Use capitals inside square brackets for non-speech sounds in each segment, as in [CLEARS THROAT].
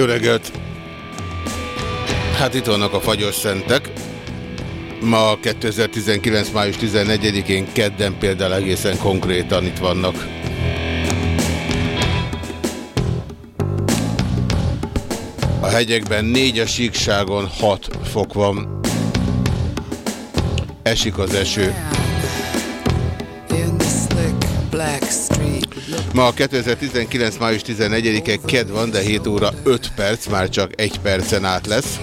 Jó reggelt! Hát itt vannak a fagyos szentek. Ma 2019. május 14-én kedden például egészen konkrétan itt vannak. A hegyekben 4, a síkságon 6 fok van. Esik az eső. in the slick black. Ma 2019. május 14-e ked van, de 7 óra 5 perc, már csak 1 percen át lesz.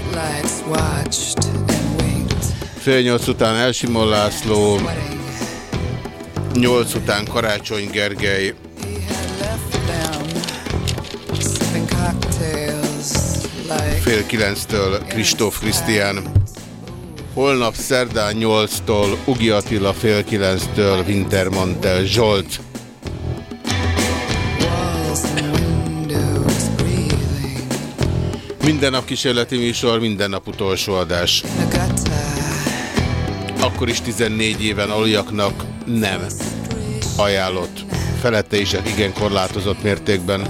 Fél nyolc után Elsimon László. 8 után Karácsony Gergely, fél kilenctől Kristóf Krisztián. Holnap szerdán 8-tól Ugi Attila, fél kilenctől Wintermantel Zsolt. Minden nap kísérleti műsor, minden nap utolsó adás. Akkor is 14 éven aluljaknak nem ajánlott. Felette is igen korlátozott mértékben.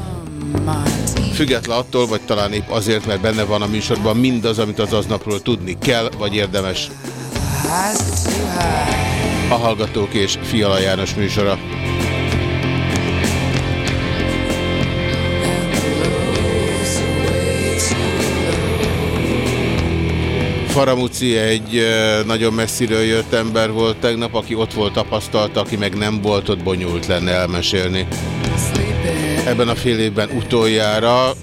Független attól, vagy talán épp azért, mert benne van a műsorban mindaz, amit az aznapról tudni kell, vagy érdemes. A Hallgatók és Fiala János műsora. Too Faramuci egy nagyon messziről jött ember volt tegnap, aki ott volt tapasztalta, aki meg nem volt ott bonyolult lenne elmesélni. Ebben a fél évben utoljára,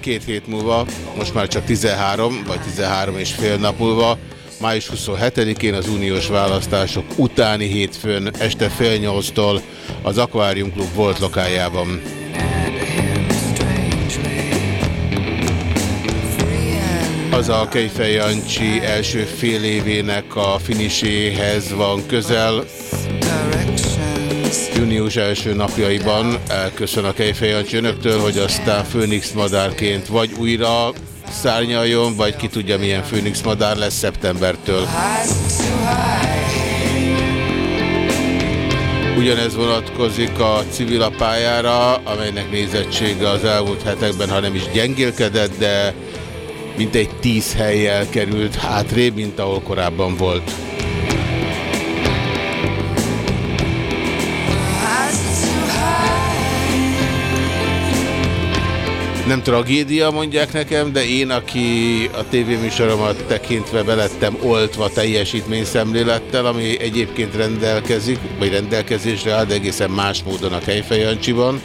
két hét múlva, most már csak 13 vagy 13 és fél nap múlva, május 27-én az uniós választások utáni hétfőn este fél nyolctól az Aquarium Club volt lokájában. Az a Kejfej Jancsi első fél évének a finiséhez van közel, június első napjaiban elköszön a Kejfej Jancsi önöktől, hogy aztán Főnix madárként vagy újra szárnyaljon, vagy ki tudja milyen Főnix madár lesz szeptembertől. Ugyanez vonatkozik a civil pályára, amelynek nézettsége az elmúlt hetekben, ha nem is gyengélkedett, de mintegy tíz helyjel került hátrébb, mint ahol korábban volt. Nem tragédia, mondják nekem, de én, aki a tévéműsoromat tekintve belettem oltva teljesítményszemlélettel, ami egyébként rendelkezik, vagy rendelkezésre áll, de egészen más módon a Kejfej Jancsiban.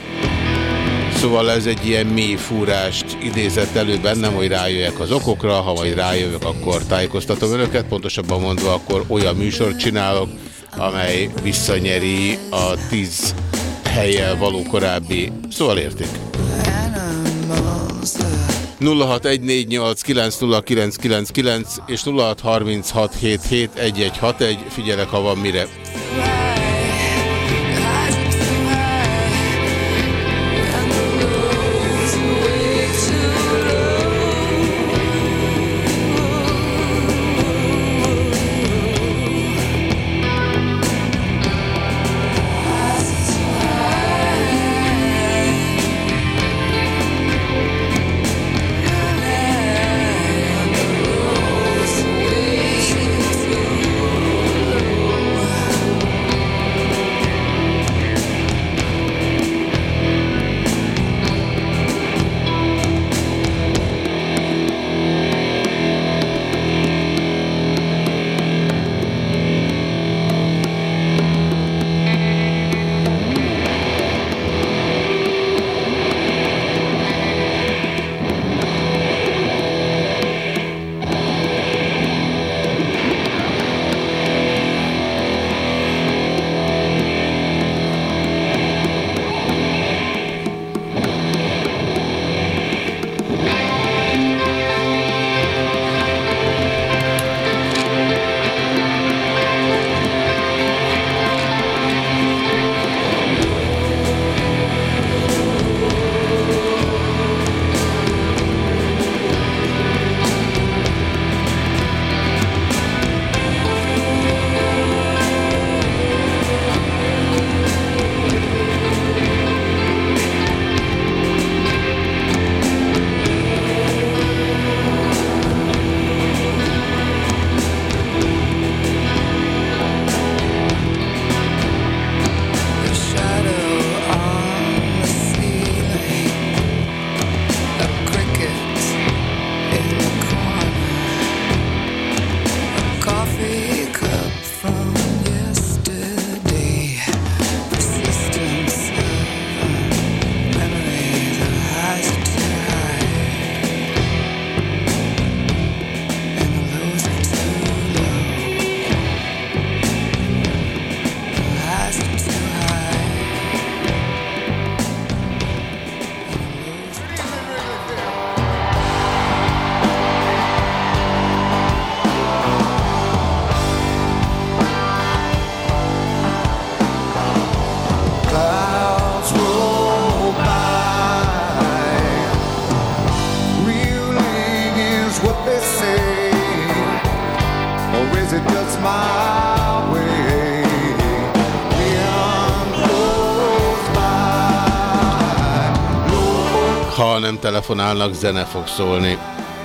Szóval ez egy ilyen mély fúrást idézett elő bennem, hogy rájöjjek az okokra, ha majd rájövök, akkor tájékoztatom önöket, pontosabban mondva, akkor olyan műsort csinálok, amely visszanyeri a tíz helyel való korábbi, szóval uh, 0614890999 és 0636771161, figyelek, ha van mire. telefonálnak, zene fog szólni.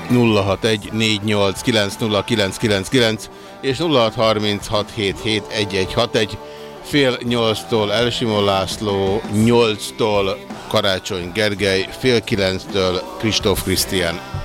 061 és 0636771161 fél nyolctól Elsimon László, nyolctól Karácsony Gergely, fél kilenctől Kristóf Krisztián.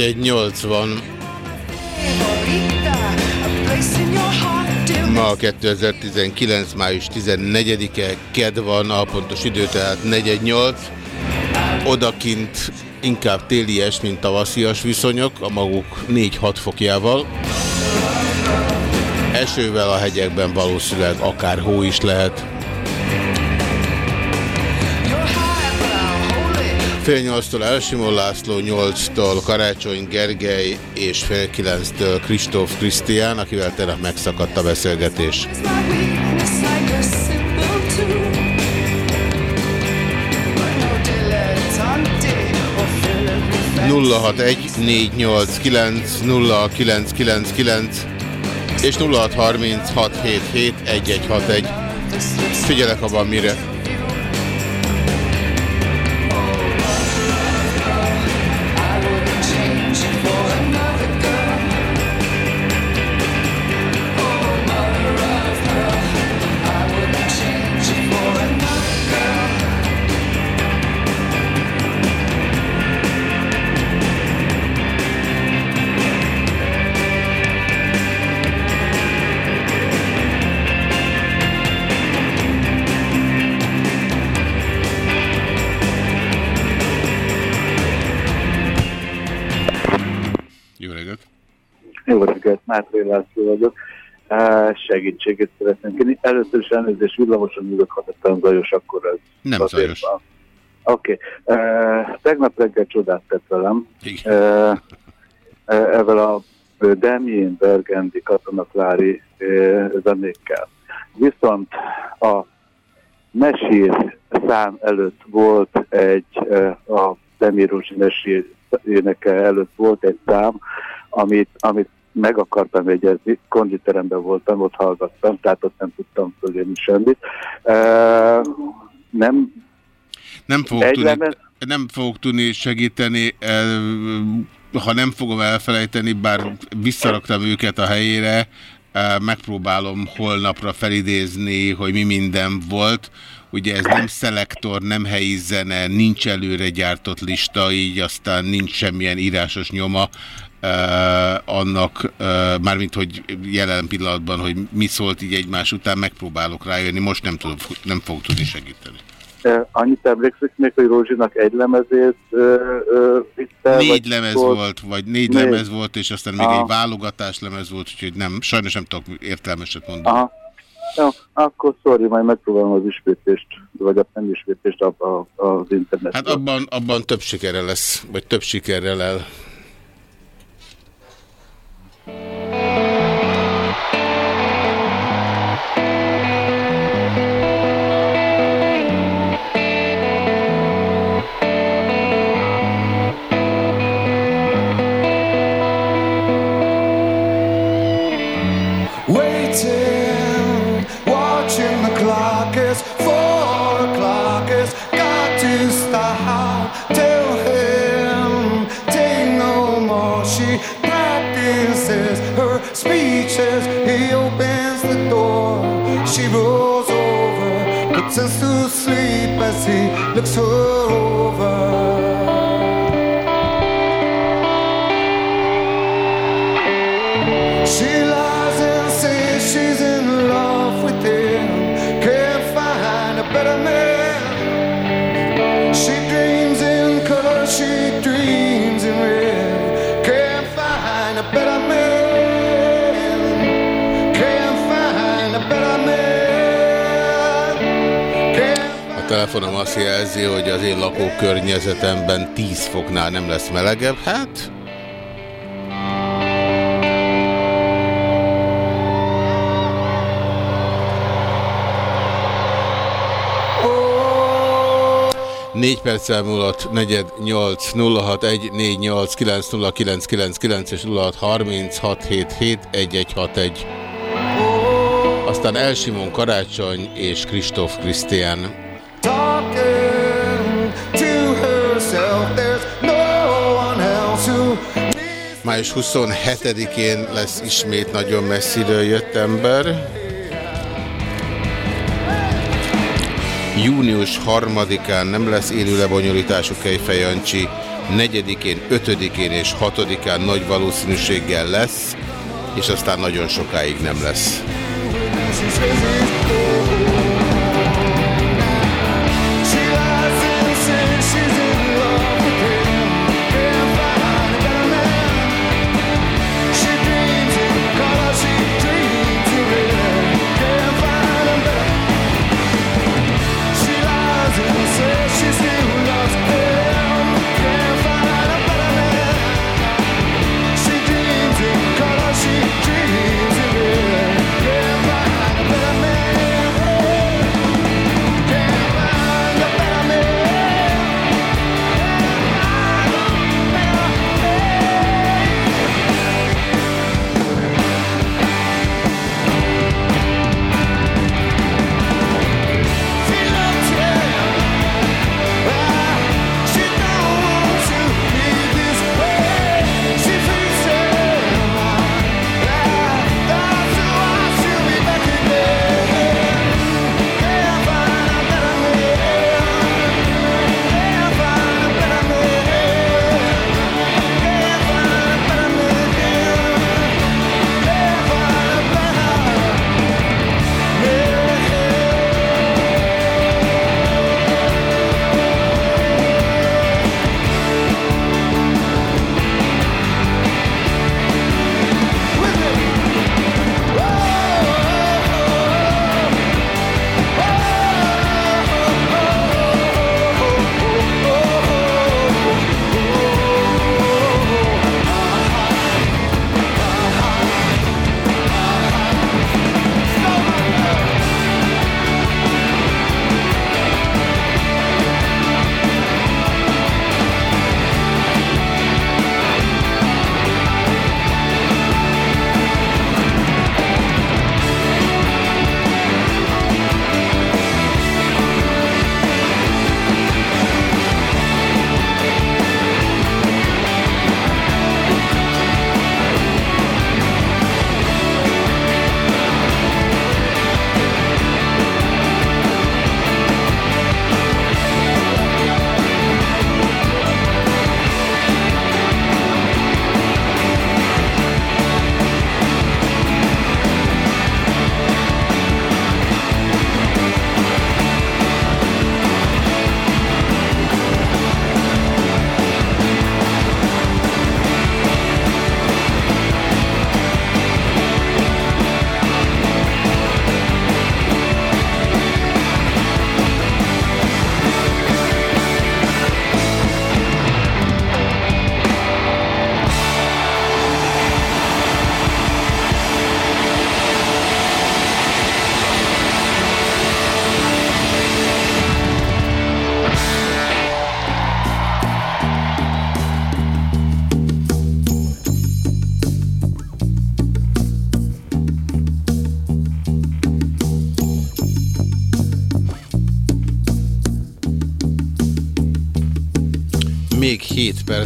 1180. Ma 2019. május 14-e, KED van, a pontos idő, tehát 418. Odakint inkább télies, mint tavaszias viszonyok, a maguk 4-6 fokjával. Esővel a hegyekben valószínűleg akár hó is lehet. Fél nyolctól Elsimon László, nyolctól Karácsony Gergely és fél kilenctől Kristóf Krisztián, akivel tegnap megszakadt a beszélgetés. 061 489 0999 és 0636771161. Figyelek abban mire. Mátré László vagyok. Á, Segítséget szeretném kérni. Először is elnézést villamoson ülök, ha tettem zajos, akkor ez... Nem zajos. Oké. Okay. Tegnap reggel csodát tett velem. Igen. Uh, ezzel a Demjén Bergendi katonaklári zenékkel. Viszont a mesér szám előtt volt egy, a Demirózsi éneke előtt volt egy szám, amit, amit meg akartam jegyezni, konditeremben voltam, ott hallgattam, tehát ott nem tudtam fölérni semmit. Uh, nem, Nem fogok, Egy tudni, lemez- nem fogok tudni segíteni, ha nem fogom elfelejteni, bár visszaraktam őket a helyére, megpróbálom holnapra felidézni, hogy mi minden volt. Ugye ez nem szelektor, nem helyi zene, nincs előre gyártott lista, így aztán nincs semmilyen írásos nyoma annak, eh, mármint hogy jelen pillanatban, hogy mi szólt így egymás után, megpróbálok rájönni, most nem, tudom, nem fogok tudni segíteni. annyit emlékszik még, hogy Rózsinak egy lemezét uh, vitte, Négy lemez volt? volt, vagy négy Négy. lemez volt, és aztán még Aha. egy válogatás lemez volt, úgyhogy nem, sajnos nem tudok értelmeset mondani. Aha. Jó, akkor sorry, majd megpróbálom az ismétlést, vagy a nem ismétlést a, a, az interneten. Hát abban, abban több sikerre lesz, vagy több sikerrel el. Thank you. So. Telefonom azt jelzi, hogy az én lakókörnyezetemben 10 foknál nem lesz melegebb. Hát, Négy perccel múlott, negyed, nyolc, 061 489 0999 és 0630 677 Aztán Elsimon Karácsony és Kristóf Krisztián. Május 27-én lesz ismét nagyon messziről jött ember. Június 3-án nem lesz élő lebonyolítású Kejfej Jancsi, 4-én, 5-én és 6-án nagy valószínűséggel lesz, és aztán nagyon sokáig nem lesz.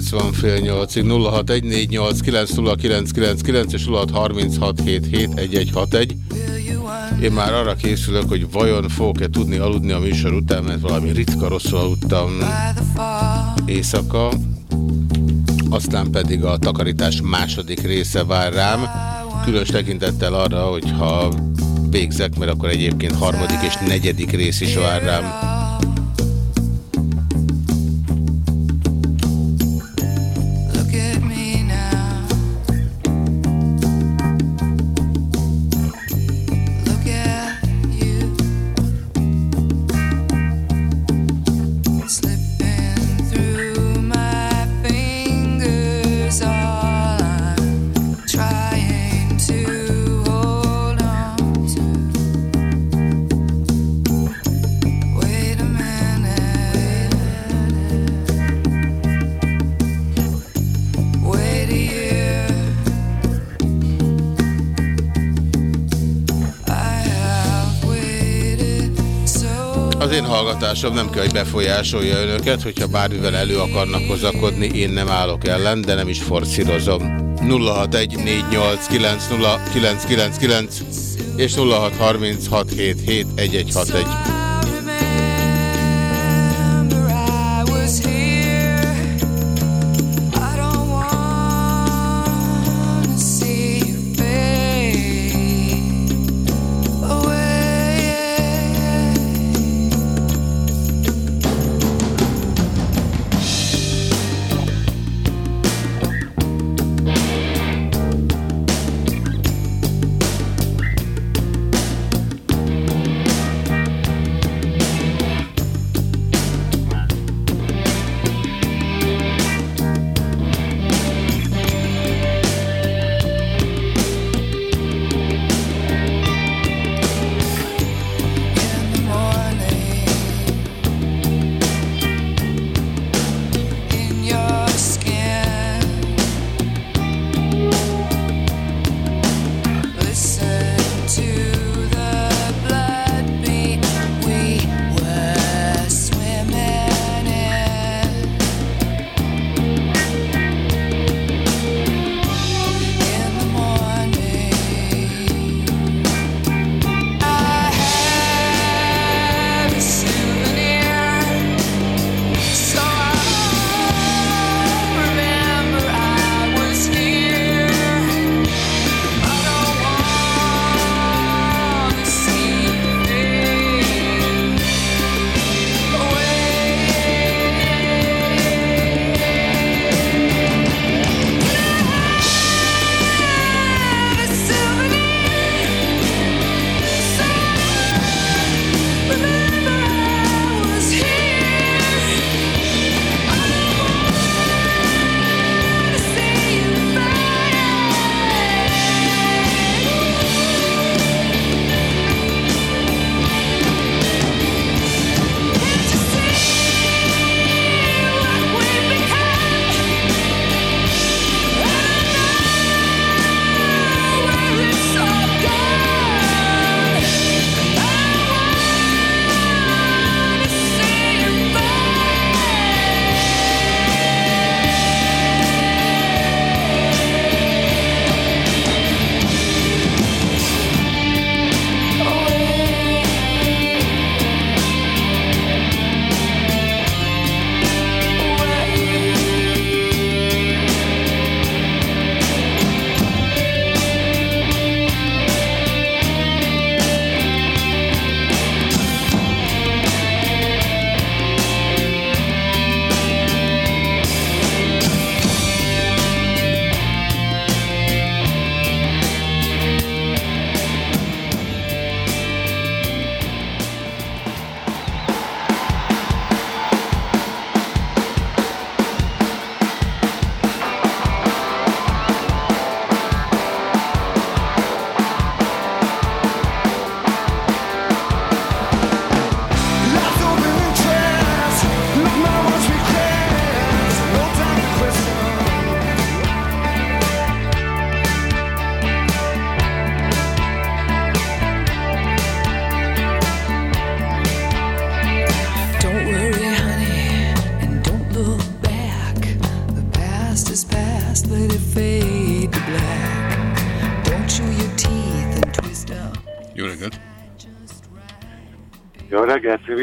7 perc van fél nyolcig. 0614890999 és 0636771161. Én már arra készülök, hogy vajon fogok-e tudni aludni a műsor után, mert valami ritka rosszul aludtam éjszaka. Aztán pedig a takarítás második része vár rám. Különös tekintettel arra, hogy ha végzek, mert akkor egyébként harmadik és negyedik rész is vár rám. Hallgatásom nem kell, hogy befolyásolja önöket, hogyha bármivel elő akarnak hozakodni, én nem állok ellen, de nem is forszírozom. 0614890999 és 0636771161.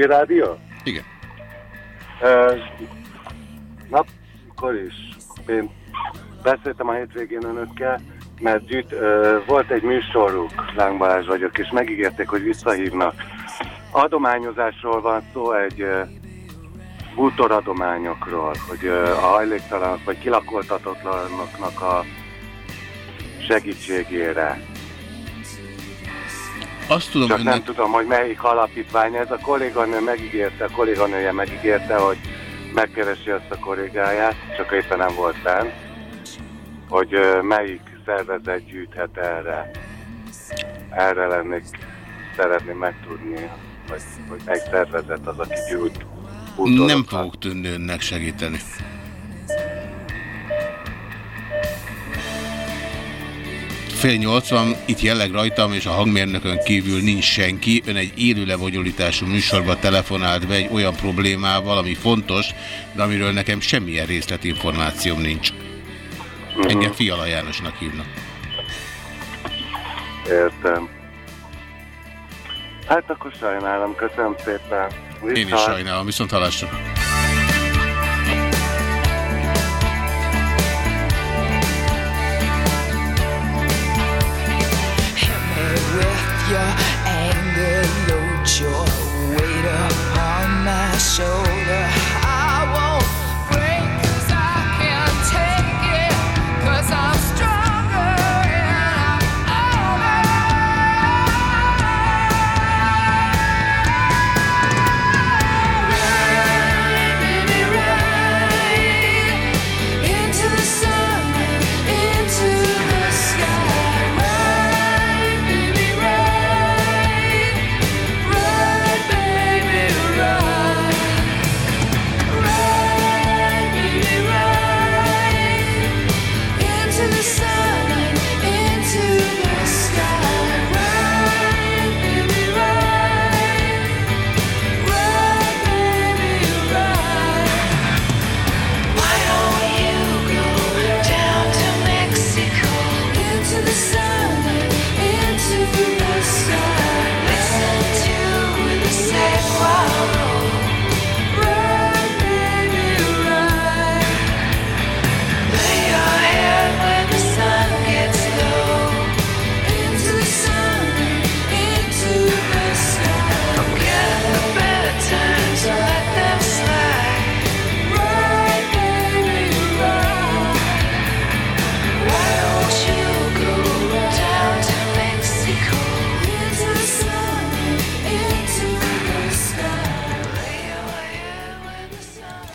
civil rádió? Igen. Uh, napkor is én beszéltem a hétvégén önökkel, mert gyűjt, uh, volt egy műsoruk, Láng Balázs vagyok, és megígérték, hogy visszahívnak. Adományozásról van szó, egy uh, bútoradományokról, hogy uh, a hajléktalanok vagy kilakoltatatlanoknak a segítségére. Azt tudom Csak önnek... nem tudom, hogy melyik alapítvány ez. A kolléganő megígérte, a kolléganője megígérte, hogy megkeresi azt a kollégáját, csak éppen nem volt benn, hogy melyik szervezet gyűjthet erre. Erre lennék, szeretném megtudni, hogy, hogy melyik szervezet az, aki gyűjt. Nem fogok tudni önnek segíteni. Fél nyolc van, itt jelleg rajtam, és a hangmérnökön kívül nincs senki. Ön egy élő lebonyolítású műsorba telefonált be egy olyan problémával, ami fontos, de amiről nekem semmilyen részletinformációm nincs. Engem Fiala Jánosnak hívnak. Értem. Hát akkor sajnálom, köszönöm szépen. Én is Viszont. sajnálom, viszont hallásra. Your anger, load your weight upon my shoulder.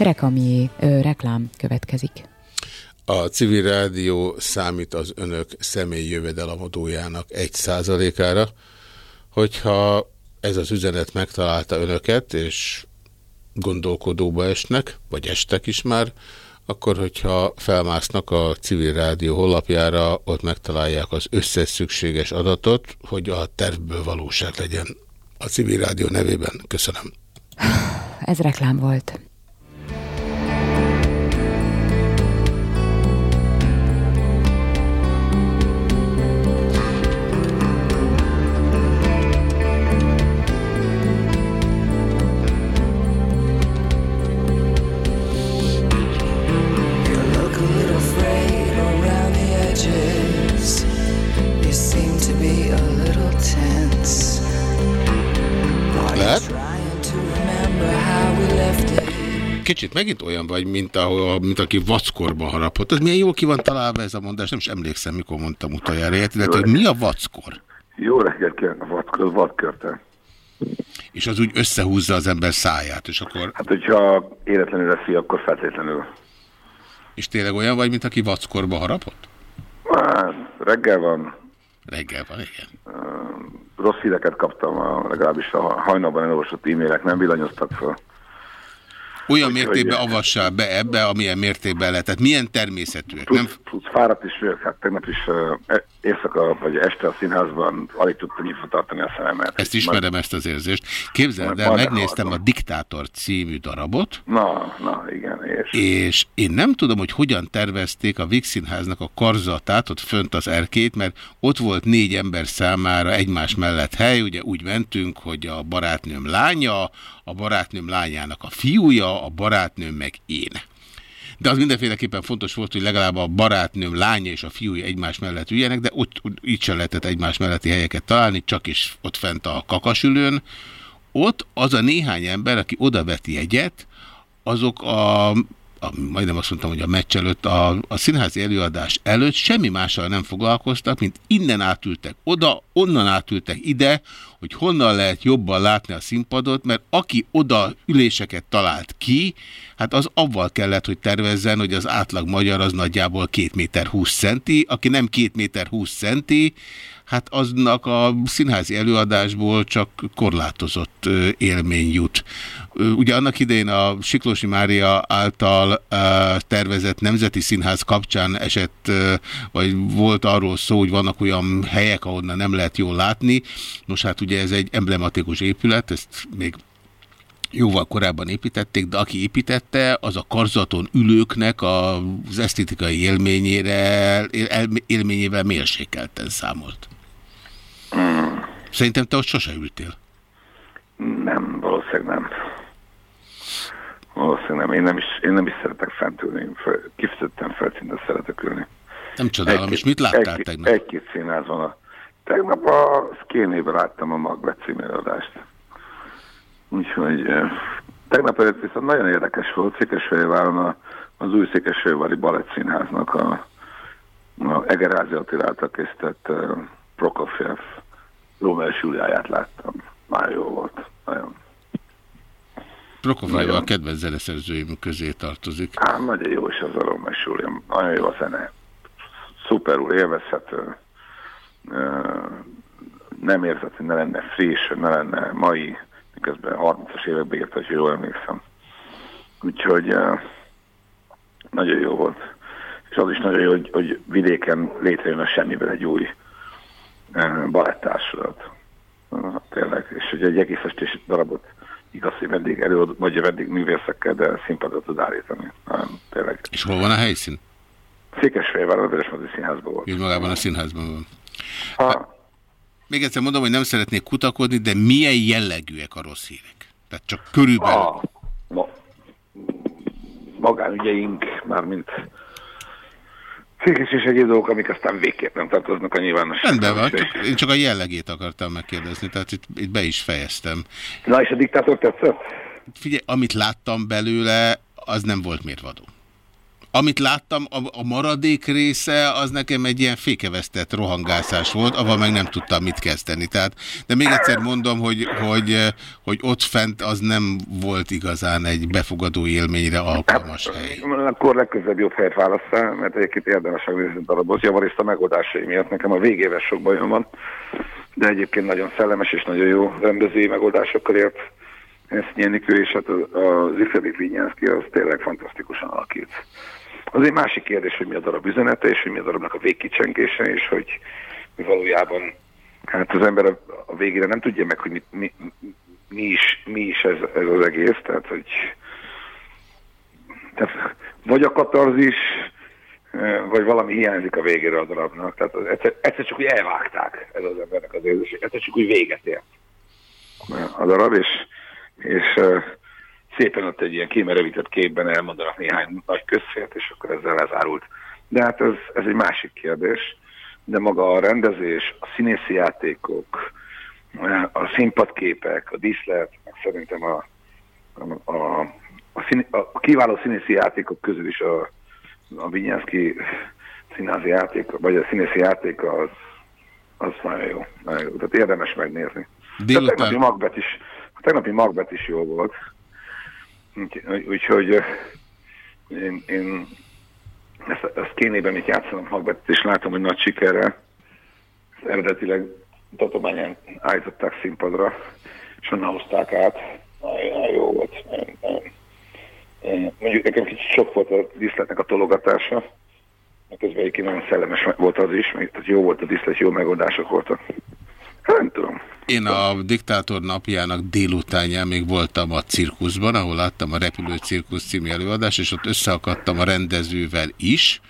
Rekamié, reklám következik. A civil rádió számít az önök személyi jövedelemadójának egy százalékára. Hogyha ez az üzenet megtalálta önöket, és gondolkodóba esnek, vagy estek is már, akkor hogyha felmásznak a civil rádió honlapjára, ott megtalálják az összes szükséges adatot, hogy a tervből valóság legyen. A civil rádió nevében köszönöm. [SIGHS] Ez reklám volt. Kicsit megint olyan vagy, mint, ahol, mint aki vackorba harapott. Ez milyen jól ki van találva ez a mondás, nem is emlékszem, mikor mondtam utoljára. Érted, hogy mi a vackor? Jó reggelt a a vadkörte. És az úgy összehúzza az ember száját, és akkor... Hát, hogyha életlenül veszi, akkor feltétlenül. És tényleg olyan vagy, mint aki vackorba harapott? Hát, reggel van, Reggel van, igen. rossz híreket kaptam, legalábbis a hajnalban elolvasott e-mailek nem villanyoztak fel. Olyan Úgyhogy- mértékben avassál be ebbe, amilyen mértékben lehet. Tehát milyen természetűek? Plusz, Nem, plusz fáradt is hát tegnap is uh, éjszaka vagy este a színházban alig tudtam nyitva tartani a szememet. Ezt ismerem, ezt az érzést. Képzeld el, megnéztem a Diktátor című darabot, Na, na, igen, és... és én nem tudom, hogy hogyan tervezték a Vix Színháznak a karzatát, ott fönt az erkét, mert ott volt négy ember számára egymás mellett hely, ugye úgy mentünk, hogy a barátnőm lánya, a barátnőm lányának a fiúja, a barátnőm meg én. De az mindenféleképpen fontos volt, hogy legalább a barátnőm lánya és a fiúja egymás mellett üljenek, de ott így sem lehetett egymás melletti helyeket találni, csak is ott fent a kakasülőn. Ott az a néhány ember, aki oda veti jegyet, azok a, a majdnem azt mondtam, hogy a meccs előtt, a, a színházi előadás előtt semmi mással nem foglalkoztak, mint innen átültek oda, onnan átültek ide, hogy honnan lehet jobban látni a színpadot, mert aki oda üléseket talált ki, hát az avval kellett, hogy tervezzen, hogy az átlag magyar az nagyjából 2 méter 20 centi, aki nem 2 méter 20 centi, hát aznak a színházi előadásból csak korlátozott élmény jut. Ugye annak idején a Siklósi Mária által tervezett Nemzeti Színház kapcsán esett, vagy volt arról szó, hogy vannak olyan helyek, ahonnan nem lehet jól látni. Nos, hát ugye ez egy emblematikus épület, ezt még jóval korábban építették, de aki építette, az a karzaton ülőknek az esztétikai élményére, él, élményével mérsékelten számolt. Szerintem te ott sose ültél. Nem, valószínűleg nem. Valószínűleg nem. Én nem is, én nem is szeretek fent ülni. Kifizettem felszínre szeretek ülni. Nem csodálom, és mit láttál egy, tegnap? Egy-két színház van. A, tegnap a Szkénébe láttam a Magvet című előadást. Úgyhogy tegnap előtt viszont nagyon érdekes volt Székesfehérváron az új Székesfehérvári Balett Színháznak a, a Egerázi Attila által készített Prokofiev Rómel Júliáját láttam. Nagyon jó volt. Nagyon. Prokofiev a kedvenc zeneszerzőim közé tartozik. Á, nagyon jó is az a Rómel Júlia. Nagyon jó a zene. Szuperul élvezhető. Nem érzett, hogy ne lenne friss, ne lenne mai, miközben 30-as években írta, hogy jól emlékszem. Úgyhogy nagyon jó volt. És az is nagyon jó, hogy, hogy vidéken létrejön a semmiből egy új balettársulat. Tényleg. És hogy egy egész estés darabot igazi vendég elő, vagy vendég művészekkel, de színpadra tud állítani. Nem, tényleg. És hol van a helyszín? Székesfehérvár, a Vörösmarty Színházban volt. Úgy magában a színházban van. Ha, Még egyszer mondom, hogy nem szeretnék kutakodni, de milyen jellegűek a rossz hírek? Tehát csak körülbelül. a, ma, magánügyeink, mármint székes és egyéb dolgok, amik aztán végképp nem tartoznak a nyilvánosságban. Rendben van, csak, én csak a jellegét akartam megkérdezni, tehát itt, itt be is fejeztem. Na és a diktátor tetszett? Figyelj, amit láttam belőle, az nem volt mérvadó. Amit láttam, a, a maradék része, az nekem egy ilyen fékevesztett rohangászás volt, avval meg nem tudtam mit kezdeni. Tehát, de még egyszer mondom, hogy, hogy, eh, hogy ott fent az nem volt igazán egy befogadó élményre alkalmas hely. Akkor legközelebb jobb helyet válasszál, mert egyébként érdemes megnézni a darabot. Javarészt a megoldásai miatt nekem a végével sok bajom van, de egyébként nagyon szellemes és nagyon jó rendezői megoldásokkal ért ezt Nyenikő, és hát az- Ifedik Vinyánszki az tényleg fantasztikusan alakít. Az egy másik kérdés, hogy mi a darab üzenete, és hogy mi a darabnak a végkicsengése, és hogy valójában hát az ember a, végére nem tudja meg, hogy mi, mi, mi is, mi is ez, ez az egész, tehát hogy tehát vagy a katarzis, eh, vagy valami hiányzik a végére a darabnak. Tehát az egyszer, egyszer csak úgy elvágták ez az embernek az érzését, egyszer csak úgy véget ért a darab, és, és eh, szépen ott egy ilyen kimerevített képben elmondanak néhány nagy közfélt, és akkor ezzel lezárult. De hát ez, ez egy másik kérdés. De maga a rendezés, a színészi játékok, a színpadképek, a díszlet, meg szerintem a, a, a, a, szín, a kiváló színészi játékok közül is a, a Vinyánszki színházi játék, vagy a színészi játék az, az nagyon jó. Nagyon jó. Tehát érdemes megnézni. Délután- A tegnapi Magbet is, a tegnapi Magbet is jó volt. Úgyhogy én, én ezt, ezt kénében itt játszanom Magbet, és látom, hogy nagy sikerrel. Ezt eredetileg Tatabányán állították színpadra, és onnan hozták át. Nagyon, jó volt. Nagyon- nagyon- Mondjuk nekem kicsit sok volt a díszletnek a tologatása, Közben egyébként nagyon szellemes volt az is, tehát jó volt a díszlet, jó megoldások voltak. Nem tudom. Én a diktátor napjának délutánján még voltam a cirkuszban, ahol láttam a Repülő Cirkusz című előadást, és ott összeakadtam a rendezővel is,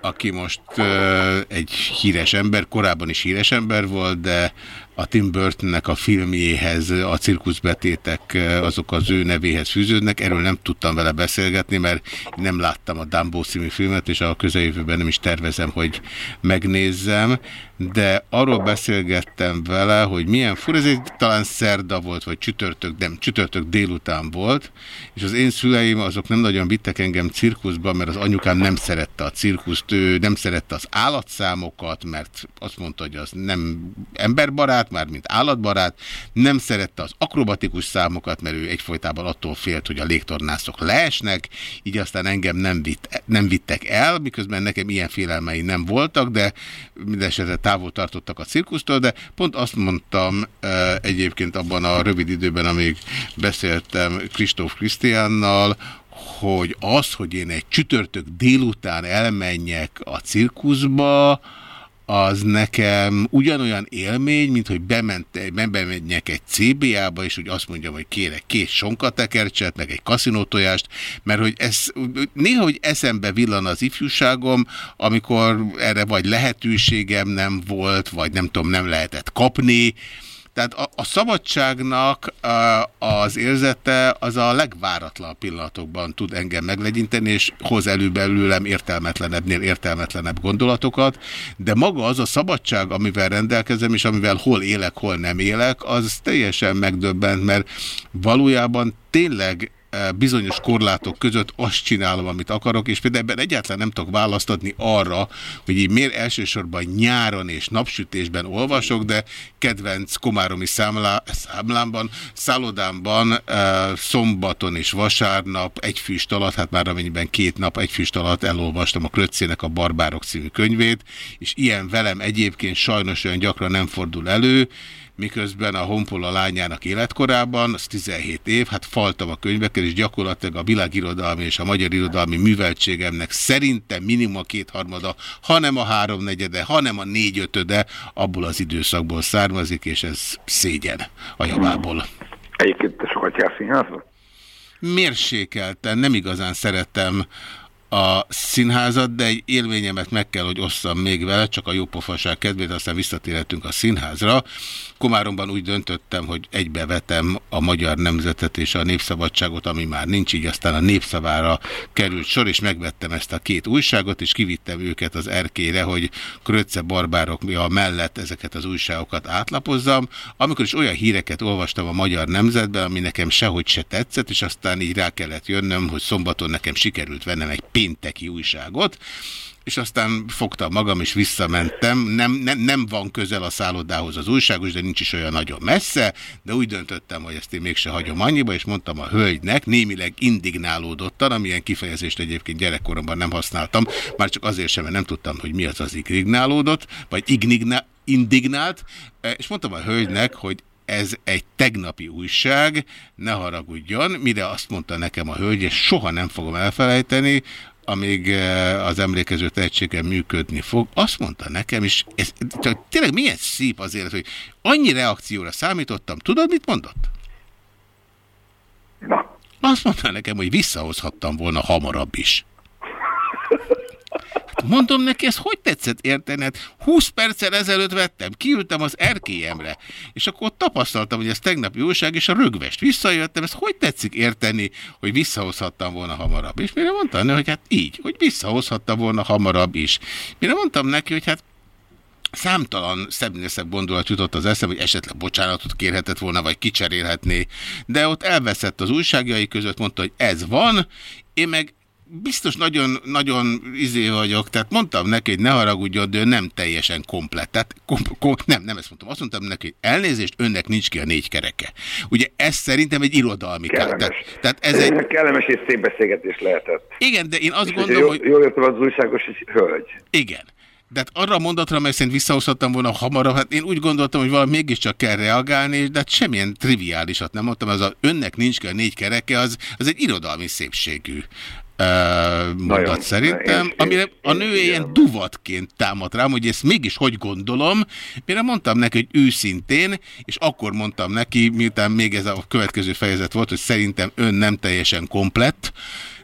aki most ö, egy híres ember, korábban is híres ember volt, de a Tim Burtonnek a filmjéhez a cirkuszbetétek ö, azok az ő nevéhez fűződnek. Erről nem tudtam vele beszélgetni, mert nem láttam a Dumbo című filmet, és a közeljövőben nem is tervezem, hogy megnézzem, de arról beszélgettem vele, hogy milyen fur, ez egy talán szerda volt, vagy csütörtök, nem, csütörtök délután volt, és az én szüleim azok nem nagyon vittek engem cirkuszba, mert az anyukám nem szerette a cirkuszt, ő nem szerette az állatszámokat, mert azt mondta, hogy az nem emberbarát, már mint állatbarát, nem szerette az akrobatikus számokat, mert ő egyfolytában attól félt, hogy a légtornászok leesnek, így aztán engem nem, vitt, nem vittek el, miközben nekem ilyen félelmei nem voltak, de mindesetre távol tartottak a cirkusztól, de pont azt mondtam e, egyébként abban a rövid időben, amíg beszéltem Kristóf Krisztiánnal, hogy az, hogy én egy csütörtök délután elmenjek a cirkuszba, az nekem ugyanolyan élmény, mint hogy bement, bemenjek egy CBA-ba, és úgy azt mondjam, hogy kérek két sonkatekercset, meg egy kaszinótojást, mert hogy ez néha, hogy eszembe villan az ifjúságom, amikor erre vagy lehetőségem nem volt, vagy nem tudom, nem lehetett kapni, tehát a, a szabadságnak a, az érzete az a legváratlan pillanatokban tud engem meglegyinteni, és hoz elő belőlem értelmetlenebbnél értelmetlenebb gondolatokat, de maga az a szabadság, amivel rendelkezem, és amivel hol élek, hol nem élek, az teljesen megdöbbent, mert valójában tényleg bizonyos korlátok között azt csinálom, amit akarok, és például ebben egyáltalán nem tudok választ adni arra, hogy így miért elsősorban nyáron és napsütésben olvasok, de kedvenc komáromi számlá, számlámban, szállodámban szombaton és vasárnap egy füst alatt, hát már amennyiben két nap egy füst alatt elolvastam a Klöccének a Barbárok című könyvét, és ilyen velem egyébként sajnos olyan gyakran nem fordul elő, miközben a Honpola lányának életkorában, az 17 év, hát faltam a könyvekkel, és gyakorlatilag a világirodalmi és a magyar irodalmi műveltségemnek szerintem minimum a kétharmada, hanem a háromnegyede, hanem a négyötöde abból az időszakból származik, és ez szégyen a javából. Egyébként te sokat jársz színházba? Mérsékelten, nem igazán szeretem a színházat, de egy élményemet meg kell, hogy osszam még vele, csak a jópofaság kedvéért, aztán visszatérhetünk a színházra. Komáromban úgy döntöttem, hogy egybevetem a magyar nemzetet és a népszabadságot, ami már nincs, így aztán a népszavára került sor, és megvettem ezt a két újságot, és kivittem őket az erkére, hogy Kröcce Barbárok a mellett ezeket az újságokat átlapozzam. Amikor is olyan híreket olvastam a magyar nemzetben, ami nekem sehogy se tetszett, és aztán így rá kellett jönnöm, hogy szombaton nekem sikerült vennem egy pénteki újságot, és aztán fogtam magam, és visszamentem. Nem, nem, nem van közel a szállodához az újságos, de nincs is olyan nagyon messze, de úgy döntöttem, hogy ezt én mégse hagyom annyiba, és mondtam a hölgynek, némileg indignálódottan, amilyen kifejezést egyébként gyerekkoromban nem használtam, már csak azért sem, mert nem tudtam, hogy mi az az indignálódott, vagy ignignál, indignált, és mondtam a hölgynek, hogy ez egy tegnapi újság, ne haragudjon, mire azt mondta nekem a hölgy, és soha nem fogom elfelejteni, amíg eh, az emlékező tehetségem működni fog, azt mondta nekem, és ez, tényleg milyen szép az élet, hogy annyi reakcióra számítottam, tudod, mit mondott? Na. Azt mondta nekem, hogy visszahozhattam volna hamarabb is. [LAUGHS] Mondom neki, ez hogy tetszett érteni? Hát 20 perccel ezelőtt vettem, kiültem az erkélyemre, és akkor tapasztaltam, hogy ez tegnapi újság, és a rögvest visszajöttem, ezt hogy tetszik érteni, hogy visszahozhattam volna hamarabb? És mire mondtam hogy hát így, hogy visszahozhattam volna hamarabb is. Mire mondtam neki, hogy hát Számtalan szebbnél szebb gondolat jutott az eszem, hogy esetleg bocsánatot kérhetett volna, vagy kicserélhetné. De ott elveszett az újságjai között, mondta, hogy ez van, én meg biztos nagyon, nagyon izé vagyok, tehát mondtam neki, hogy ne haragudjon, de ő nem teljesen komplett. Tehát kom, kom, nem, nem ezt mondtam. Azt mondtam neki, hogy elnézést, önnek nincs ki a négy kereke. Ugye ez szerintem egy irodalmi Kellemes. Tehát, tehát ez egy... Kellemes és szép beszélgetés lehetett. Igen, de én azt És gondolom, jól, hogy... Jól jöttem az újságos hölgy. Igen. De hát arra a mondatra, mely szerint visszahozhattam volna hamarabb, hát én úgy gondoltam, hogy valami mégiscsak kell reagálni, de hát semmilyen triviálisat nem mondtam, az a önnek nincs a négy kereke, az, az egy irodalmi szépségű mondat Nagyon. szerintem, Én- amire a nő ilyen duvatként támadt rám, hogy ezt mégis hogy gondolom, mire mondtam neki, hogy őszintén, és akkor mondtam neki, miután még ez a következő fejezet volt, hogy szerintem ön nem teljesen komplett,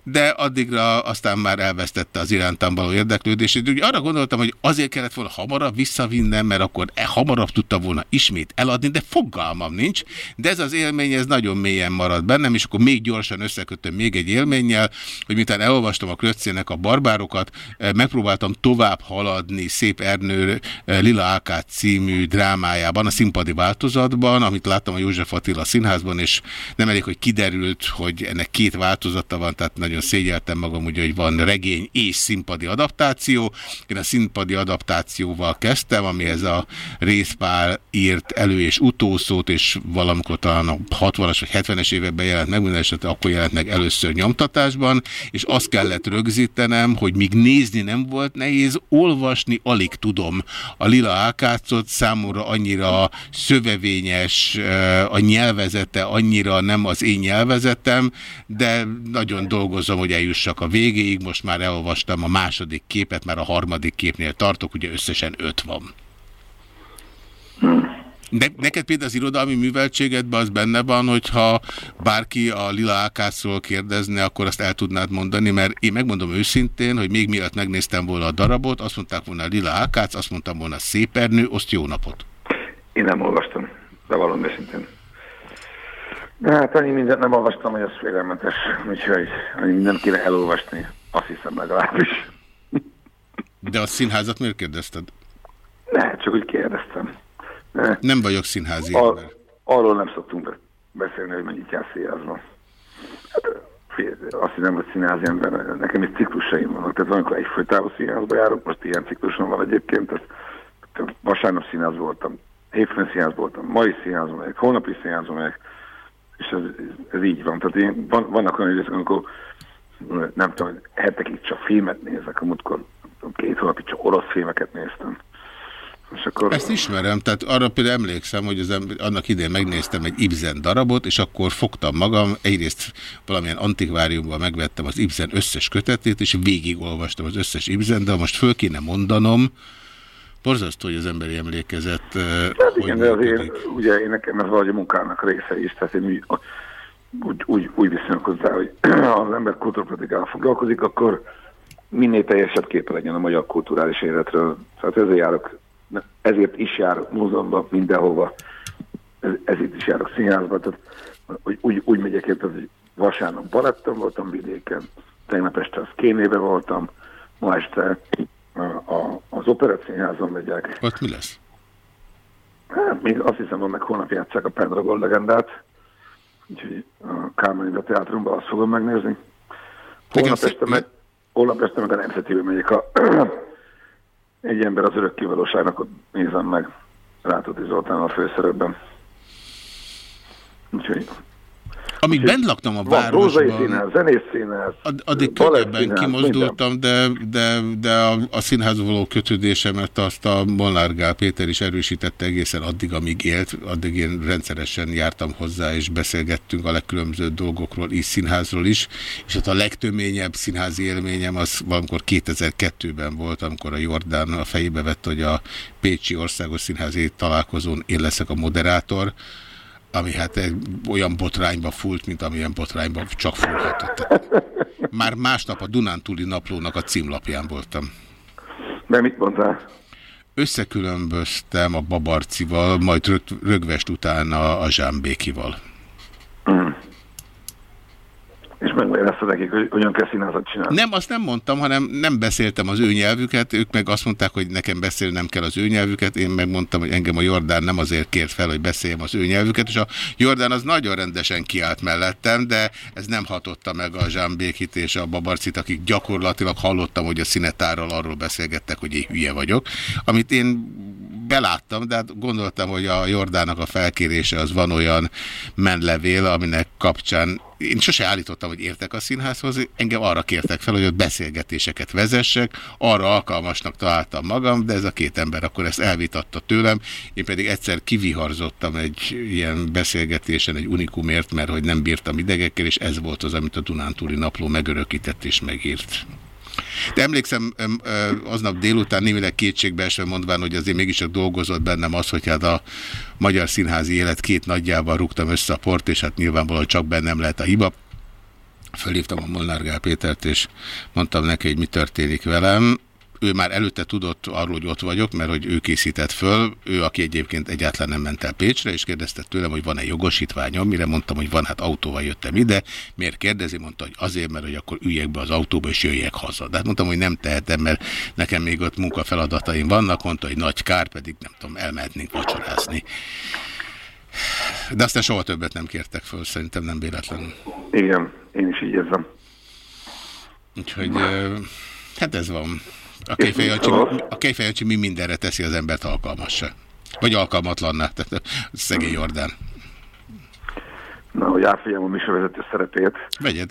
de addigra aztán már elvesztette az irántam való érdeklődését. Ugye arra gondoltam, hogy azért kellett volna hamarabb visszavinnem, mert akkor e hamarabb tudta volna ismét eladni, de fogalmam nincs. De ez az élmény, ez nagyon mélyen maradt bennem, és akkor még gyorsan összekötöm még egy élménnyel, hogy miután elolvastam a Kröccének a barbárokat, eh, megpróbáltam tovább haladni Szép Ernő eh, Lila Ákát című drámájában, a színpadi változatban, amit láttam a József Attila színházban, és nem elég, hogy kiderült, hogy ennek két változata van, tehát nagyon szégyeltem magam, ugye, hogy van regény és színpadi adaptáció. Én a színpadi adaptációval kezdtem, ami ez a részpál írt elő- és utószót, és valamikor talán a 60-as vagy 70-es években jelent meg, esetre akkor jelent meg először nyomtatásban, és azt kellett rögzítenem, hogy míg nézni nem volt nehéz, olvasni alig tudom. A Lila Ákácot számomra annyira szövevényes, eh, a nyelvezete annyira nem az én nyelvezetem, de nagyon dolgozom, hogy eljussak a végéig. Most már elolvastam a második képet, már a harmadik képnél tartok, ugye összesen öt van. Ne, neked például az irodalmi műveltségedben az benne van, hogyha bárki a Lila Ákászról kérdezne, akkor azt el tudnád mondani, mert én megmondom őszintén, hogy még mielőtt megnéztem volna a darabot, azt mondták volna Lila Ákász, azt mondtam volna Szépernő, azt jó napot. Én nem olvastam, de valami őszintén. De hát annyi mindent nem olvastam, hogy ez félelmetes, úgyhogy annyi mindent kéne elolvasni, azt hiszem legalábbis. De a színházat miért kérdezted? Ne, csak úgy kérdeztem. Ne. Nem vagyok színházi Ar- ember. arról nem szoktunk be- beszélni, hogy mennyit jár színházban. Hát, azt hiszem, hogy színházi ember, nekem is ciklusaim vannak. Tehát van, amikor egyfolytában színházba járok, most ilyen ciklusom van egyébként. Tehát, tehát vasárnap színház voltam, hétfőn színház voltam, mai színházban megyek, holnapi színházban megyek, és ez, ez, így van. Tehát én, van, vannak olyan időszak, amikor nem tudom, hetekig csak filmet nézek, a múltkor nem tudom, két hónapig csak orosz filmeket néztem. És akkor... Ezt ismerem, tehát arra például emlékszem, hogy az ember, annak idén megnéztem egy Ibsen darabot, és akkor fogtam magam, egyrészt valamilyen antikváriumban megvettem az Ibsen összes kötetét, és végigolvastam az összes Ibsen, de most föl kéne mondanom, borzasztó, hogy az emberi emlékezet eh, Hát igen, de azért, működik. ugye én nekem ez valahogy a munkának része is, tehát én úgy, úgy, úgy, viszonyok hozzá, hogy ha [CLEARS THROAT] az ember kultúrpolitikával foglalkozik, akkor minél teljesebb képe legyen a magyar kulturális életről. Tehát ezért járok, ezért is járok múzeumban, mindenhova, ez, ezért is járok színházba, tehát úgy, úgy, úgy megyek érte, hogy vasárnap barattam voltam vidéken, tegnap este az Kénébe voltam, ma este a, az Operett Színházon megyek, Ott mi lesz? Hát még azt hiszem, hogy meg holnap játszák a Pendragon legendát, úgyhogy a Kálmányba teátrumban azt fogom megnézni. Holnap szép- este meg, holnap este meg a Nemzetibe megyek a [CLEARS THROAT] egy ember az örök kiválóságnak ott nézem meg Rátóti Zoltán a főszerepben. Úgyhogy Amíg bent laktam a városban, színház, zenész színház, Ad- addig könnyebben színház, kimozdultam, de, de, de a, a színházba való kötődésemet azt a Molnár Gál Péter is erősítette egészen addig, amíg élt. Addig én rendszeresen jártam hozzá, és beszélgettünk a legkülönbözőbb dolgokról is, színházról is. És hát a legtöményebb színházi élményem az valamikor 2002-ben volt, amikor a Jordán a fejébe vett, hogy a Pécsi Országos Színházi találkozón én leszek a moderátor, ami hát egy olyan botrányba fúlt, mint amilyen botrányba csak fúlhatott. Már másnap a Dunántúli naplónak a címlapján voltam. De mit mondtál? Összekülönböztem a Babarcival, majd rög, rögvest utána a Zsámbékival. És megmagyarázta nekik, hogy hogyan kell színházat csinálni. Nem, azt nem mondtam, hanem nem beszéltem az ő nyelvüket, ők meg azt mondták, hogy nekem beszélnem kell az ő nyelvüket, én megmondtam, hogy engem a Jordán nem azért kért fel, hogy beszéljem az ő nyelvüket, és a Jordán az nagyon rendesen kiállt mellettem, de ez nem hatotta meg a Zsámbékit és a Babarcit, akik gyakorlatilag hallottam, hogy a színetárral arról beszélgettek, hogy én hülye vagyok, amit én beláttam, de hát gondoltam, hogy a Jordának a felkérése az van olyan menlevél, aminek kapcsán én sose állítottam, hogy értek a színházhoz, engem arra kértek fel, hogy ott beszélgetéseket vezessek, arra alkalmasnak találtam magam, de ez a két ember akkor ezt elvitatta tőlem, én pedig egyszer kiviharzottam egy ilyen beszélgetésen, egy unikumért, mert hogy nem bírtam idegekkel, és ez volt az, amit a Dunántúli napló megörökített és megírt. De emlékszem, aznap délután némileg kétségbeesve mondván, hogy azért mégiscsak dolgozott bennem az, hogy hát a magyar színházi élet két nagyjával rúgtam össze a port, és hát nyilvánvalóan csak bennem lehet a hiba. Fölhívtam a Molnár Gál Pétert, és mondtam neki, hogy mi történik velem. Ő már előtte tudott arról, hogy ott vagyok, mert hogy ő készített föl, ő, aki egyébként egyáltalán nem ment el Pécsre, és kérdezte tőlem, hogy van-e jogosítványom, mire mondtam, hogy van, hát autóval jöttem ide. Miért kérdezi? Mondta, hogy azért, mert hogy akkor üljek be az autóba, és jöjjek haza. De hát mondtam, hogy nem tehetem, mert nekem még ott munkafeladataim vannak, mondta, hogy nagy kár, pedig nem tudom, elmehetnénk vacsorázni. De aztán soha többet nem kértek föl, szerintem nem véletlenül. Igen, én is így érzem. Úgyhogy, hát ez van. A Kejfejancsi, a mi mindenre teszi az embert alkalmassá. Vagy alkalmatlanná. Tehát [LAUGHS] szegény Jordán. Na, hogy átfigyelem a műsorvezető szerepét. Vegyed.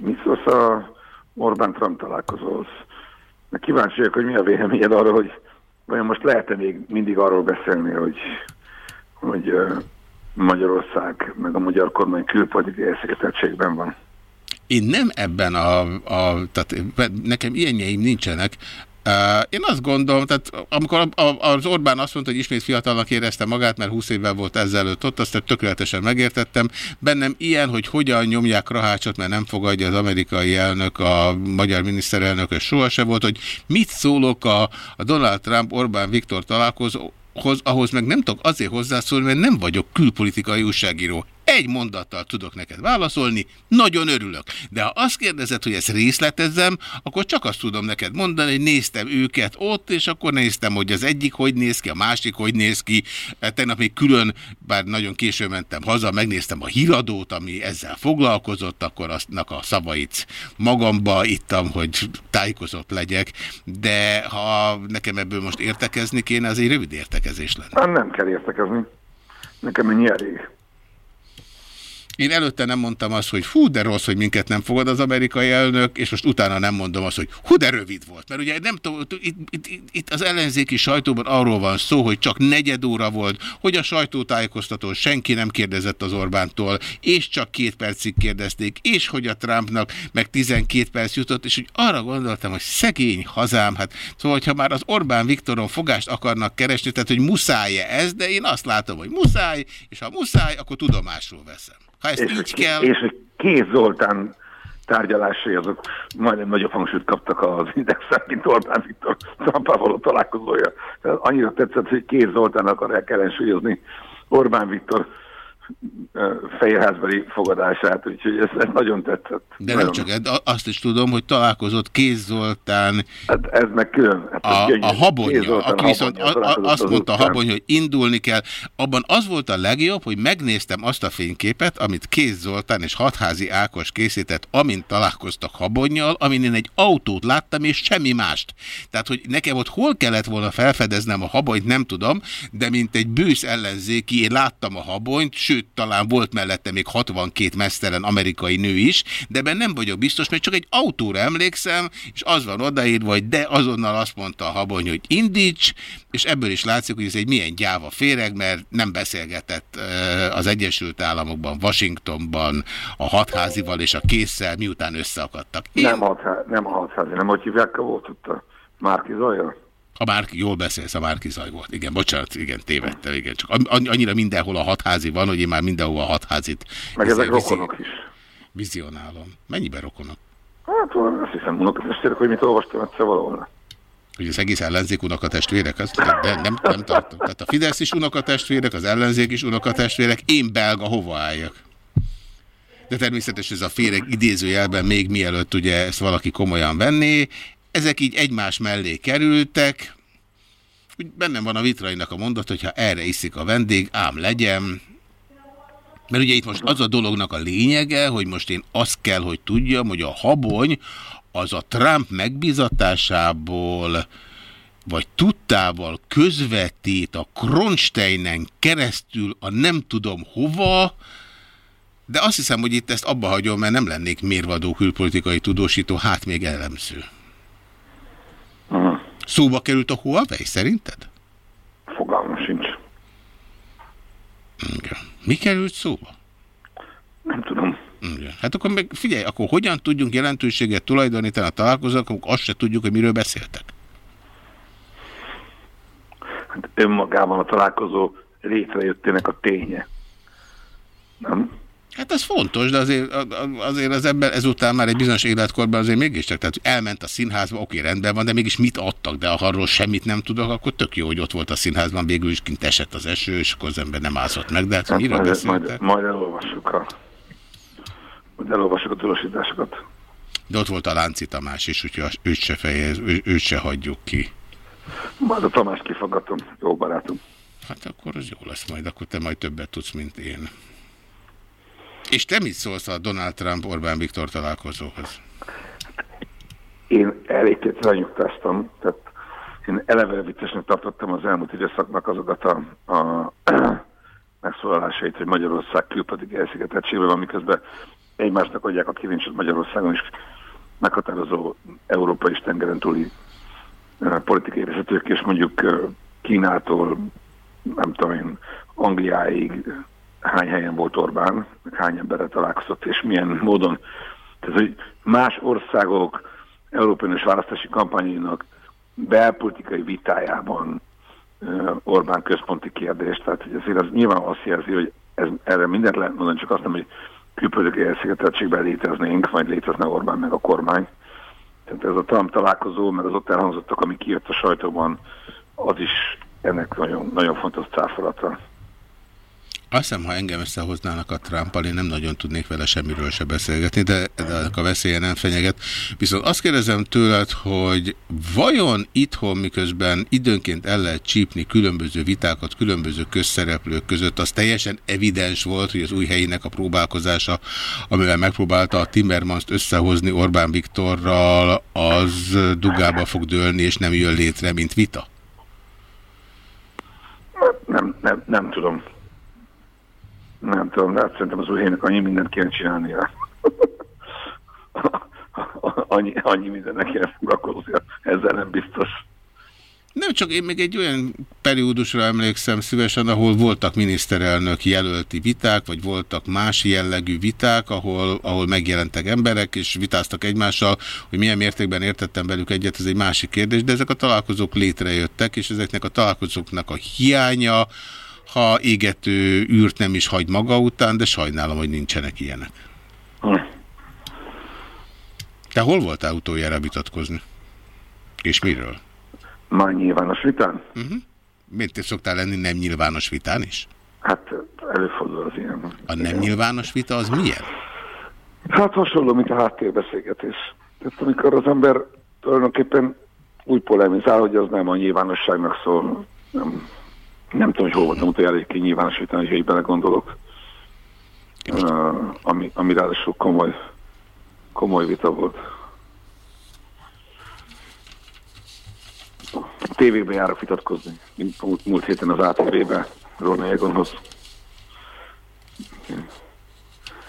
Mit szólsz a Orbán-Trump találkozóhoz? Kíváncsi vagyok, hogy mi a véleményed arra, hogy vajon most lehet-e még mindig arról beszélni, hogy, hogy Magyarország, meg a magyar kormány külpolitikai elszigeteltségben van. Én nem ebben a, a tehát nekem ilyenjeim nincsenek. Uh, én azt gondolom, tehát amikor a, a, az Orbán azt mondta, hogy ismét fiatalnak érezte magát, mert 20 évvel volt ezelőtt ott, azt tökéletesen megértettem. Bennem ilyen, hogy hogyan nyomják Rahácsot, mert nem fogadja az amerikai elnök, a magyar miniszterelnök, és soha se volt, hogy mit szólok a, a Donald Trump Orbán Viktor találkozó, Hoz, ahhoz meg nem tudok azért hozzászólni, mert nem vagyok külpolitikai újságíró. Egy mondattal tudok neked válaszolni, nagyon örülök. De ha azt kérdezed, hogy ezt részletezzem, akkor csak azt tudom neked mondani, hogy néztem őket ott, és akkor néztem, hogy az egyik hogy néz ki, a másik hogy néz ki. Tegnap még külön, bár nagyon későn mentem haza, megnéztem a híradót, ami ezzel foglalkozott, akkor aztnak a szavait magamba ittam, hogy tájékozott legyek, de ha nekem ebből most értekezni kéne, az egy rövid értekezés lenne. Nem kell értekezni. Nekem ennyi elég. Én előtte nem mondtam azt, hogy hú, de rossz, hogy minket nem fogad az amerikai elnök, és most utána nem mondom azt, hogy hú, de rövid volt. Mert ugye nem tudom, itt, itt, itt az ellenzéki sajtóban arról van szó, hogy csak negyed óra volt, hogy a sajtótájékoztatón senki nem kérdezett az Orbántól, és csak két percig kérdezték, és hogy a Trumpnak meg 12 perc jutott, és úgy arra gondoltam, hogy szegény hazám, hát szóval, hogyha már az Orbán Viktoron fogást akarnak keresni, tehát, hogy muszáj-e ez, de én azt látom, hogy muszáj, és ha muszáj, akkor tudomásról veszem. Ha ezt és, így hogy- kell... És hogy Kéz Zoltán tárgyalásai azok majdnem nagyobb hangsúlyt kaptak az indexen, mint Orbán Viktor Trumpával való találkozója. Tehát annyira tetszett, hogy Kéz Zoltán akarják ellensúlyozni Orbán Viktor fehérházbeli fogadását, úgyhogy ez, ez nagyon tetszett. De nem nagyon. csak, ez, azt is tudom, hogy találkozott Kéz Zoltán Hát ez meg külön. Hát ez a, gyönyörű. a habonja, aki viszont a, a, azt az mondta a utcán. habony, hogy indulni kell. Abban az volt a legjobb, hogy megnéztem azt a fényképet, amit Kéz Zoltán és Hatházi Ákos készített, amint találkoztak habonnyal, amin én egy autót láttam, és semmi mást. Tehát, hogy nekem ott hol kellett volna felfedeznem a habonyt, nem tudom, de mint egy bősz ellenzéki, én láttam a habonyt, sőt, talán volt mellette még 62 mesztelen amerikai nő is, de ebben nem vagyok biztos, mert csak egy autóra emlékszem, és az van odaírva, hogy de azonnal azt mondta a habony, hogy indíts, és ebből is látszik, hogy ez egy milyen gyáva féreg, mert nem beszélgetett az Egyesült Államokban, Washingtonban, a hatházival és a késszel, miután összeakadtak. Én, Nem, hatház, nem hatházi, nem hogy hívják, volt ott a Márki Zajja? A Márki, jól beszélsz, a Márki zaj volt. Igen, bocsánat, igen, tévedtem, igen. Csak an- annyira mindenhol a hatházi van, hogy én már mindenhol a hatházit Meg ezek rokonok is. vizionálom. Mennyiben rokonok? Hát azt hiszem, unokatestvérek, hogy mit olvastam egyszer valahol. Hogy az egész ellenzék unokatestvérek, azt de nem, nem tartom. Tehát a Fidesz is unokatestvérek, az ellenzék is unokatestvérek, én belga hova álljak? De természetesen ez a féreg idézőjelben még mielőtt ugye ezt valaki komolyan venné, ezek így egymás mellé kerültek, úgy bennem van a vitrainak a mondat, hogyha erre iszik a vendég, ám legyen, mert ugye itt most az a dolognak a lényege, hogy most én azt kell, hogy tudjam, hogy a habony az a Trump megbizatásából vagy tudtával közvetít a Kronsteinen keresztül a nem tudom hova, de azt hiszem, hogy itt ezt abba hagyom, mert nem lennék mérvadó külpolitikai tudósító, hát még elemző. Szóba került a Huawei szerinted? Fogalmam sincs. Igen. Mi került szóba? Nem tudom. Igen. Hát akkor meg figyelj, akkor hogyan tudjunk jelentőséget tulajdonítani a találkozók, amikor azt se tudjuk, hogy miről beszéltek? Hát önmagában a találkozó létrejöttének a ténye. Nem? Hát ez fontos, de azért, azért az ember ezután már egy bizonyos életkorban azért mégiscsak, tehát elment a színházba, oké, rendben van, de mégis mit adtak, de ha arról semmit nem tudok, akkor tök jó, hogy ott volt a színházban, végül is kint esett az eső, és akkor az ember nem ászott meg, de hát, hát miről majd, majd, majd elolvassuk a, majd elolvassuk a tudósításokat. De ott volt a Lánci Tamás is, úgyhogy őt se, fejez, ő, őt se hagyjuk ki. Majd a Tamás kifogatom, jó barátom. Hát akkor az jó lesz majd, akkor te majd többet tudsz, mint én. És te mit szólsz a Donald Trump Orbán Viktor találkozóhoz? Én elég kétszer nyugtáztam, tehát én eleve viccesnek tartottam az elmúlt időszaknak azokat a, a [CLEARS THROAT] megszólalásait, hogy Magyarország külpolitikai elszigeteltségben van, miközben egymásnak adják a kilincset Magyarországon is meghatározó európai és tengeren túli politikai vezetők, és mondjuk Kínától, nem tudom én, Angliáig hány helyen volt Orbán, hány emberre találkozott, és milyen módon. Tehát, hogy más országok Európai Uniós választási kampányainak belpolitikai vitájában Orbán központi kérdés. Tehát hogy azért az nyilván azt jelzi, hogy ez, erre mindent lehet mondani, csak azt nem, hogy külpolitikai elszigeteltségben léteznénk, vagy létezne Orbán meg a kormány. Tehát ez a Trump találkozó, meg az ott elhangzottak, ami kijött a sajtóban, az is ennek nagyon, nagyon fontos cáfolata. Azt hiszem, ha engem összehoznának a Trumpal, én nem nagyon tudnék vele semmiről se beszélgetni, de, de a veszélye nem fenyeget. Viszont azt kérdezem tőled, hogy vajon itthon, miközben időnként el lehet csípni különböző vitákat különböző közszereplők között, az teljesen evidens volt, hogy az új helyének a próbálkozása, amivel megpróbálta a Timmermans-t összehozni Orbán Viktorral, az dugába fog dőlni, és nem jön létre, mint vita? Nem, nem, nem tudom. Nem tudom, de hát szerintem az új helynek annyi mindent kéne csinálnia. [LAUGHS] annyi, annyi mindennek kéne foglalkoznia, ezzel nem biztos. Nem csak én még egy olyan periódusra emlékszem szívesen, ahol voltak miniszterelnök jelölti viták, vagy voltak más jellegű viták, ahol, ahol megjelentek emberek, és vitáztak egymással, hogy milyen mértékben értettem velük egyet, ez egy másik kérdés, de ezek a találkozók létrejöttek, és ezeknek a találkozóknak a hiánya, ha égető űrt nem is hagy maga után, de sajnálom, hogy nincsenek ilyenek. Hm. Te hol voltál utoljára vitatkozni? És miről? Már nyilvános vitán? Uh -huh. Miért te szoktál lenni nem nyilvános vitán is? Hát előfordul az ilyen. A nem nyilvános vita az milyen? Hát hasonló, mint a háttérbeszélgetés. Tehát amikor az ember tulajdonképpen úgy polemizál, hogy az nem a nyilvánosságnak szól. Nem, nem tudom, hogy hol voltam utoljára egy nyilvános vitán, hogy így belegondolok. Uh, ami, ami ráadásul komoly, komoly vita volt. tévében járok vitatkozni, mint múlt, múlt héten az ATV-be, Ronny Egonhoz.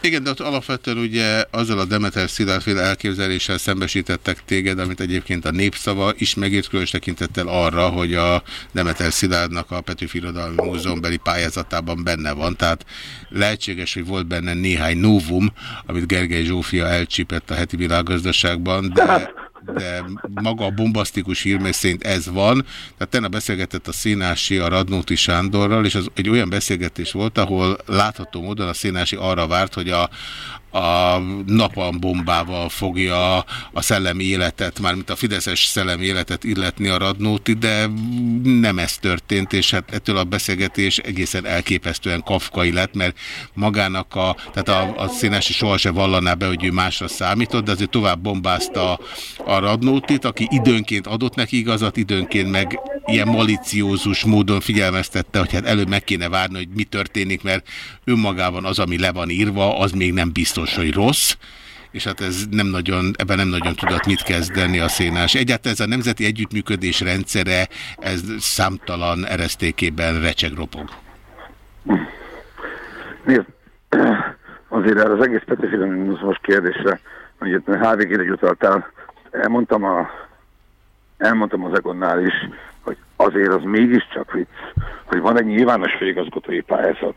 Igen, de ott alapvetően ugye azzal a Demeter Szilárdféle elképzeléssel szembesítettek téged, amit egyébként a népszava is megírt különös tekintettel arra, hogy a Demeter Szilárdnak a Petőfi Irodalmi Múzeumbeli pályázatában benne van, tehát lehetséges, hogy volt benne néhány novum, amit Gergely Zsófia elcsípett a heti világgazdaságban, de [LAUGHS] de maga a bombasztikus hírmely szerint ez van. Tehát tenne beszélgetett a Szénási a Radnóti Sándorral, és az egy olyan beszélgetés volt, ahol látható módon a Szénási arra várt, hogy a, a napalmbombával fogja a szellemi életet, mármint a Fideszes szellemi életet illetni a Radnóti, de nem ez történt, és hát ettől a beszélgetés egészen elképesztően kafkai lett, mert magának a, tehát a, a Szénási sohasem vallaná be, hogy ő másra számított, de azért tovább bombázta a Radnótit, aki időnként adott neki igazat, időnként meg ilyen maliciózus módon figyelmeztette, hogy hát előbb meg kéne várni, hogy mi történik, mert önmagában az, ami le van írva, az még nem biztos, hogy rossz, és hát ez nem nagyon, ebben nem nagyon tudott mit kezdeni a szénás. Egyáltalán ez a nemzeti együttműködés rendszere, ez számtalan eresztékében recsegropog. Nézd, [CLEARS THROAT] azért erre az egész most kérdésre, hogy itt HVG-re utaltál, elmondtam, a, elmondtam az Egonnál is, hogy azért az mégiscsak vicc, hogy van egy nyilvános főigazgatói pályázat.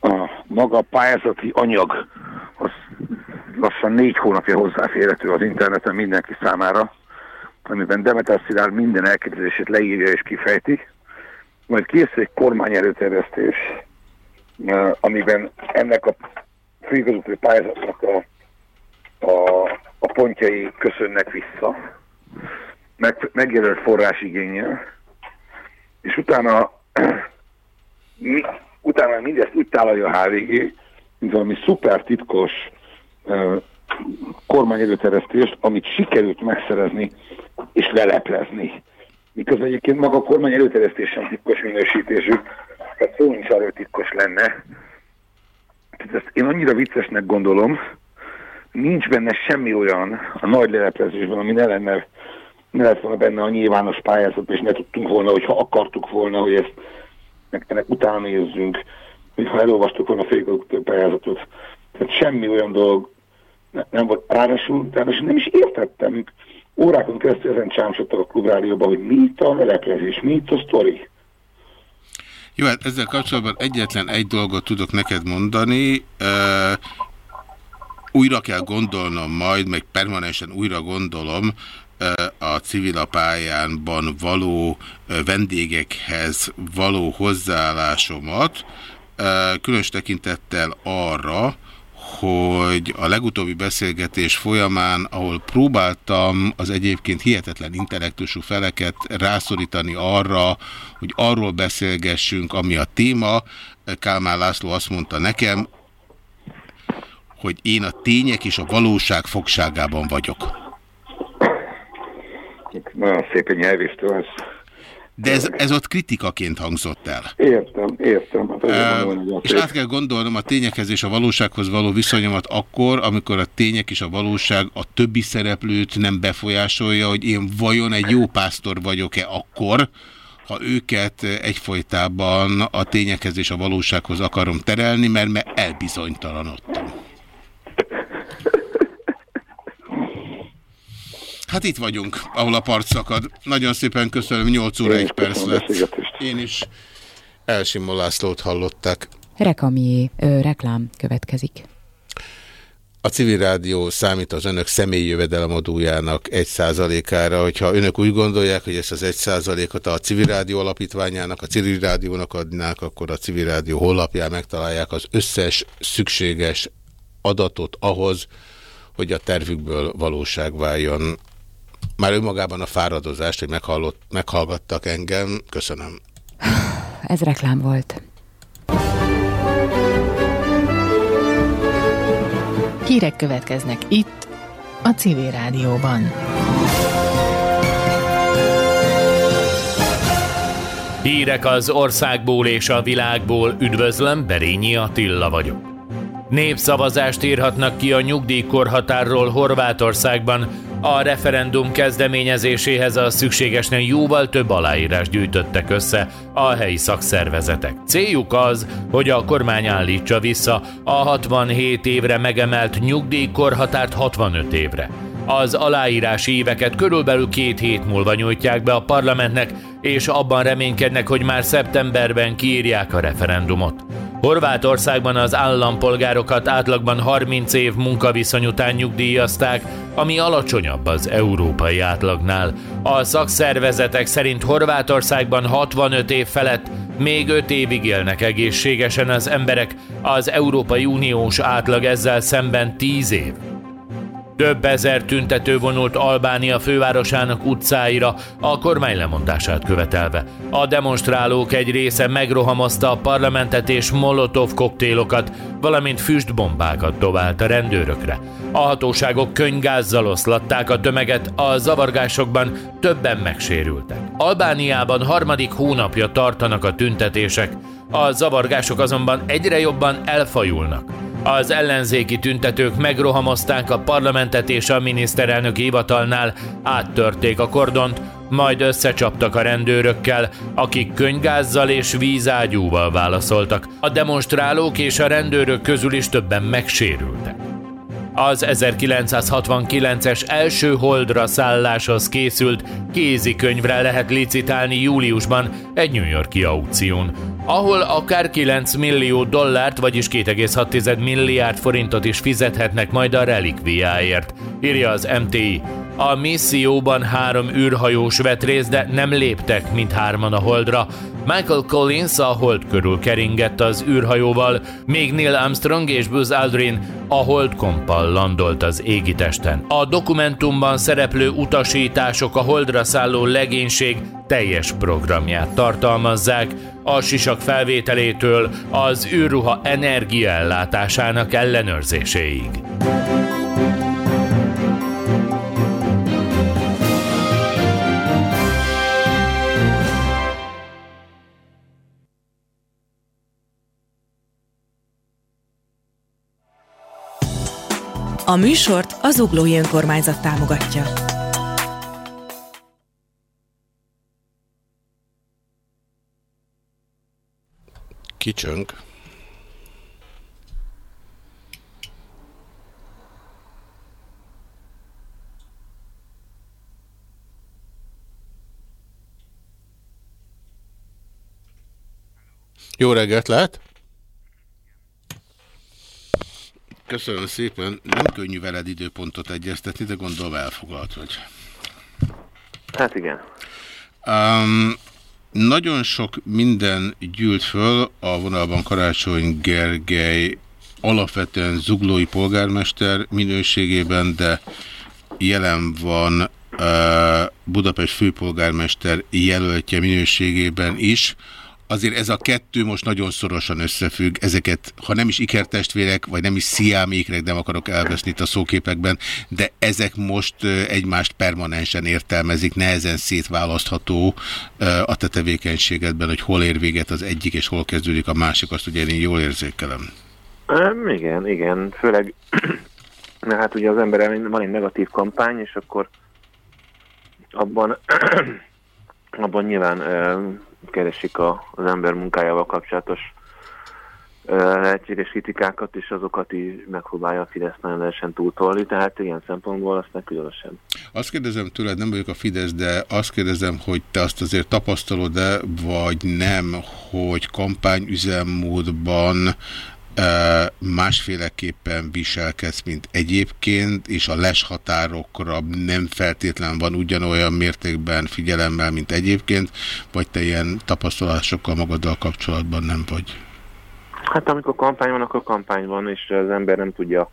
A maga pályázati anyag, az lassan négy hónapja hozzáférhető az interneten mindenki számára, amiben Demeter Szilárd minden elképzelését leírja és kifejti, majd készül egy kormányerőterjesztés, amiben ennek a főigazgatói pályázatnak a, a, a pontjai köszönnek vissza, meg, megjelölt forrásigényel, és utána, mi, utána mindezt úgy tálalja a HVG, mint valami szuper titkos uh, kormányerőteresztést, amit sikerült megszerezni és leleplezni. Miközben egyébként maga a kormány előterjesztés sem titkos minősítésű, tehát szó nincs arról, titkos lenne. Tehát ezt én annyira viccesnek gondolom, nincs benne semmi olyan a nagy leleplezésben, ami ne lenne, ne lett volna benne a nyilvános pályázat, és ne tudtunk volna, hogyha akartuk volna, hogy ezt meg ennek utána nézzünk, hogy ha elolvastuk volna a főigazgató pályázatot. Tehát semmi olyan dolog ne, nem volt. Ráadásul, ráadásul nem is értettem. Órákon keresztül ezen csámsodtak a klubrádióban, hogy mi itt a leleplezés, mi itt a sztori. Jó, hát ezzel kapcsolatban egyetlen egy dolgot tudok neked mondani. Uh, újra kell gondolnom majd, meg permanensen újra gondolom a civilapályánban való vendégekhez való hozzáállásomat, különös tekintettel arra, hogy a legutóbbi beszélgetés folyamán, ahol próbáltam az egyébként hihetetlen intellektusú feleket rászorítani arra, hogy arról beszélgessünk, ami a téma, Kálmán László azt mondta nekem, hogy én a tények és a valóság fogságában vagyok. Nagyon szép egy nyelvéstől ez. De ez, ez ott kritikaként hangzott el. Értem, értem. Hát Uh, mondom, és át kell gondolnom a tényekhez és a valósághoz való viszonyomat akkor, amikor a tények és a valóság a többi szereplőt nem befolyásolja, hogy én vajon egy jó pásztor vagyok-e akkor, ha őket egyfolytában a tényekhez és a valósághoz akarom terelni, mert, mert elbizonytalanodtam. Hát itt vagyunk, ahol a part szakad. Nagyon szépen köszönöm, 8 óra 1 perc lett. Én is Elsimó Lászlót hallották. Rekamié, ö, reklám következik. A civil rádió számít az önök személyi jövedelemadójának egy százalékára, hogyha önök úgy gondolják, hogy ezt az egy százalékot a civil rádió alapítványának, a civil rádiónak adnák, akkor a civil rádió honlapján megtalálják az összes szükséges adatot ahhoz, hogy a tervükből valóság váljon. Már önmagában a fáradozást, hogy meghallott, meghallgattak engem, köszönöm. [SIGHS] Ez reklám volt. Hírek következnek itt, a Civil Rádióban. Hírek az országból és a világból. Üdvözlöm, Berényi Attila vagyok. Népszavazást írhatnak ki a nyugdíjkorhatárról Horvátországban. A referendum kezdeményezéséhez a szükségesnél jóval több aláírás gyűjtöttek össze a helyi szakszervezetek. Céljuk az, hogy a kormány állítsa vissza a 67 évre megemelt nyugdíjkorhatárt 65 évre. Az aláírási éveket körülbelül két hét múlva nyújtják be a parlamentnek, és abban reménykednek, hogy már szeptemberben kiírják a referendumot. Horvátországban az állampolgárokat átlagban 30 év munkaviszony után nyugdíjazták, ami alacsonyabb az európai átlagnál. A szakszervezetek szerint Horvátországban 65 év felett még 5 évig élnek egészségesen az emberek, az Európai Uniós átlag ezzel szemben 10 év. Több ezer tüntető vonult Albánia fővárosának utcáira a kormány lemondását követelve. A demonstrálók egy része megrohamozta a parlamentet és molotov koktélokat, valamint füstbombákat dobált a rendőrökre. A hatóságok könygázzal oszlatták a tömeget, a zavargásokban többen megsérültek. Albániában harmadik hónapja tartanak a tüntetések, a zavargások azonban egyre jobban elfajulnak. Az ellenzéki tüntetők megrohamozták a parlamentet és a miniszterelnök hivatalnál, áttörték a kordont, majd összecsaptak a rendőrökkel, akik könygázzal és vízágyúval válaszoltak. A demonstrálók és a rendőrök közül is többen megsérültek. Az 1969-es első holdra szálláshoz készült kézikönyvre lehet licitálni júliusban egy New Yorki aukción, ahol akár 9 millió dollárt, vagyis 2,6 milliárd forintot is fizethetnek majd a relikviáért, írja az MTI. A misszióban három űrhajós vett részt, de nem léptek mindhárman a holdra. Michael Collins a hold körül keringett az űrhajóval, még Neil Armstrong és Buzz Aldrin a hold kompal landolt az égitesten. A dokumentumban szereplő utasítások a holdra szálló legénység teljes programját tartalmazzák, a sisak felvételétől az űrruha energiaellátásának ellenőrzéséig. A műsort az Uglói Önkormányzat támogatja. Kicsönk. Jó reggelt lehet? Köszönöm szépen. Nem könnyű veled időpontot egyeztetni, de gondolom elfoglalt vagy. Hát igen. Um, nagyon sok minden gyűlt föl a vonalban Karácsony Gergely alapvetően zuglói polgármester minőségében, de jelen van Budapest főpolgármester jelöltje minőségében is. Azért ez a kettő most nagyon szorosan összefügg, ezeket, ha nem is ikertestvérek, vagy nem is sziámékrek, nem akarok elveszni itt a szóképekben, de ezek most egymást permanensen értelmezik, nehezen szétválasztható a te tevékenységedben, hogy hol ér véget az egyik, és hol kezdődik a másik, azt ugye én jól érzékelem. Igen, igen, főleg [CLEARS THROAT] hát ugye az ember van egy negatív kampány, és akkor abban [CLEARS THROAT] abban nyilván keresik az ember munkájával kapcsolatos lehetséges kritikákat, és azokat is megpróbálja a Fidesz nagyon lehessen túltolni, tehát ilyen szempontból aztán különösen. Azt kérdezem tőled, nem vagyok a Fidesz, de azt kérdezem, hogy te azt azért tapasztalod-e, vagy nem, hogy kampányüzemmódban másféleképpen viselkedsz, mint egyébként, és a leshatárokra nem feltétlen van ugyanolyan mértékben figyelemmel, mint egyébként, vagy te ilyen tapasztalásokkal magaddal kapcsolatban nem vagy? Hát amikor kampány van, akkor kampány van, és az ember nem tudja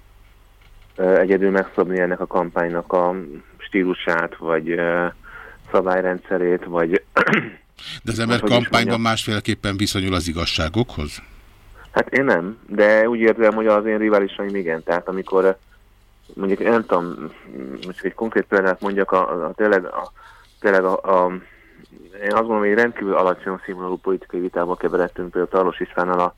egyedül megszabni ennek a kampánynak a stílusát, vagy szabályrendszerét, vagy... De az [COUGHS] ember kampányban másféleképpen viszonyul az igazságokhoz? Hát én nem, de úgy érzem, hogy az én riválisaim igen. Tehát amikor mondjuk nem tudom, most egy konkrét példát mondjak, a, a, tényleg, a, tényleg a, a, én azt gondolom, hogy rendkívül alacsony színvonalú politikai vitába keveredtünk például Tarlos Istvánnal a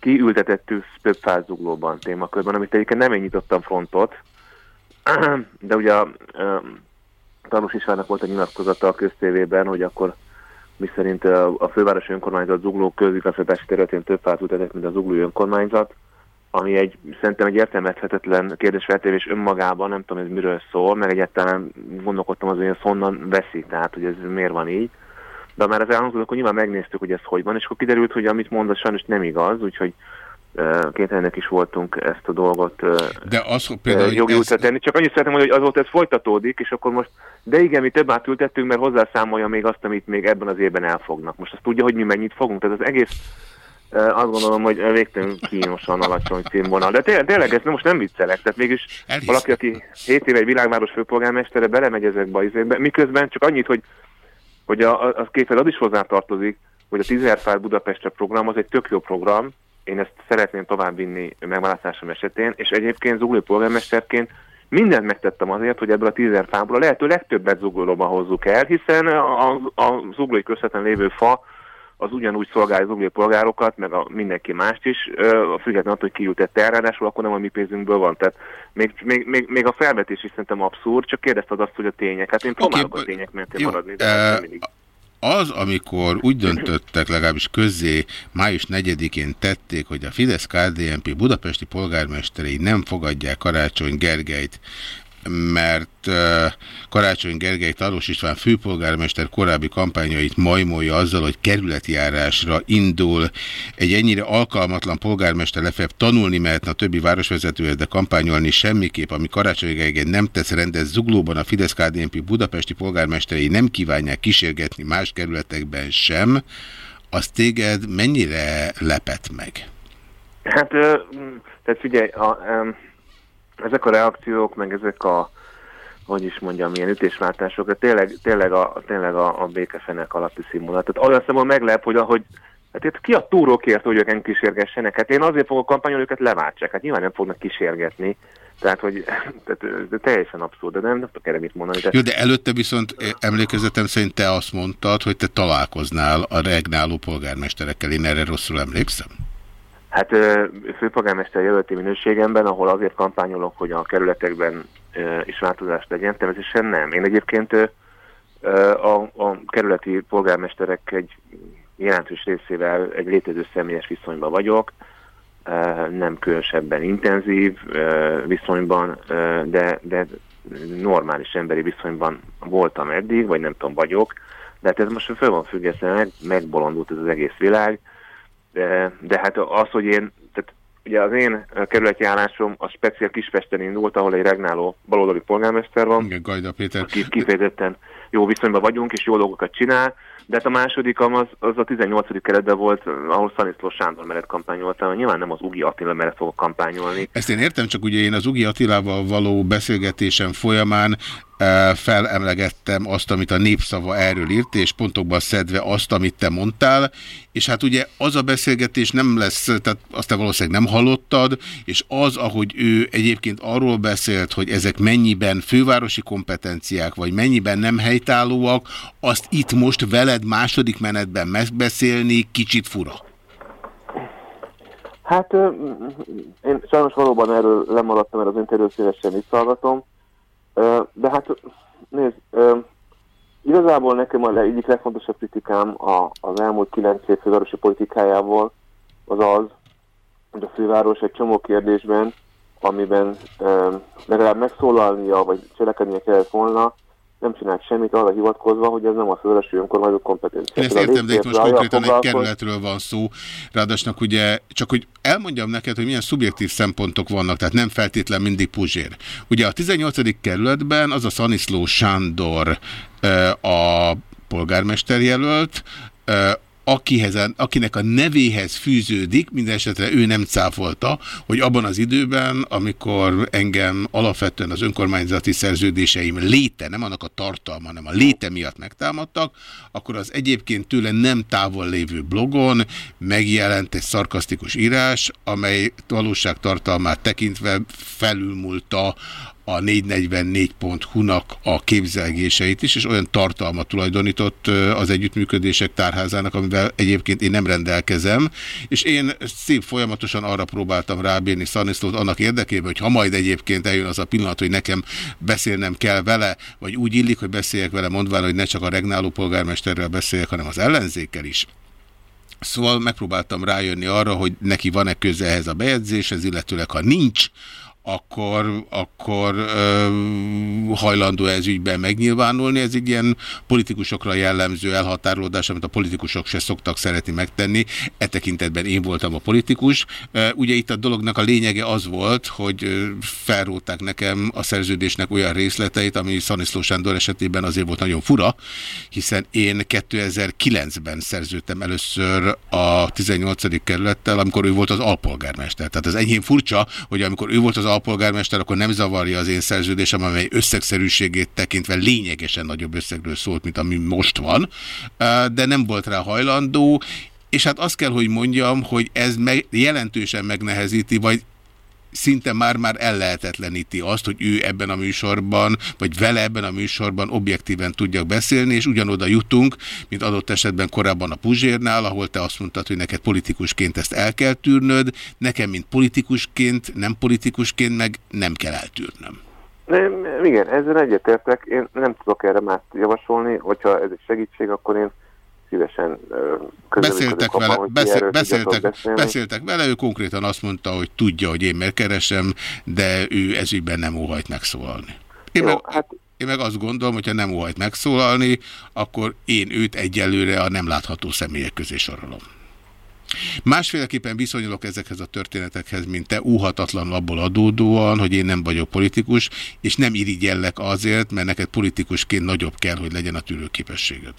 kiültetettű többfázuglóban témakörben, amit egyébként nem én nyitottam frontot, [CLEARS THROAT] de ugye a, a Tarlos Istvánnak volt a nyilatkozata a köztévében, hogy akkor miszerint a fővárosi önkormányzat zugló közigazgatási területén több fát ültetett, mint az zuglói önkormányzat, ami egy, szerintem egy értelmezhetetlen kérdésfeltevés önmagában, nem tudom ez miről szól, meg egyáltalán gondolkodtam az, hogy ez honnan veszi, tehát hogy ez miért van így. De már az elhangzott, akkor nyilván megnéztük, hogy ez hogy van, és akkor kiderült, hogy amit mond, az sajnos nem igaz, úgyhogy két ennek is voltunk ezt a dolgot de az, például, jogi ez... útra tenni. Csak annyit szeretném mondani, hogy azóta ez folytatódik, és akkor most, de igen, mi több átültettünk, mert hozzászámolja még azt, amit még ebben az évben elfognak. Most azt tudja, hogy mi mennyit fogunk, tehát az egész azt gondolom, hogy végtelen kínosan alacsony színvonal. De tényleg, tényleg ez most nem viccelek, tehát mégis Elhisz. valaki, aki 7 éve egy világváros főpolgármestere, belemegy ezekbe az izékbe, miközben csak annyit, hogy, hogy a, a, a képvel az is hozzátartozik, hogy a 10 Fár Budapestre program az egy tök jó program, én ezt szeretném továbbvinni megválasztásom esetén, és egyébként zuglói polgármesterként mindent megtettem azért, hogy ebből a tízer fából a lehető legtöbbet zuglóban hozzuk el, hiszen a, a zuglói közvetlen lévő fa az ugyanúgy szolgálja az ugli polgárokat, meg a mindenki mást is, ö, a független attól, hogy kiültette el, ráadásul akkor nem a mi pénzünkből van. Tehát még, még, még, még a felvetés is szerintem abszurd, csak kérdezted azt, hogy a tények. Hát én próbálok a tények mentén maradni, de mindig. Az, amikor úgy döntöttek, legalábbis közzé május 4-én tették, hogy a Fidesz-KDNP budapesti polgármesterei nem fogadják Karácsony Gergelyt, mert Karácsony Gergely Talós István főpolgármester korábbi kampányait majmolja azzal, hogy kerületjárásra indul. Egy ennyire alkalmatlan polgármester lefebb tanulni mehetne a többi városvezetőhez, de kampányolni semmiképp, ami Karácsony Gergely nem tesz rendet zuglóban a fidesz KDNP budapesti polgármesterei nem kívánják kísérgetni más kerületekben sem, az téged mennyire lepett meg? Hát, tehát figyelj, a, em, ezek a reakciók, meg ezek a, hogy is mondjam, ilyen ütésváltások, de tényleg, tényleg a, tényleg a, a békefenek alatti színvonalat. Tehát olyan szemben meglep, hogy ahogy Hát itt ki a túrókért, hogy ők kísérgessenek? Hát én azért fogok kampányolni, őket leváltsák. Hát nyilván nem fognak kísérgetni. Tehát, hogy [LAUGHS] tehát, de teljesen abszurd, de nem, nem tudok erre mit mondani. Tehát, Jó, de előtte viszont emlékezetem szerint te azt mondtad, hogy te találkoznál a regnáló polgármesterekkel. Én erre rosszul emlékszem? Hát főpolgármester jelölti minőségemben, ahol azért kampányolok, hogy a kerületekben is változás legyen, természetesen nem. Én egyébként a, a kerületi polgármesterek egy jelentős részével egy létező személyes viszonyban vagyok, nem különösebben intenzív viszonyban, de, de normális emberi viszonyban voltam eddig, vagy nem tudom, vagyok, de hát ez most föl van függesztve, meg, megbolondult ez az egész világ, de, de hát az, hogy én, tehát ugye az én kerületi állásom a speciál Kispesten indult, ahol egy regnáló baloldali polgármester van. Igen, Gajda Péter. Aki kifejezetten jó viszonyban vagyunk, és jó dolgokat csinál, de hát a másodikam az, az a 18. keretben volt, ahol Szaniszló Sándor mellett kampányoltam, nyilván nem az Ugi Attila mellett fogok kampányolni. Ezt én értem, csak ugye én az Ugi Attilával való beszélgetésem folyamán eh, felemlegettem azt, amit a népszava erről írt, és pontokban szedve azt, amit te mondtál, és hát ugye az a beszélgetés nem lesz, tehát azt te valószínűleg nem hallottad, és az, ahogy ő egyébként arról beszélt, hogy ezek mennyiben fővárosi kompetenciák, vagy mennyiben nem helytállóak, azt itt most veled második menetben megbeszélni kicsit fura. Hát én sajnos valóban erről lemaradtam, mert az interjút szívesen visszahallgatom, Ö, de hát nézd, igazából nekem a egyik legfontosabb kritikám az elmúlt kilenc év fővárosi politikájából az az, hogy a főváros egy csomó kérdésben, amiben legalább megszólalnia, vagy cselekednie kellett volna, nem csinált semmit arra hivatkozva, hogy ez nem a fővárosi önkormányzat kompetencia. Ezt értem, de itt most konkrétan egy kerületről van szó. Ráadásnak ugye, csak hogy elmondjam neked, hogy milyen szubjektív szempontok vannak, tehát nem feltétlen mindig Puzsér. Ugye a 18. kerületben az a Szaniszló Sándor a polgármester jelölt, akihez, akinek a nevéhez fűződik, minden esetre ő nem cáfolta, hogy abban az időben, amikor engem alapvetően az önkormányzati szerződéseim léte, nem annak a tartalma, hanem a léte miatt megtámadtak, akkor az egyébként tőle nem távol lévő blogon megjelent egy szarkasztikus írás, amely valóságtartalmát tekintve felülmúlta a 444.hu-nak a képzelgéseit is, és olyan tartalmat tulajdonított az együttműködések tárházának, amivel egyébként én nem rendelkezem, és én szép folyamatosan arra próbáltam rábírni Szaniszlót annak érdekében, hogy ha majd egyébként eljön az a pillanat, hogy nekem beszélnem kell vele, vagy úgy illik, hogy beszéljek vele, mondván, hogy ne csak a regnáló polgármesterrel beszéljek, hanem az ellenzékkel is. Szóval megpróbáltam rájönni arra, hogy neki van-e köze ehhez a bejegyzéshez, illetőleg ha nincs, akkor, akkor ö, hajlandó ez ügyben megnyilvánulni. Ez egy ilyen politikusokra jellemző elhatárolódás, amit a politikusok se szoktak szeretni megtenni. E tekintetben én voltam a politikus. Ö, ugye itt a dolognak a lényege az volt, hogy felrótták nekem a szerződésnek olyan részleteit, ami Szaniszló Sándor esetében azért volt nagyon fura, hiszen én 2009-ben szerződtem először a 18. kerülettel, amikor ő volt az alpolgármester. Tehát ez enyhén furcsa, hogy amikor ő volt az alpolgármester, akkor nem zavarja az én szerződésem, amely összegszerűségét tekintve lényegesen nagyobb összegről szólt, mint ami most van, de nem volt rá hajlandó, és hát azt kell, hogy mondjam, hogy ez meg, jelentősen megnehezíti, vagy szinte már-már ellehetetleníti azt, hogy ő ebben a műsorban, vagy vele ebben a műsorban objektíven tudjak beszélni, és ugyanoda jutunk, mint adott esetben korábban a Puzsérnál, ahol te azt mondtad, hogy neked politikusként ezt el kell tűrnöd, nekem, mint politikusként, nem politikusként meg nem kell eltűrnöm. Nem, igen, ezzel egyetértek. Én nem tudok erre más javasolni, hogyha ez egy segítség, akkor én szívesen Beszéltek vele, abban, beszél, beszéltek, beszéltek vele, ő konkrétan azt mondta, hogy tudja, hogy én megkeresem, de ő ezügyben nem óhajt megszólalni. Én, meg, hát- én meg azt gondolom, hogyha nem óhajt megszólalni, akkor én őt egyelőre a nem látható személyek közé sorolom. Másféleképpen viszonyulok ezekhez a történetekhez, mint te, óhatatlan abból adódóan, hogy én nem vagyok politikus, és nem irigyellek azért, mert neked politikusként nagyobb kell, hogy legyen a tűrőképességed.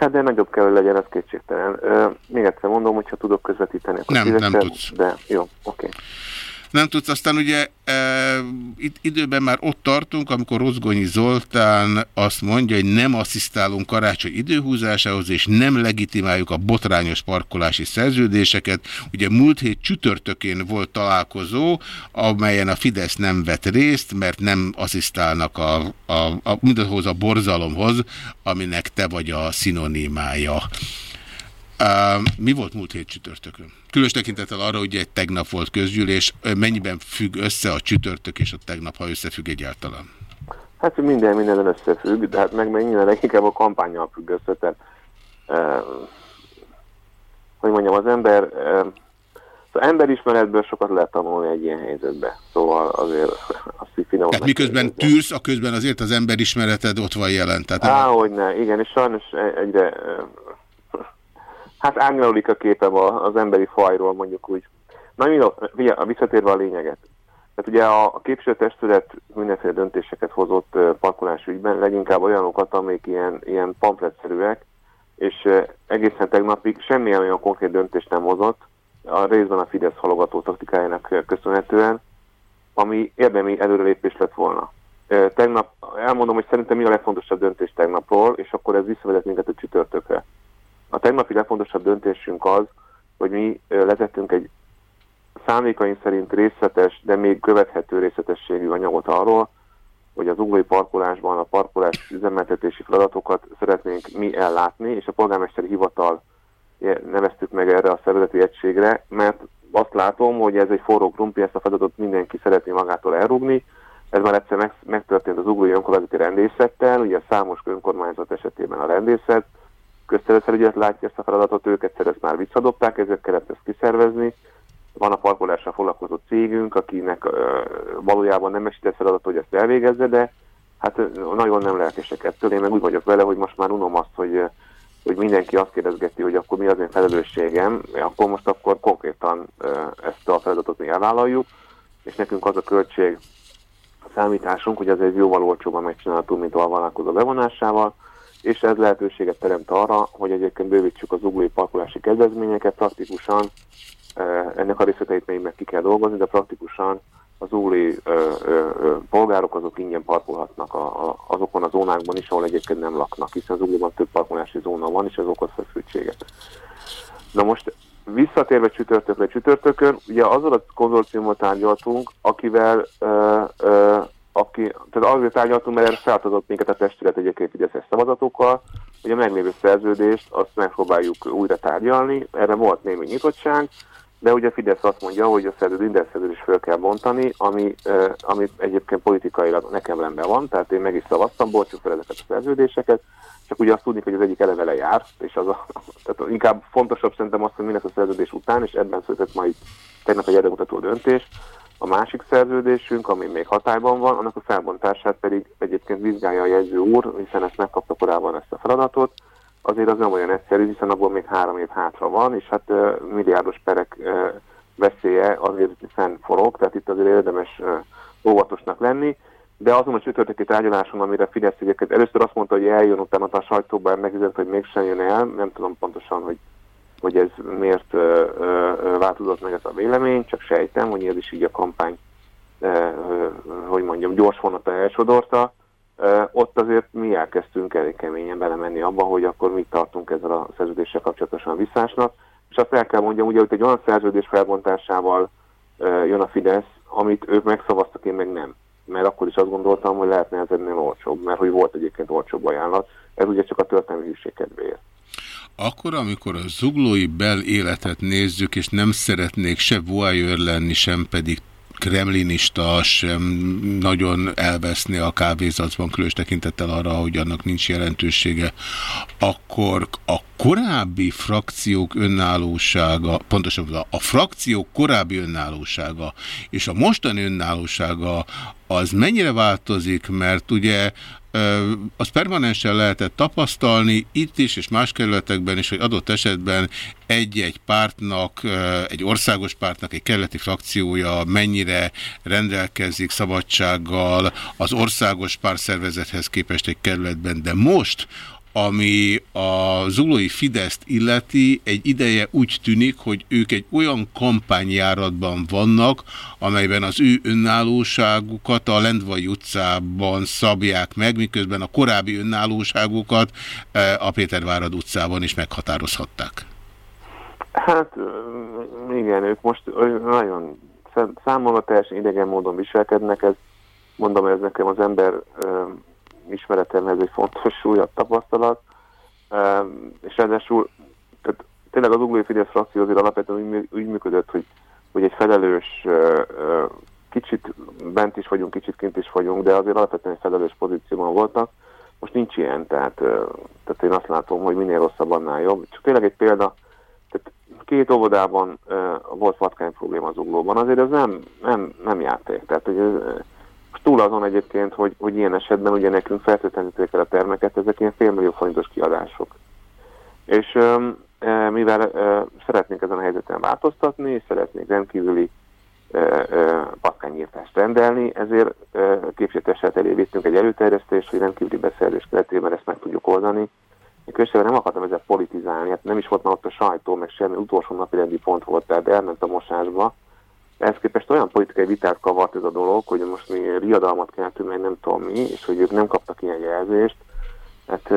Hát de nagyobb kell, hogy legyen, ez kétségtelen. Ö, még egyszer mondom, hogyha tudok közvetíteni, akkor Nem, nem tudsz. De jó, oké. Nem tudsz, aztán ugye e, itt időben már ott tartunk, amikor Rozgonyi Zoltán azt mondja, hogy nem asszisztálunk karácsony időhúzásához, és nem legitimáljuk a botrányos parkolási szerződéseket. Ugye múlt hét csütörtökén volt találkozó, amelyen a Fidesz nem vett részt, mert nem asszisztálnak a, a, a, mindahhoz a borzalomhoz, aminek te vagy a szinonimája. Mi volt múlt hét csütörtökön? Különös tekintettel arra, hogy egy tegnap volt közgyűlés, mennyiben függ össze a csütörtök és a tegnap, ha összefügg egyáltalán? Hát minden minden összefügg, de hát meg minden leginkább a kampányjal függ össze, tehát eh, hogy mondjam, az ember eh, az emberismeretből sokat lehet tanulni egy ilyen helyzetbe. Szóval azért azt így finomon Tehát miközben tűrsz, a közben azért az emberismereted ott van jelen. Tehát nem- Á, hogy ne, igen, és sajnos e- egyre, hát árnyalódik a képem az emberi fajról, mondjuk úgy. Na, mi, visszatérve a lényeget. Tehát ugye a, a képviselőtestület mindenféle döntéseket hozott parkolás ügyben, leginkább olyanokat, amik ilyen, ilyen pamfletszerűek, és egészen tegnapig semmilyen olyan konkrét döntést nem hozott, a részben a Fidesz halogató taktikájának köszönhetően, ami érdemi előrelépés lett volna. Tegnap elmondom, hogy szerintem mi a legfontosabb döntés tegnapról, és akkor ez visszavezet minket a csütörtökre. A tegnapi legfontosabb döntésünk az, hogy mi letettünk egy szándékaink szerint részletes, de még követhető részletességű anyagot arról, hogy az uglói parkolásban a parkolás üzemeltetési feladatokat szeretnénk mi ellátni, és a polgármesteri hivatal neveztük meg erre a szervezeti egységre, mert azt látom, hogy ez egy forró krumpli, ezt a feladatot mindenki szeretné magától elrúgni. Ez már egyszer meg, megtörtént az uglói önkormányzati rendészettel, ugye számos önkormányzat esetében a rendészet, közterületfelügyelet látja ezt a feladatot, ők egyszer ezt már visszadobták, ezért kellett ezt kiszervezni. Van a parkolással foglalkozó cégünk, akinek ö, valójában nem esített feladat, hogy ezt elvégezze, de hát nagyon nem lelkesek ettől. Én meg úgy vagyok vele, hogy most már unom azt, hogy hogy mindenki azt kérdezgeti, hogy akkor mi az én felelősségem, akkor most akkor konkrétan ezt a feladatot mi elvállaljuk, és nekünk az a költség számításunk, hogy ez egy jóval olcsóban megcsinálható, mint a vállalkozó bevonásával, és ez lehetőséget teremt arra, hogy egyébként bővítsük az uglói parkolási kedvezményeket praktikusan, ö, ennek a részleteit még meg ki kell dolgozni, de praktikusan az úli ö, ö, polgárok azok ingyen parkolhatnak a, a, azokon a zónákban is, ahol egyébként nem laknak, hiszen az úliban több parkolási zóna van, és ez okoz feszültséget. Na most visszatérve csütörtökre csütörtökön, ugye azzal a konzorciummal tárgyaltunk, akivel ö, ö, aki, tehát azért tárgyaltunk, mert erre feladatott minket a testület egyébként Fideszes szavazatokkal, hogy a meglévő szerződést azt megpróbáljuk újra tárgyalni, erre volt némi nyitottság, de ugye a Fidesz azt mondja, hogy a szerződés, minden szerződést fel kell bontani, ami, uh, ami egyébként politikailag nekem rendben van, tehát én meg is szavaztam, bolcsuk fel ezeket a szerződéseket, csak ugye azt tudni, hogy az egyik eleve lejár, és az a, [LAUGHS] tehát inkább fontosabb szerintem azt, hogy mi lesz a szerződés után, és ebben született majd tegnap egy előmutató döntés. A másik szerződésünk, ami még hatályban van, annak a felbontását pedig egyébként vizsgálja a jegyző úr, hiszen ezt megkapta korábban ezt a feladatot, azért az nem olyan egyszerű, hiszen abból még három év hátra van, és hát milliárdos perek veszélye azért fennforog, tehát itt azért érdemes óvatosnak lenni, de azon a csütörtöki tárgyaláson, amire Fidesz egyébként először azt mondta, hogy eljön, utána a sajtóban megüzent, hogy mégsem jön el, nem tudom pontosan, hogy, hogy ez miért változott meg ez a vélemény, csak sejtem, hogy ez is így a kampány, hogy mondjam, gyors vonata elsodorta, ott azért mi elkezdtünk elég keményen belemenni abba, hogy akkor mit tartunk ezzel a szerződéssel kapcsolatosan visszásnak, és azt el kell mondjam, ugye, hogy egy olyan szerződés felbontásával jön a Fidesz, amit ők megszavaztak, én meg nem. Mert akkor is azt gondoltam, hogy lehetne ez ennél olcsóbb, mert hogy volt egyébként olcsóbb ajánlat. Ez ugye csak a történelmi hűség kedvéért. Akkor, amikor a zuglói bel életet nézzük, és nem szeretnék se voyeur lenni, sem pedig kremlinista, sem nagyon elveszni a kávézacban, különös tekintettel arra, hogy annak nincs jelentősége, akkor a korábbi frakciók önállósága, pontosabban a frakciók korábbi önállósága és a mostani önállósága az mennyire változik, mert ugye azt permanensen lehetett tapasztalni itt is és más kerületekben is, hogy adott esetben egy-egy pártnak, egy országos pártnak, egy kerületi frakciója mennyire rendelkezik szabadsággal az országos pártszervezethez képest egy kerületben, de most ami a zulói Fideszt illeti, egy ideje úgy tűnik, hogy ők egy olyan kampányjáratban vannak, amelyben az ő önállóságukat a Lendvai utcában szabják meg, miközben a korábbi önállóságukat eh, a Pétervárad utcában is meghatározhatták. Hát igen, ők most nagyon számomra teljesen idegen módon viselkednek, ez mondom, ez nekem az ember ö, ismeretemhez egy fontos [LAUGHS] súlyabb tapasztalat, és ráadásul tehát tényleg az uglói Fidesz frakció azért alapvetően úgy, mű- úgy működött, hogy, hogy egy felelős, kicsit bent is vagyunk, kicsit kint is vagyunk, de azért alapvetően egy felelős pozícióban voltak. Most nincs ilyen, tehát, tehát én azt látom, hogy minél rosszabb, annál jobb. Csak tényleg egy példa, két óvodában volt vatkány probléma az uglóban, azért ez nem, nem, nem játék. Tehát, hogy ez, túl azon egyébként, hogy, hogy ilyen esetben ugye nekünk feltétlenítők el a termeket, ezek ilyen félmillió forintos kiadások. És um, uh, mivel uh, szeretnénk ezen a helyzeten változtatni, és szeretnénk rendkívüli uh, uh, patkányírtást rendelni, ezért uh, képviselőtestet elé vittünk egy előterjesztést, hogy rendkívüli beszélés keretében ezt meg tudjuk oldani, én köszönöm, nem akartam ezzel politizálni, hát nem is volt már ott a sajtó, meg semmi utolsó napi rendi pont volt, tehát elment a mosásba. Ehhez képest olyan politikai vitát kavart ez a dolog, hogy most mi riadalmat keltünk, meg nem tudom mi, és hogy ők nem kaptak ilyen jelzést. Hát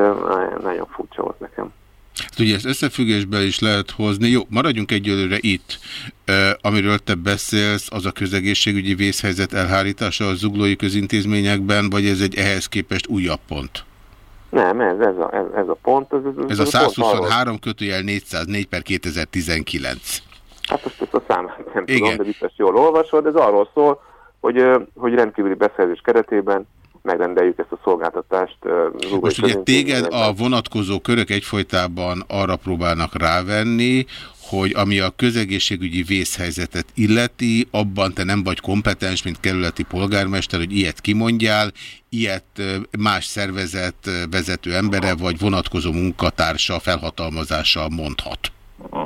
nagyon- furcsa volt nekem. Hát ugye ezt összefüggésbe is lehet hozni. Jó, maradjunk egyelőre itt. Uh, amiről te beszélsz, az a közegészségügyi vészhelyzet elhárítása a zuglói közintézményekben, vagy ez egy ehhez képest újabb pont? Nem, ez, ez, a, ez, ez a pont. Ez, Ez a pont arról- 123 kötőjel 404 per 2019. Hát most ezt a számát nem Igen. tudom, de biztos jól olvasod. Ez arról szól, hogy, hogy rendkívüli beszerzés keretében megrendeljük ezt a szolgáltatást. zuglói Most ugye téged a vonatkozó körök egyfolytában arra próbálnak rávenni, hogy ami a közegészségügyi vészhelyzetet illeti, abban te nem vagy kompetens, mint kerületi polgármester, hogy ilyet kimondjál, ilyet más szervezet vezető embere vagy vonatkozó munkatársa felhatalmazással mondhat.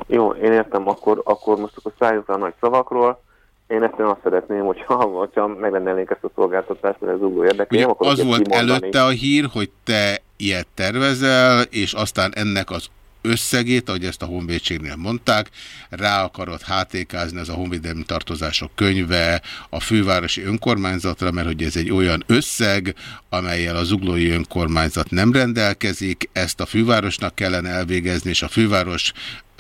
Jó, én értem, akkor, akkor most akkor szálljunk a nagy szavakról. Én ezt én azt szeretném, hogyha, hogyha megrendelnénk ezt a szolgáltatást, mert ez ugló érdekel. Ugye Nem az volt kimondani. előtte a hír, hogy te ilyet tervezel, és aztán ennek az összegét, ahogy ezt a honvédségnél mondták, rá akarod hátékázni az a honvédelmi tartozások könyve a fővárosi önkormányzatra, mert hogy ez egy olyan összeg, amelyel az uglói önkormányzat nem rendelkezik, ezt a fővárosnak kellene elvégezni, és a főváros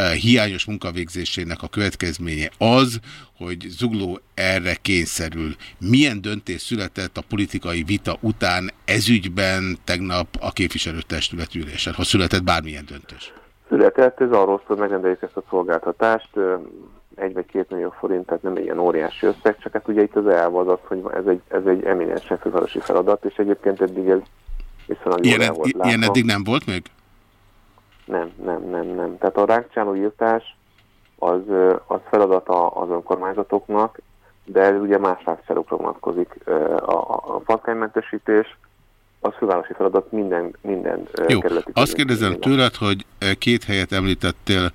hiányos munkavégzésének a következménye az, hogy Zugló erre kényszerül. Milyen döntés született a politikai vita után ezügyben tegnap a képviselőtestület ülésen, ha született bármilyen döntés? Született, ez arról szól, hogy megrendeljük ezt a szolgáltatást, egy vagy két millió forint, tehát nem egy ilyen óriási összeg, csak hát ugye itt az elv az az, hogy ez egy, ez egy eminensen fővárosi feladat, és egyébként eddig ez viszonylag jól Ilyen, volt ilyen látva. eddig nem volt még? Nem, nem, nem, nem. Tehát a rákcsáló írtás az, az feladata az önkormányzatoknak, de ez ugye más rákcsálókra vonatkozik. A, a, a patkánymentesítés az fővárosi feladat minden, minden Jó, kerületi azt kérdezem tőled, hogy két helyet említettél,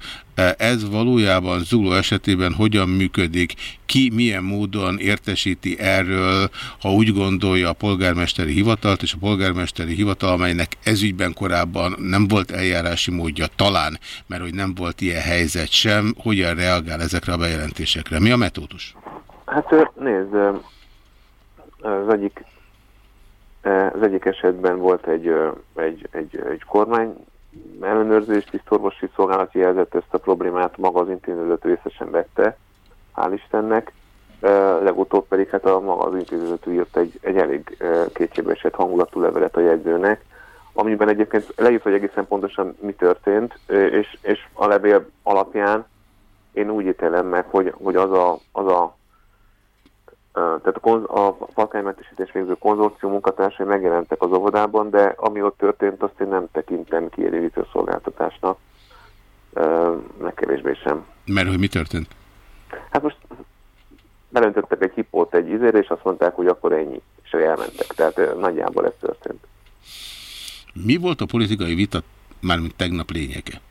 ez valójában Zugló esetében hogyan működik, ki milyen módon értesíti erről, ha úgy gondolja a polgármesteri hivatalt, és a polgármesteri hivatal, amelynek ezügyben korábban nem volt eljárási módja talán, mert hogy nem volt ilyen helyzet sem, hogyan reagál ezekre a bejelentésekre? Mi a metódus? Hát nézd, az egyik, az egyik esetben volt egy, egy, egy, egy kormány ellenőrzés, tisztorvosi szolgálat jelzett ezt a problémát, maga az intézet részesen vette, hál' Istennek. Ö, legutóbb pedig hát a maga az intézetű írt egy, egy elég ö, kétségbeesett hangulatú levelet a jegyzőnek, amiben egyébként leírt, hogy egészen pontosan mi történt, és, és a levél alapján én úgy ítélem meg, hogy, hogy az a, az a tehát a, konz, a patkánymentesítés végző konzorcium munkatársai megjelentek az óvodában, de ami ott történt, azt én nem tekintem kielégítő szolgáltatásnak, legkevésbé sem. Mert hogy mi történt? Hát most belöntöttek egy hipót egy izére, és azt mondták, hogy akkor ennyi, és elmentek. Tehát nagyjából ez történt. Mi volt a politikai vita, mármint tegnap lényege?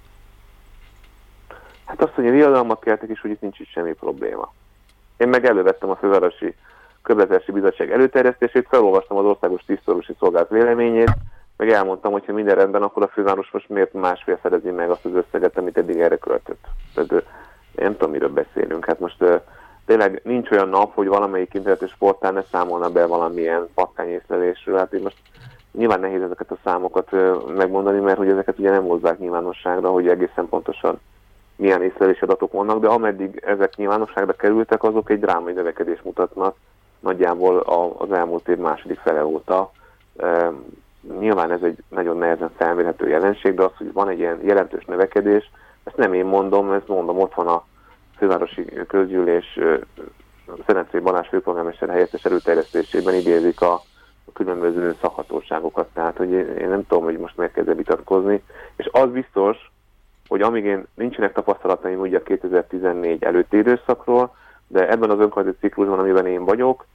Hát azt, hogy a riadalmak keltek, és hogy itt nincs itt semmi probléma. Én meg elővettem a fővárosi közlekedési bizottság előterjesztését, felolvastam az országos tisztorosi szolgált véleményét, meg elmondtam, hogy ha minden rendben, akkor a főváros most miért másfél fedezi meg azt az összeget, amit eddig erre költött. Tehát én nem tudom, miről beszélünk. Hát most tényleg nincs olyan nap, hogy valamelyik internetes portál ne számolna be valamilyen patkányészlelésről. Hát én most nyilván nehéz ezeket a számokat megmondani, mert hogy ezeket ugye nem hozzák nyilvánosságra, hogy egészen pontosan milyen észlelési adatok vannak, de ameddig ezek nyilvánosságra kerültek, azok egy drámai növekedést mutatnak. Nagyjából az elmúlt év második fele óta. Nyilván ez egy nagyon nehezen felmérhető jelenség, de az, hogy van egy ilyen jelentős növekedés, ezt nem én mondom, ezt mondom, ott van a fővárosi közgyűlés ö, Szenencei Balázs főpolgármester helyettes előterjesztésében idézik a, különböző szakhatóságokat, tehát hogy én nem tudom, hogy most miért kezdve vitatkozni, és az biztos, hogy amíg én nincsenek tapasztalataim ugye a 2014 előtti időszakról, de ebben az önkormányzati ciklusban, amiben én vagyok,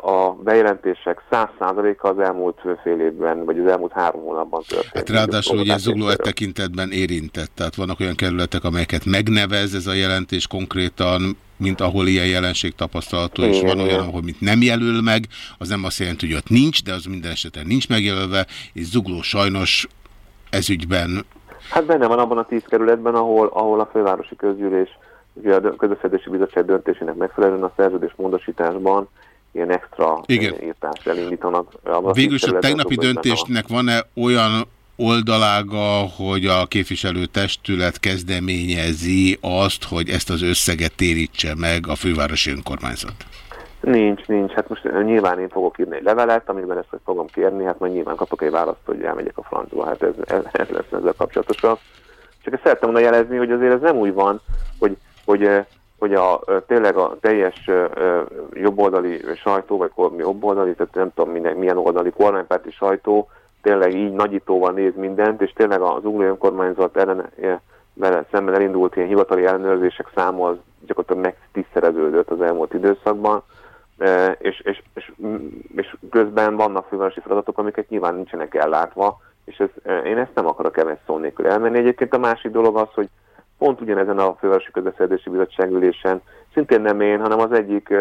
a bejelentések 100%-a az elmúlt fél évben, vagy az elmúlt három hónapban történt. Hát ráadásul ugye Zugló e tekintetben érintett, tehát vannak olyan kerületek, amelyeket megnevez ez a jelentés konkrétan, mint ahol ilyen jelenség tapasztalható, és van olyan, ahol mit nem jelöl meg, az nem azt jelenti, hogy ott nincs, de az minden esetben nincs megjelölve, és Zugló sajnos ezügyben Hát benne van abban a tíz kerületben, ahol, ahol a fővárosi közgyűlés, ugye a közösszedési bizottság döntésének megfelelően a szerződés módosításban ilyen extra Igen. Írtást elindítanak. Abban a tegnapi döntésnek van-e olyan oldalága, hogy a képviselőtestület kezdeményezi azt, hogy ezt az összeget térítse meg a fővárosi önkormányzat? Nincs, nincs. Hát most nyilván én fogok írni egy levelet, amiben ezt meg fogom kérni, hát majd nyilván kapok egy választ, hogy elmegyek a francba, hát ez, ez, ez lesz ezzel kapcsolatosan. Csak ezt szerettem volna jelezni, hogy azért ez nem úgy van, hogy, hogy, hogy a, tényleg a teljes jobboldali sajtó, vagy jobboldali, tehát nem tudom minden, milyen oldali kormánypárti sajtó, tényleg így nagyítóval néz mindent, és tényleg az ugló önkormányzat ellen vele szemben elindult ilyen hivatali ellenőrzések száma az gyakorlatilag megtisztereződött az elmúlt időszakban, és, és, és, és közben vannak fővárosi feladatok, amiket nyilván nincsenek ellátva, és ez, én ezt nem akarok keves szó nélkül elmenni. Egyébként a másik dolog az, hogy pont ugyanezen a fővárosi közbeszerzési bizottság ülésen, szintén nem én, hanem az egyik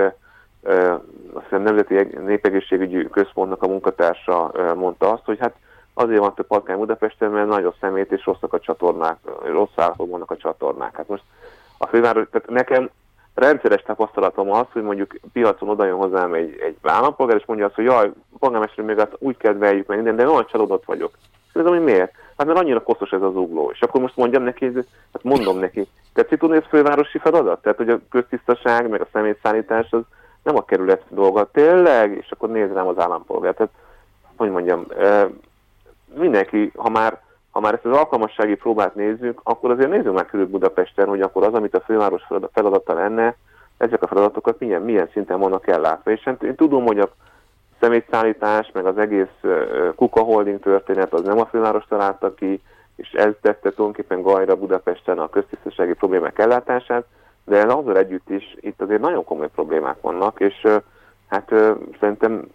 azt hiszem Nemzeti Eg- Népegészségügyi Központnak a munkatársa mondta azt, hogy hát azért van több patkány Budapesten, mert nagyon szemét és rosszak a csatornák, rossz állapotban vannak a csatornák. Hát most a főváros, tehát nekem rendszeres tapasztalatom az, hogy mondjuk piacon oda jön hozzám egy, egy állampolgár, és mondja azt, hogy jaj, polgármester, még azt úgy kedveljük meg minden, de olyan csalódott vagyok. Kérdezem, hogy miért? Hát mert annyira koszos ez az ugló. És akkor most mondjam neki, hát mondom neki, tetszik tudni, ez fővárosi feladat? Tehát, hogy a köztisztaság, meg a szemétszállítás az nem a kerület dolga. Tényleg? És akkor néz rám az állampolgár. Tehát, hogy mondjam, eh, mindenki, ha már, ha már ezt az alkalmassági próbát nézzük, akkor azért nézzük meg körül Budapesten, hogy akkor az, amit a főváros feladat- feladata lenne, ezek a feladatokat milyen, milyen szinten vannak ellátva. És én tudom, hogy a szemétszállítás, meg az egész Kuka Holding történet, az nem a főváros találta ki, és ez tette tulajdonképpen gajra Budapesten a köztisztasági problémák ellátását, de azzal együtt is itt azért nagyon komoly problémák vannak, és hát szerintem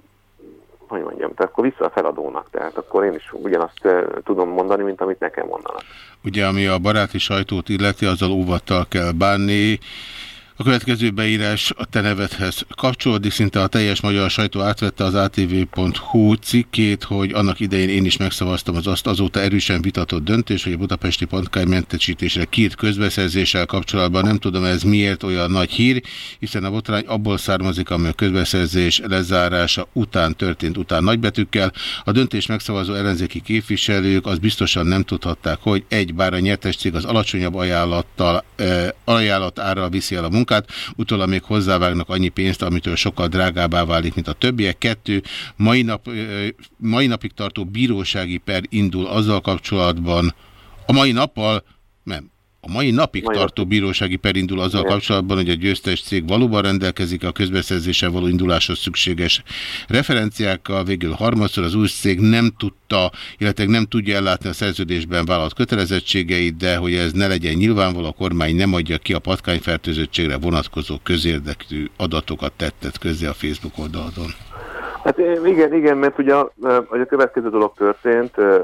hogy mondjam, tehát akkor vissza a feladónak, tehát akkor én is ugyanazt ö, tudom mondani, mint amit nekem mondanak. Ugye, ami a baráti sajtót illeti, azzal óvattal kell bánni. A következő beírás a te nevedhez kapcsolódik, szinte a teljes magyar sajtó átvette az atv.hu cikkét, hogy annak idején én is megszavaztam az azt azóta erősen vitatott döntés, hogy a budapesti pontkány mentesítésre kiírt közbeszerzéssel kapcsolatban nem tudom ez miért olyan nagy hír, hiszen a botrány abból származik, ami a közbeszerzés lezárása után történt, után nagybetűkkel. A döntés megszavazó ellenzéki képviselők az biztosan nem tudhatták, hogy egy, bár a nyertes cég az alacsonyabb ajánlattal, eh, ajánlat árral viszi el a munkát, munkát, utólag még hozzávágnak annyi pénzt, amitől sokkal drágábbá válik, mint a többiek. Kettő, mai, nap, mai napig tartó bírósági per indul azzal kapcsolatban, a mai nappal, nem, a mai napig Mai tartó bírósági per indul azzal Igen. kapcsolatban, hogy a győztes cég valóban rendelkezik a közbeszerzéssel való induláshoz szükséges referenciákkal. Végül harmadszor az új cég nem tudta, illetve nem tudja ellátni a szerződésben vállalt kötelezettségeit, de hogy ez ne legyen nyilvánvaló, a kormány nem adja ki a patkányfertőzöttségre vonatkozó közérdekű adatokat tettet közé a Facebook oldalon. Hát igen, igen, mert ugye eh, hogy a következő dolog történt, eh,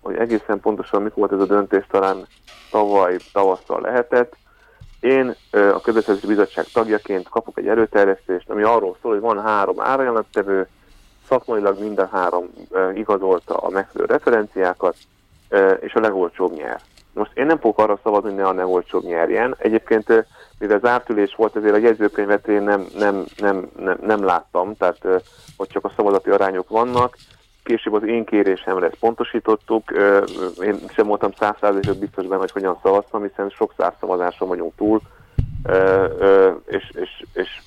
hogy egészen pontosan mikor volt ez a döntés, talán tavaly tavasszal lehetett. Én a közbeszerzési bizottság tagjaként kapok egy erőterjesztést, ami arról szól, hogy van három árajánlattevő, szakmailag a három igazolta a megfelelő referenciákat, és a legolcsóbb nyer. Most én nem fogok arra szavazni, hogy ne a legolcsóbb nyerjen. Egyébként, mivel zárt ülés volt, ezért a jegyzőkönyvet én nem, nem, nem, nem, nem láttam, tehát eh, ott csak a szavazati arányok vannak. Később az én kérésemre ezt pontosítottuk. Én sem voltam százszázalékos biztos benne, hogy hogyan szavaztam, hiszen sok száz szavazáson vagyunk túl, és, és, és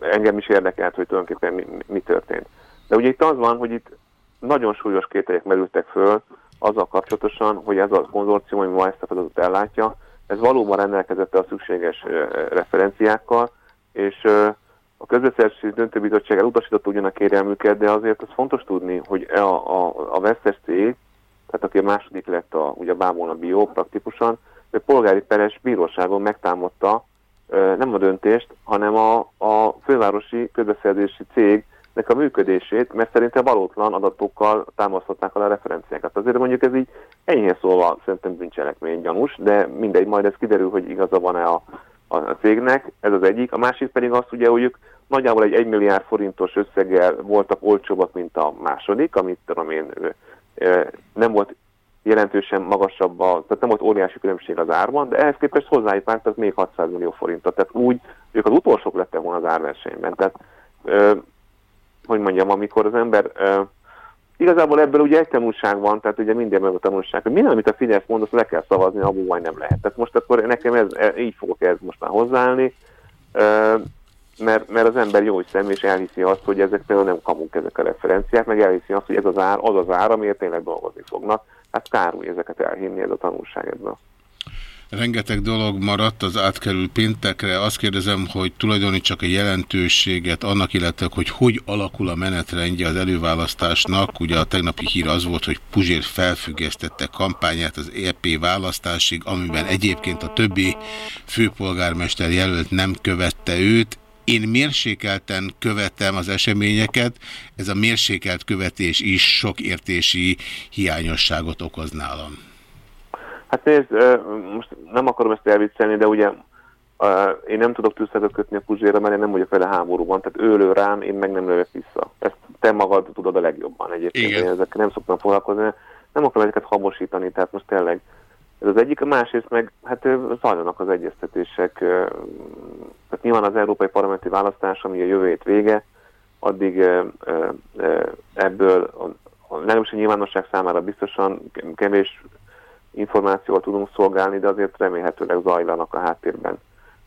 engem is érdekelt, hogy tulajdonképpen mi, mi- történt. De ugye itt az van, hogy itt nagyon súlyos kételyek merültek föl azzal kapcsolatosan, hogy ez a konzorcium, ami ma ezt a feladatot ellátja, ez valóban rendelkezett a szükséges referenciákkal, és a közbeszerzési döntőbizottság elutasította ugyan a kérelmüket, de azért az fontos tudni, hogy a, a, a vesztes cég, tehát aki a második lett a, ugye a Bámolna Bio praktikusan, ő polgári peres bíróságon megtámadta nem a döntést, hanem a, a fővárosi közbeszerzési cégnek a működését, mert szerintem valótlan adatokkal támasztották alá a referenciákat. Azért mondjuk ez így enyhén szólva szerintem bűncselekmény gyanús, de mindegy, majd ez kiderül, hogy igaza van-e a, a, cégnek, ez az egyik. A másik pedig az, ugye, hogy ők nagyjából egy 1 milliárd forintos összeggel voltak olcsóbbak, mint a második, amit tudom én, nem volt jelentősen magasabb, a, tehát nem volt óriási különbség az árban, de ehhez képest hozzájuk vágtak még 600 millió forintot. Tehát úgy, ők az utolsók lettek volna az árversenyben. Tehát, hogy mondjam, amikor az ember Igazából ebből ugye egy tanulság van, tehát ugye minden meg a tanulság, hogy minden, amit a Fidesz mond, azt le kell szavazni, abból majd nem lehet. Tehát most akkor nekem ez, e- így fogok ez most már hozzáállni, mert, mert az ember jó szem, és elhiszi azt, hogy ezek például nem kamuk ezek a referenciák, meg elhiszi azt, hogy ez az ár, az az ár, amiért tényleg dolgozni fognak. Hát kár úgy ezeket elhinni, ez a tanulság ebből. Rengeteg dolog maradt, az átkerül péntekre. Azt kérdezem, hogy tulajdonítsak a jelentőséget annak illetve, hogy hogy alakul a menetrendje az előválasztásnak. Ugye a tegnapi hír az volt, hogy Puzsér felfüggesztette kampányát az EP választásig, amiben egyébként a többi főpolgármester jelölt nem követte őt. Én mérsékelten követem az eseményeket, ez a mérsékelt követés is sok értési hiányosságot okoz nálam. Hát nézd, most nem akarom ezt elviccelni, de ugye én nem tudok tűzszögöt kötni a Puzsérra, mert én nem vagyok vele háborúban, tehát ő lő rám, én meg nem lövök vissza. Ezt te magad tudod a legjobban egyébként, Igen. én ezekkel nem szoktam foglalkozni, nem akarom ezeket habosítani, tehát most tényleg ez az egyik, a másrészt meg hát zajlanak az egyeztetések, tehát nyilván az európai parlamenti választás, ami a jövő hét vége, addig ebből a, a legalábbis a nyilvánosság számára biztosan kevés információval tudunk szolgálni, de azért remélhetőleg zajlanak a háttérben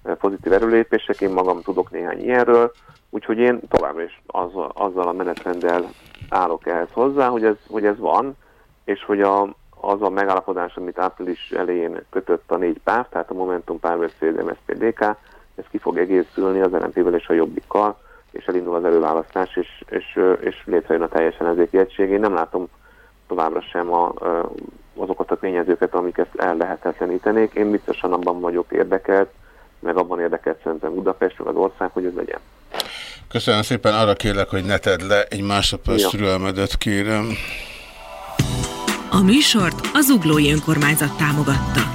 eh, pozitív erőlépések. Én magam tudok néhány ilyenről, úgyhogy én továbbra is azzal, azzal a menetrenddel állok ehhez hozzá, hogy ez, hogy ez van, és hogy a, az a megállapodás, amit április elején kötött a négy párt, tehát a Momentum, Párbeszéd, MSZPDK, ez ki fog egészülni az LNP-vel és a Jobbikkal, és elindul az előválasztás, és, és, és létrejön a teljes ellenzéki egység. Én nem látom továbbra sem a, azokat a tényezőket, amik ezt ellehetetlenítenék. Én biztosan abban vagyok érdekelt, meg abban érdekelt szerintem Budapest, meg az ország, hogy ez legyen. Köszönöm szépen, arra kérlek, hogy ne tedd le, egy másodperc Ja. türelmedet kérem. A műsort az Uglói Önkormányzat támogatta.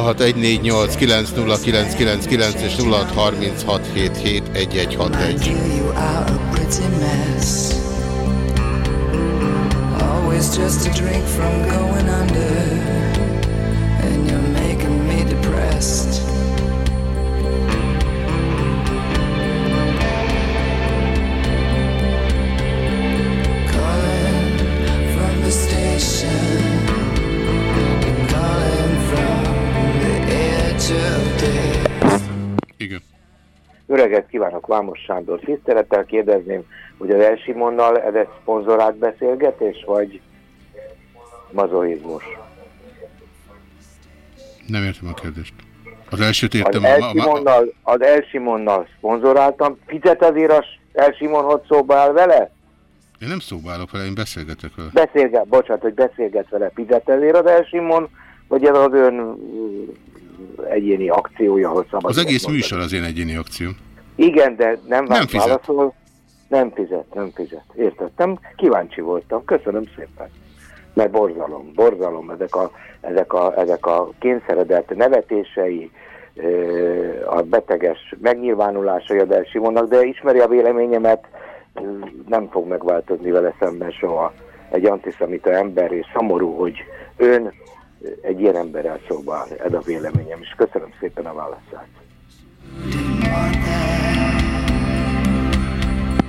0614890999 és 0636771161. you out a pretty mess. Always just a drink from going under, and you're making me depressed. Öreget kívánok, Vámos Sándor. Tisztelettel kérdezném, hogy az Elsimonnal ez egy szponzorált beszélgetés, vagy mazoizmus? Nem értem a kérdést. Az elsőt Az értem. a- a- a- Elsimonnal, az Elsimonnal szponzoráltam, fizet azért az Elsimon, hogy szóba áll vele? Én nem szóba állok vele, én beszélgetek vele. Beszélget, bocsánat, hogy beszélget vele, fizet ezért az Elsimon, vagy ez az ön mm, egyéni akciója, hogy szabad Az egész mondani? műsor az én egyéni akcióm. Igen, de nem, Nem fizet. válaszol. Nem fizet, nem fizet. Értettem, kíváncsi voltam. Köszönöm szépen. Mert borzalom, borzalom ezek a, ezek a, ezek a kényszeredett nevetései, a beteges megnyilvánulásai a Del Simonnak, de ismeri a véleményemet, nem fog megváltozni vele szemben soha egy antiszemita ember, és szomorú, hogy ön egy ilyen emberrel szóba áll. Ez a véleményem, és köszönöm szépen a válaszát.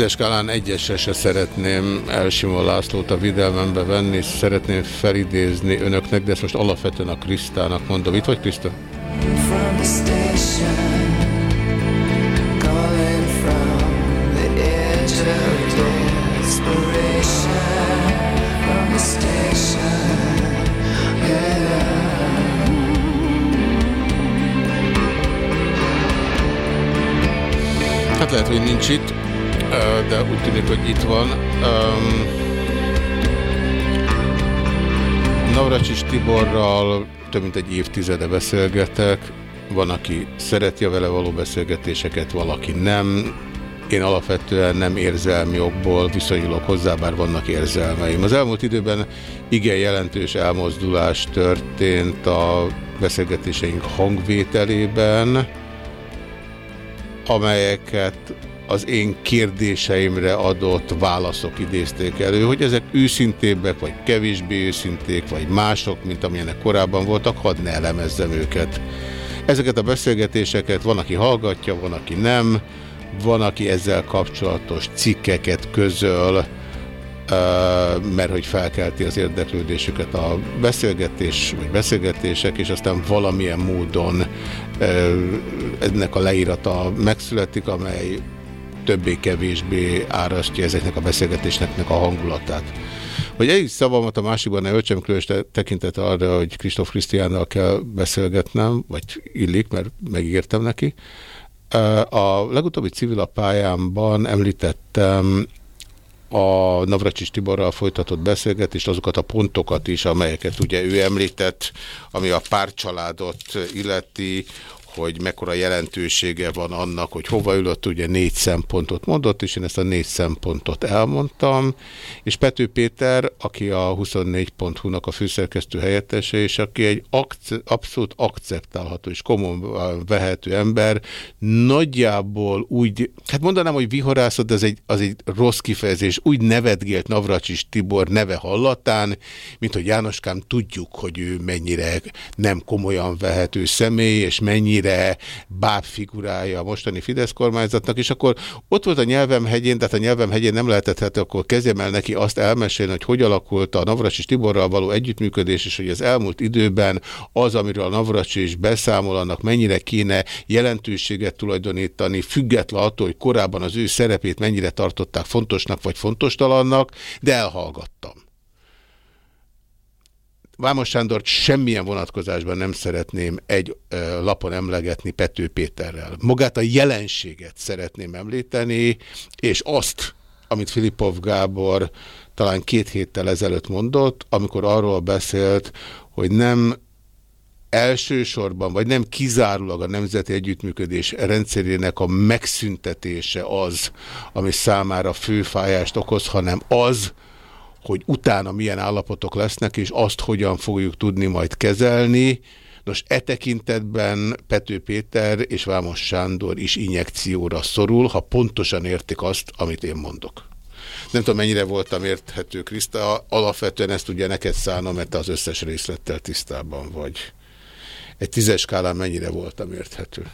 tízes skálán egyesre se szeretném Elsimon Lászlót a videlmembe venni, szeretném felidézni önöknek, de ezt most alapvetően a Krisztának mondom. Itt vagy Kriszta? Hát lehet, hogy nincs itt, de úgy tűnik, hogy itt van. Um, Navracsis Tiborral több mint egy évtizede beszélgetek. Van, aki szereti a vele való beszélgetéseket, valaki nem. Én alapvetően nem érzelmi okból viszonyulok hozzá, bár vannak érzelmeim. Az elmúlt időben igen jelentős elmozdulás történt a beszélgetéseink hangvételében amelyeket az én kérdéseimre adott válaszok idézték elő, hogy ezek őszintébbek, vagy kevésbé őszinték, vagy mások, mint amilyenek korábban voltak, hadd ne elemezzem őket. Ezeket a beszélgetéseket van, aki hallgatja, van, aki nem, van, aki ezzel kapcsolatos cikkeket közöl, mert hogy felkelti az érdeklődésüket a beszélgetés, vagy beszélgetések, és aztán valamilyen módon ennek a leírata megszületik, amely többé-kevésbé árasztja ezeknek a beszélgetésnek a hangulatát. Hogy egyik szavamat a másikban ne öltsem különös te- tekintet arra, hogy Kristóf Krisztiánnal kell beszélgetnem, vagy illik, mert megígértem neki. A legutóbbi civil pályámban említettem a Navracsis Tiborral folytatott beszélgetést, azokat a pontokat is, amelyeket ugye ő említett, ami a párcsaládot illeti, hogy mekkora jelentősége van annak, hogy hova ülött, ugye négy szempontot mondott, és én ezt a négy szempontot elmondtam, és Pető Péter, aki a 24.hu-nak a főszerkesztő helyettese, és aki egy akce abszolút akceptálható és komolyan vehető ember, nagyjából úgy, hát mondanám, hogy vihorászott, de az egy, az egy rossz kifejezés, úgy nevetgélt Navracsis Tibor neve hallatán, mint hogy Jánoskám tudjuk, hogy ő mennyire nem komolyan vehető személy, és mennyire mennyire bábfigurája a mostani Fidesz kormányzatnak, és akkor ott volt a nyelvem hegyén, tehát a nyelvem hegyén nem lehetett, hát akkor kezdjem el neki azt elmesélni, hogy hogy alakult a Navracsis Tiborral való együttműködés, és hogy az elmúlt időben az, amiről a Navracsis beszámol, annak mennyire kéne jelentőséget tulajdonítani, független attól, hogy korábban az ő szerepét mennyire tartották fontosnak vagy fontostalannak, de elhallgattam. Vámos Sándort semmilyen vonatkozásban nem szeretném egy lapon emlegetni Pető Péterrel. Magát a jelenséget szeretném említeni, és azt, amit Filipov Gábor talán két héttel ezelőtt mondott, amikor arról beszélt, hogy nem elsősorban, vagy nem kizárólag a nemzeti együttműködés rendszerének a megszüntetése az, ami számára főfájást okoz, hanem az, hogy utána milyen állapotok lesznek, és azt hogyan fogjuk tudni majd kezelni. Nos, e tekintetben Pető Péter és Vámos Sándor is injekcióra szorul, ha pontosan értik azt, amit én mondok. Nem tudom, mennyire voltam érthető, Kriszta. Alapvetően ezt ugye neked szánom, mert az összes részlettel tisztában vagy. Egy tízes skálán mennyire voltam érthető?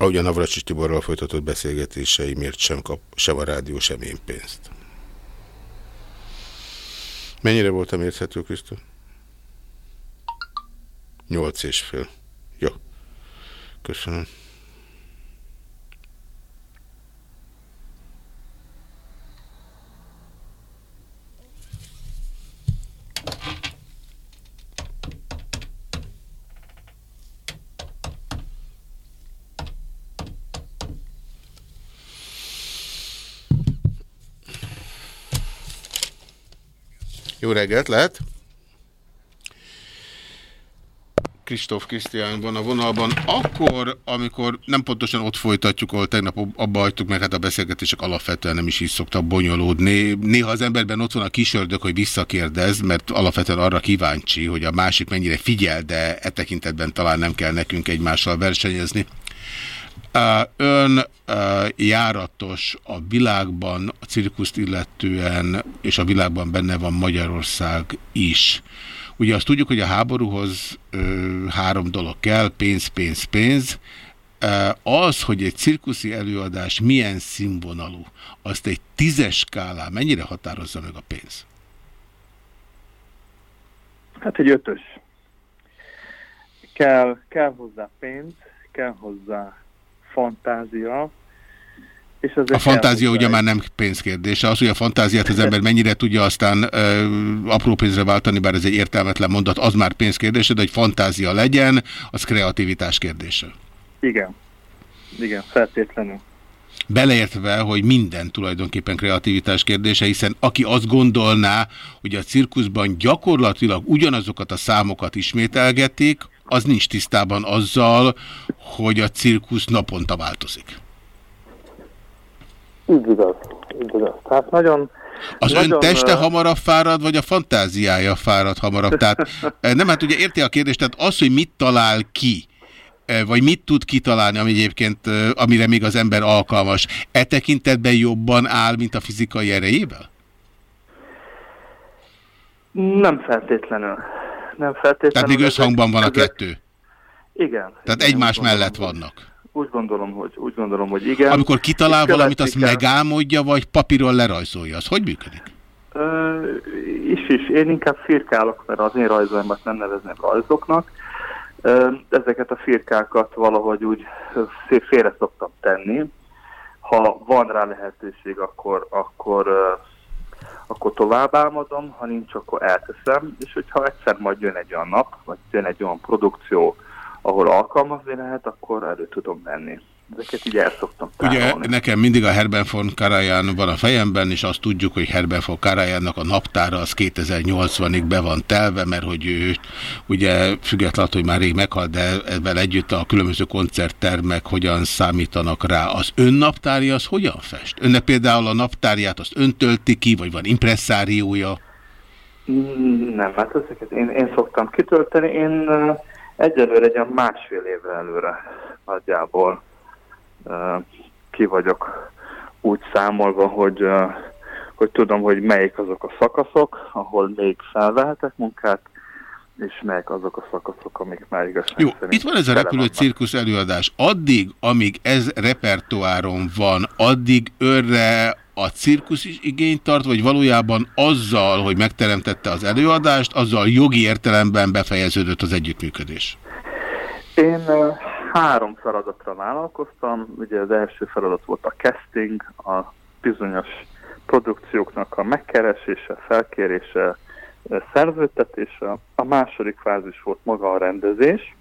Ahogy a Navracsis Tiborral folytatott beszélgetései, miért sem kap sem a rádió, sem én pénzt. Mennyire voltam érthető, Krisztó? Nyolc és fél. Jó. Köszönöm. Jó reggelt, lehet? Kristóf Krisztián van a vonalban. Akkor, amikor nem pontosan ott folytatjuk, ahol tegnap abba hagytuk, mert hát a beszélgetések alapvetően nem is így szoktak bonyolódni. Néha az emberben ott van a kisördök, hogy visszakérdez, mert alapvetően arra kíváncsi, hogy a másik mennyire figyel, de e tekintetben talán nem kell nekünk egymással versenyezni. Ön járatos a világban, a cirkuszt illetően, és a világban benne van Magyarország is. Ugye azt tudjuk, hogy a háborúhoz három dolog kell, pénz, pénz, pénz. Az, hogy egy cirkuszi előadás milyen színvonalú, azt egy tízes skálán mennyire határozza meg a pénz? Hát egy ötös. Kell, kell hozzá pénz, kell hozzá fantázia, és azért A fantázia ugye már nem pénzkérdése. Az, hogy a fantáziát az ember mennyire tudja aztán ö, apró pénzre váltani, bár ez egy értelmetlen mondat, az már pénzkérdése, de hogy fantázia legyen, az kreativitás kérdése. Igen. Igen, feltétlenül. Beleértve, hogy minden tulajdonképpen kreativitás kérdése, hiszen aki azt gondolná, hogy a cirkuszban gyakorlatilag ugyanazokat a számokat ismételgetik, az nincs tisztában azzal, hogy a cirkusz naponta változik. Így igaz. Így igaz. Tehát nagyon... Az nagyon, ön teste hamarabb fárad, vagy a fantáziája fárad hamarabb? Tehát eh, nem, hát ugye érti a kérdést, tehát az, hogy mit talál ki, vagy mit tud kitalálni, ami egyébként, amire még az ember alkalmas, e tekintetben jobban áll, mint a fizikai erejével? Nem feltétlenül. Nem feltétlenül. Tehát még összhangban van a kettő. Igen. Tehát igen, egymás gondolom, mellett vannak. Úgy gondolom, hogy, úgy gondolom, hogy igen. Amikor kitalál És valamit, azt kell. megálmodja, vagy papíron lerajzolja. Az hogy működik? Ö, is is. Én inkább firkálok, mert az én rajzaimat nem nevezném rajzoknak. Ö, ezeket a firkákat valahogy úgy félre szoktam tenni. Ha van rá lehetőség, akkor, akkor, akkor tovább álmodom, ha nincs, akkor elteszem, és hogyha egyszer majd jön egy olyan nap, vagy jön egy olyan produkció, ahol alkalmazni lehet, akkor elő tudom venni. Ezeket így el szoktam Ugye tárolni. nekem mindig a Herbert von Karajan van a fejemben, és azt tudjuk, hogy Herbert von Karajannak a naptára az 2080-ig be van telve, mert hogy ő ugye függetlenül, hogy már rég meghalt, de ebben együtt a különböző koncerttermek hogyan számítanak rá. Az ön naptárja az hogyan fest? Önnek például a naptárját azt ön tölti ki, vagy van impresszáriója? Mm, Nem, hát ezeket én, én szoktam kitölteni. Én egyelőre egy másfél évre előre nagyjából ki vagyok úgy számolva, hogy, hogy tudom, hogy melyik azok a szakaszok, ahol még felvehetek munkát, és melyik azok a szakaszok, amik már igazság Jó, itt van ez a repülő cirkusz előadás. Addig, amíg ez repertoáron van, addig őrre a cirkusz is igényt tart, vagy valójában azzal, hogy megteremtette az előadást, azzal jogi értelemben befejeződött az együttműködés? Én három feladatra vállalkoztam. Ugye az első feladat volt a casting, a bizonyos produkcióknak a megkeresése, felkérése, szerződtetése. A második fázis volt maga a rendezés,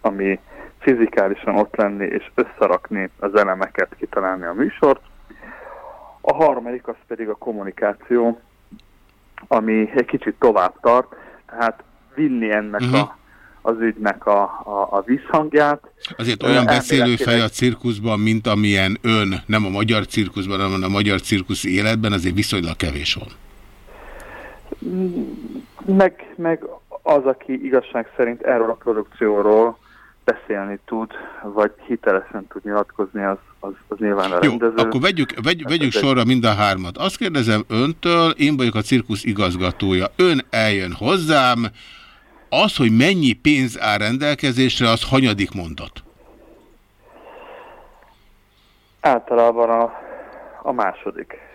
ami fizikálisan ott lenni és összerakni az elemeket, kitalálni a műsort. A harmadik az pedig a kommunikáció, ami egy kicsit tovább tart, tehát vinni ennek Mhm. a, az ügynek a, a, a visszhangját. Azért olyan beszélőfej elméletileg- a cirkuszban, mint amilyen ön, nem a magyar cirkuszban, hanem a magyar cirkuszi életben, azért viszonylag kevés van. Meg, meg az, aki igazság szerint erről a produkcióról beszélni tud, vagy hitelesen tud nyilatkozni, az, az, az nyilván a Jó, rendező. akkor vegyük, vegy, vegyük sorra mind a hármat. Azt kérdezem öntől, én vagyok a cirkusz igazgatója. Ön eljön hozzám, az, hogy mennyi pénz áll rendelkezésre, az hanyadik mondat? Általában a, a második.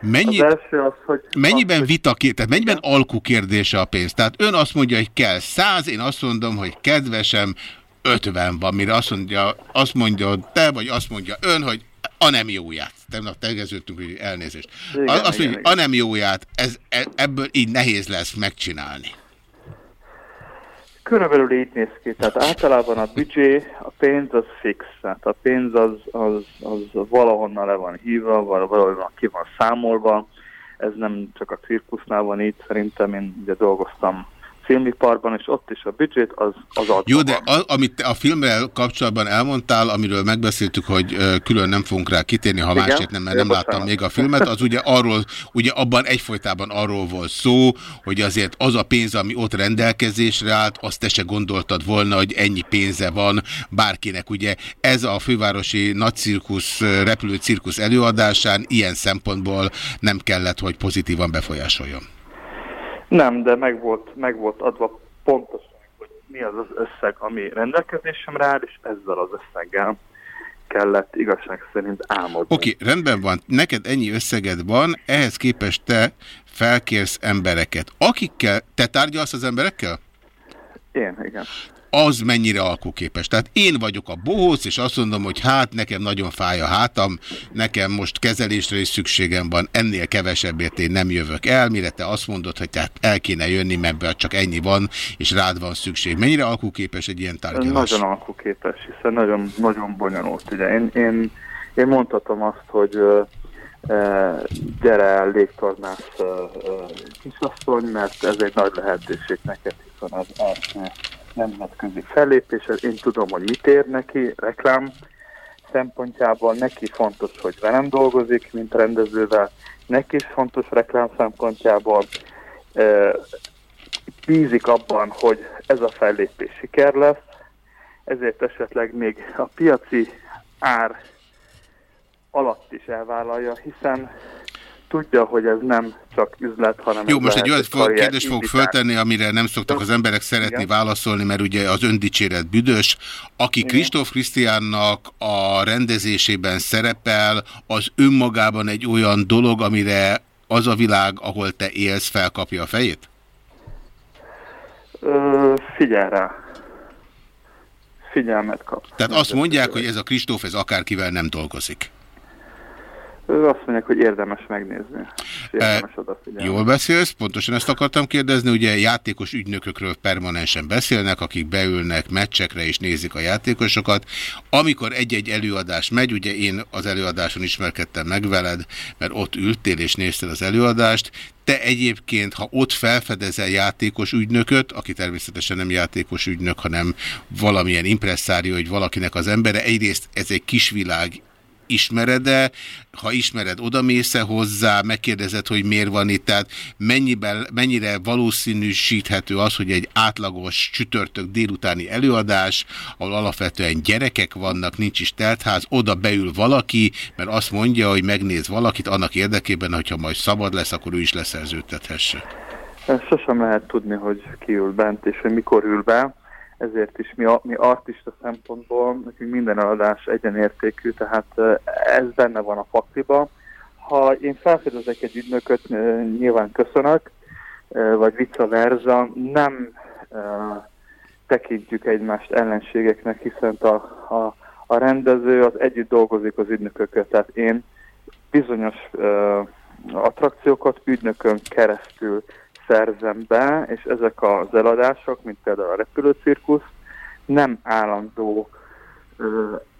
Mennyi, Az első az, hogy... mennyiben vita kér, tehát mennyiben alkú kérdése a pénz? Tehát ön azt mondja, hogy kell 100, én azt mondom, hogy kedvesem, 50 van, mire azt mondja, azt mondja te, vagy azt mondja ön, hogy a nem jóját. Tegnap tegeződtünk, hogy elnézést. Igen, azt mondja, igen, hogy a nem jóját, ez, e- ebből így nehéz lesz megcsinálni. Körülbelül így néz ki, tehát általában a büdzsé, a pénz az fix, tehát a pénz az, az, az valahonnan le van hívva, val- valahonnan ki van számolva, ez nem csak a cirkusznál van így, szerintem én ugye dolgoztam filmiparban, és ott is a büdzsét az, az adva Jó, de a, amit te a filmmel kapcsolatban elmondtál, amiről megbeszéltük, hogy külön nem fogunk rá kitérni, ha Igen? másért nem, mert nem Jó, láttam bocsánat. még a filmet, az ugye arról, ugye abban egyfolytában arról volt szó, hogy azért az a pénz, ami ott rendelkezésre állt, azt te se gondoltad volna, hogy ennyi pénze van bárkinek. Ugye ez a fővárosi nagycirkusz, ö, repülő cirkusz előadásán ilyen szempontból nem kellett, hogy pozitívan befolyásoljon. Nem, de meg volt, meg volt adva pontosan, hogy mi az az összeg, ami rendelkezésemre áll, és ezzel az összeggel kellett igazság szerint álmodni. Oké, rendben van, neked ennyi összeged van, ehhez képest te felkérsz embereket. Akikkel, te tárgyalsz az emberekkel? Én, igen. Az mennyire alkuképes. Tehát én vagyok a bohóc, és azt mondom, hogy hát nekem nagyon fáj a hátam, nekem most kezelésre is szükségem van, ennél kevesebbért én nem jövök el, mire te azt mondod, hogy tehát el kéne jönni, mert csak ennyi van, és rád van szükség. Mennyire alkuképes egy ilyen tárgyalás? Nagyon alkuképes, hiszen nagyon, nagyon bonyolult. Ugye én, én, én mondhatom azt, hogy gyere el légtornász kisasszony, mert ez egy nagy lehetőség neked, hiszen az nemzetközi fellépés, én tudom, hogy mit ér neki, reklám szempontjából, neki fontos, hogy velem dolgozik, mint rendezővel, neki is fontos reklám szempontjából, bízik abban, hogy ez a fellépés siker lesz, ezért esetleg még a piaci ár alatt is elvállalja, hiszen tudja, hogy ez nem csak üzlet, hanem Jó, most egy olyan karrier kérdést fogok föltenni, amire nem szoktak az emberek szeretni Igen. válaszolni, mert ugye az öndicséret büdös. Aki Kristóf Krisztiánnak a rendezésében szerepel, az önmagában egy olyan dolog, amire az a világ, ahol te élsz, felkapja a fejét? Ö, figyel rá. Figyelmet kap. Tehát azt mondják, hogy ez a Kristóf, ez akárkivel nem dolgozik. Azt mondják, hogy érdemes megnézni. Érdemes odafigyelni. Jól beszélsz, pontosan ezt akartam kérdezni, ugye játékos ügynökökről permanensen beszélnek, akik beülnek meccsekre és nézik a játékosokat. Amikor egy-egy előadás megy, ugye én az előadáson ismerkedtem meg veled, mert ott ültél és nézted az előadást, te egyébként, ha ott felfedezel játékos ügynököt, aki természetesen nem játékos ügynök, hanem valamilyen impresszárió, hogy valakinek az embere, egyrészt ez egy kisvilág, ismered-e, ha ismered, odamész-e hozzá, megkérdezed, hogy miért van itt, tehát mennyiben, mennyire valószínűsíthető az, hogy egy átlagos csütörtök délutáni előadás, ahol alapvetően gyerekek vannak, nincs is teltház, oda beül valaki, mert azt mondja, hogy megnéz valakit annak érdekében, hogyha majd szabad lesz, akkor ő is leszerződtethesse. Ezt Sosem lehet tudni, hogy ki ül bent, és hogy mikor ül be, ezért is mi, mi artista szempontból, nekünk minden adás egyenértékű, tehát eh, ez benne van a faktiba. Ha én felfedezek egy ügynököt, nyilván köszönök, vagy vice versa, nem tekintjük egymást ellenségeknek, hiszen a, a, a rendező az együtt dolgozik az ügynökökkel, tehát én bizonyos attrakciókat ügynökön keresztül szerzem be, és ezek az eladások, mint például a repülőcirkusz, nem állandó uh,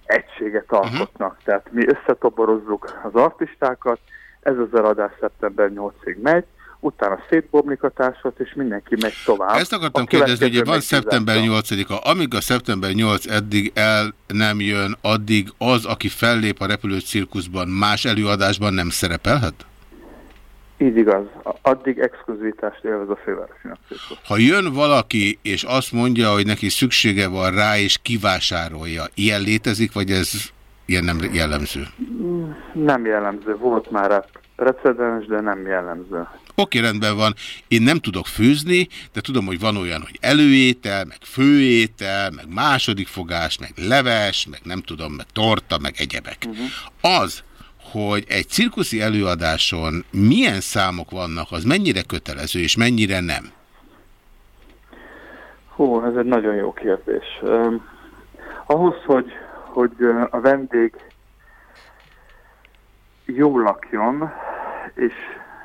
egységet alkotnak. Tehát mi összetoborozzuk az artistákat, ez az eladás szeptember 8-ig megy, utána szétbomlik a társat, és mindenki megy tovább. Ezt akartam kérdezni, hogy van szeptember 10-től. 8-a. Amíg a szeptember 8 eddig el nem jön, addig az, aki fellép a repülőcirkuszban, más előadásban nem szerepelhet? Így igaz. Addig exkluzivitást élvez a fővárosi. Ha jön valaki, és azt mondja, hogy neki szüksége van rá, és kivásárolja, ilyen létezik, vagy ez ilyen nem jellemző? Nem jellemző. Volt már rá precedens, de nem jellemző. Oké, rendben van. Én nem tudok főzni, de tudom, hogy van olyan, hogy előétel, meg főétel, meg második fogás, meg leves, meg nem tudom, meg torta, meg egyebek. Az, hogy egy cirkuszi előadáson milyen számok vannak, az mennyire kötelező, és mennyire nem? Hú, ez egy nagyon jó kérdés. Um, ahhoz, hogy, hogy a vendég jól lakjon, és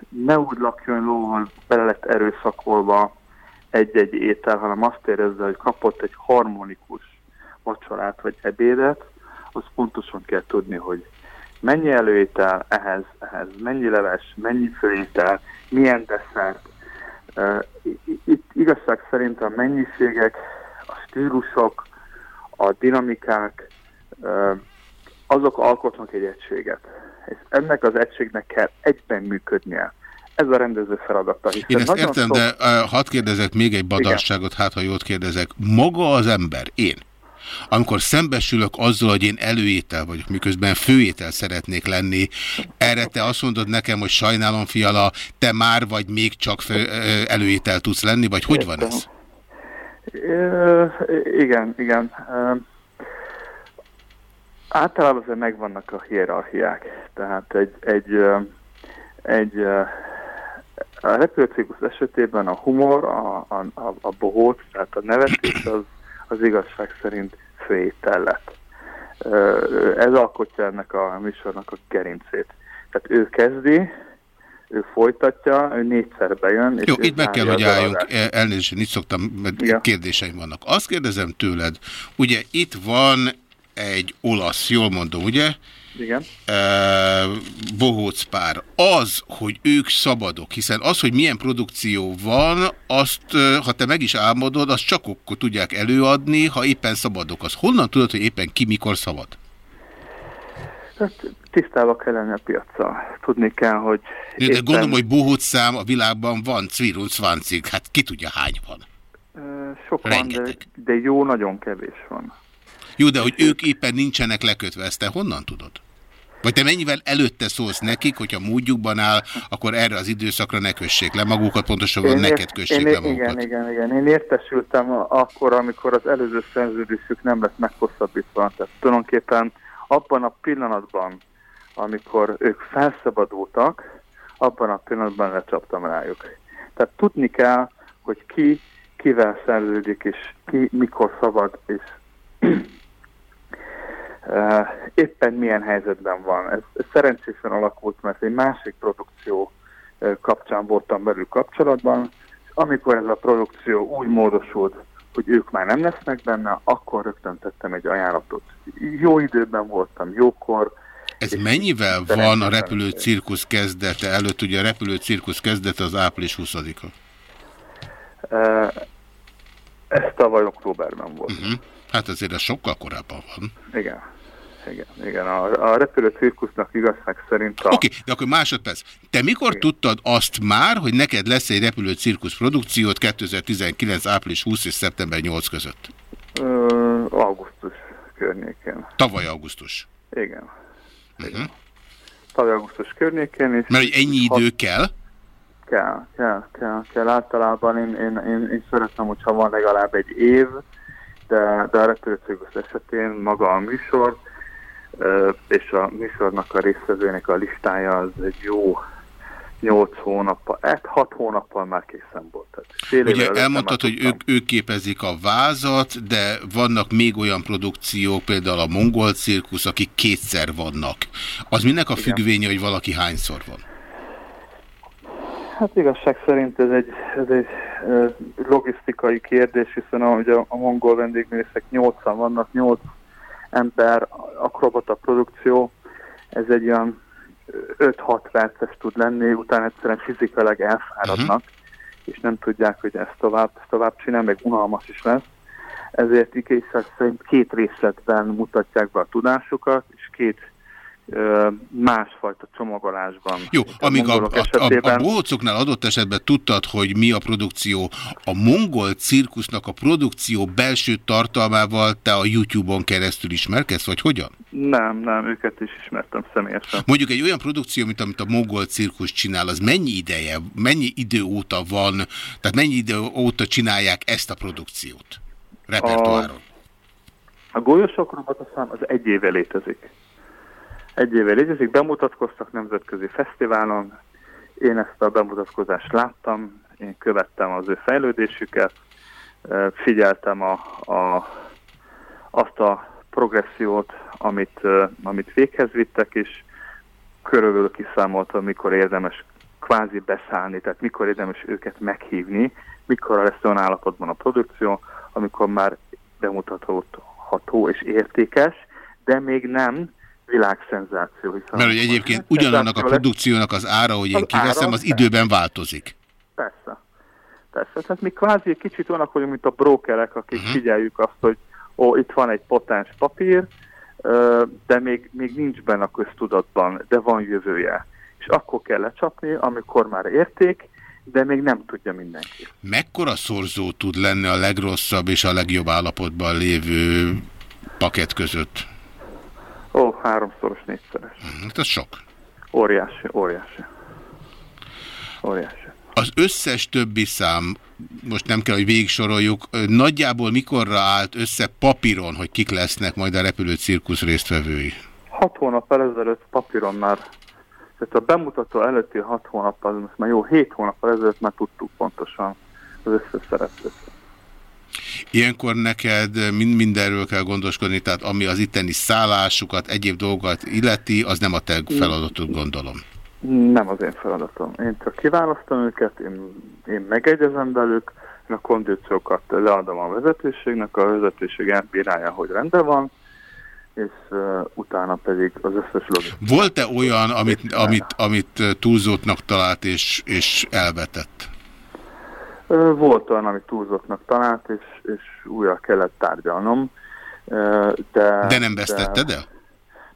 ne úgy lakjon hogy bele lett erőszakolva egy-egy étel, hanem azt érezze, hogy kapott egy harmonikus vacsorát vagy ebédet, az pontosan kell tudni, hogy mennyi előétel ehhez, ehhez, mennyi leves, mennyi főétel, milyen desszert. Itt igazság szerint a mennyiségek, a stílusok, a dinamikák, azok alkotnak egy egységet. És ennek az egységnek kell egyben működnie. Ez a rendező feladata. Én ezt értem, sok- de uh, hadd kérdezek még egy badarságot, hát ha jót kérdezek. Maga az ember, én, amikor szembesülök azzal, hogy én előétel vagyok, miközben főétel szeretnék lenni, erre te azt mondod nekem, hogy sajnálom, fiala, te már vagy még csak fő, előétel tudsz lenni, vagy hogy van ez? Igen, igen. Általában azért megvannak a hierarchiák. Tehát egy, egy, egy a repülőcirkusz esetében a humor, a, a, a, a bohóc, tehát a nevetés az, az igazság szerint főétel lett. Ez alkotja ennek a műsornak a gerincét. Tehát ő kezdi, ő folytatja, ő négyszer bejön. és Jó, itt meg kell, hogy álljunk. El- Elnézést, itt szoktam, mert kérdéseim vannak. Azt kérdezem tőled, ugye itt van egy olasz, jól mondom, ugye? Igen. Bohóc pár. Az, hogy ők szabadok, hiszen az, hogy milyen produkció van, azt, ha te meg is álmodod, azt csak akkor tudják előadni, ha éppen szabadok. Az honnan tudod, hogy éppen ki mikor szabad? Hát tisztában kell lenni a piaccal. Tudni kell, hogy De éppen, gondolom, hogy bohóc szám a világban van, Cvirun Svancig, hát ki tudja hány van. sok van, de, de jó, nagyon kevés van. Jó, de hogy ők éppen nincsenek lekötve, ezt te honnan tudod? Vagy te mennyivel előtte szólsz nekik, hogyha módjukban áll, akkor erre az időszakra ne kössék le magukat, pontosabban neked kössék én, le igen, magukat. igen, igen. Én értesültem akkor, amikor az előző szerződésük nem lett meghosszabbítva. Tehát tulajdonképpen abban a pillanatban, amikor ők felszabadultak, abban a pillanatban lecsaptam rájuk. Tehát tudni kell, hogy ki kivel szerződik, és ki mikor szabad, és éppen milyen helyzetben van. Ez, ez szerencsésen alakult, mert egy másik produkció kapcsán voltam belül kapcsolatban, és amikor ez a produkció úgy módosult, hogy ők már nem lesznek benne, akkor rögtön tettem egy ajánlatot. Jó időben voltam, jókor. Ez mennyivel van a repülő cirkusz kezdete előtt? Ugye a repülő cirkusz kezdete az április 20-a. Uh, ez tavaly októberben volt. Uh -huh. Hát azért ez sokkal korábban van. Igen. Igen, igen. A, a repülő cirkusznak igazság szerint a... Oké, okay, de akkor másodperc. Te mikor Igen. tudtad azt már, hogy neked lesz egy repülő cirkusz produkciót 2019. április 20 és szeptember 8 között? Ö, augusztus környékén. Tavaly augusztus. Igen. Uh -huh. Tavaly augusztus környékén. És Mert hogy ennyi idő kell? Kell, kell, kell, kell. Általában én, én, én, én szeretem, hogyha van legalább egy év, de, de a repülőcirkusz esetén maga a műsor, és a műsornak a résztvevőnek a listája az egy jó 8 hónappal, 6 hónappal már készen volt. Tehát fél Ugye elmondtad, hogy ők, ők képezik a vázat, de vannak még olyan produkciók, például a mongol cirkusz, akik kétszer vannak. Az minek a függvénye, hogy valaki hányszor van? Hát igazság szerint ez egy, ez egy logisztikai kérdés, hiszen ahogy a, a mongol vendégművészek 80 vannak, 8 ember, akrobata produkció, ez egy olyan 5-6 perces tud lenni, utána egyszerűen fizikailag elfáradnak, uh -huh. és nem tudják, hogy ezt tovább, ezt tovább csinál, meg unalmas is lesz. Ezért igazság szerint két részletben mutatják be a tudásukat, és két másfajta csomagolásban. Jó, amíg a, a, a, a bohócoknál adott esetben tudtad, hogy mi a produkció, a mongol cirkusznak a produkció belső tartalmával te a YouTube-on keresztül ismerkedsz, vagy hogyan? Nem, nem, őket is ismertem személyesen. Mondjuk egy olyan produkció, mint amit a mongol cirkusz csinál, az mennyi ideje, mennyi idő óta van, tehát mennyi idő óta csinálják ezt a produkciót repertoáron? A, a golyosok az egy éve létezik egy éve létezik, bemutatkoztak nemzetközi fesztiválon, én ezt a bemutatkozást láttam, én követtem az ő fejlődésüket, figyeltem a, a, azt a progressziót, amit, amit véghez vittek, és körülbelül kiszámoltam, mikor érdemes kvázi beszállni, tehát mikor érdemes őket meghívni, mikor lesz olyan állapotban a produkció, amikor már bemutatható és értékes, de még nem világszenzáció. Hiszen Mert hogy egyébként ugyanannak a produkciónak az ára, hogy én kiveszem, az időben változik. Persze. Persze. Tehát mi kvázi egy kicsit olyanok vagyunk, mint a brokerek, akik uh -huh. figyeljük azt, hogy ó, itt van egy potens papír, de még, még nincs benne a köztudatban, de van jövője. És akkor kell lecsapni, amikor már érték, de még nem tudja mindenki. Mekkora szorzó tud lenni a legrosszabb és a legjobb állapotban lévő paket között? Ó, háromszoros, négyszeres. Hát ez sok. Óriási, óriási. Óriási. Az összes többi szám, most nem kell, hogy végigsoroljuk, nagyjából mikorra állt össze papíron, hogy kik lesznek majd a repülő cirkusz résztvevői? Hat hónap ezelőtt papíron már, tehát a bemutató előtti hat hónappal, most már jó hét hónap ezelőtt már tudtuk pontosan az összes szereplőt. Ilyenkor neked mind mindenről kell gondoskodni, tehát ami az itteni szállásukat, egyéb dolgokat illeti, az nem a te feladatod, gondolom. Nem az én feladatom. Én csak kiválasztom őket, én, én megegyezem velük, én a kondíciókat leadom a vezetőségnek, a vezetőség elbírálja, hogy rendben van, és uh, utána pedig az összes logikus. Volt-e olyan, amit, amit, amit túlzótnak talált és, és elvetett? Volt olyan, amit túlzottnak talált, és, és újra kellett tárgyalnom. De, de nem vesztetted el?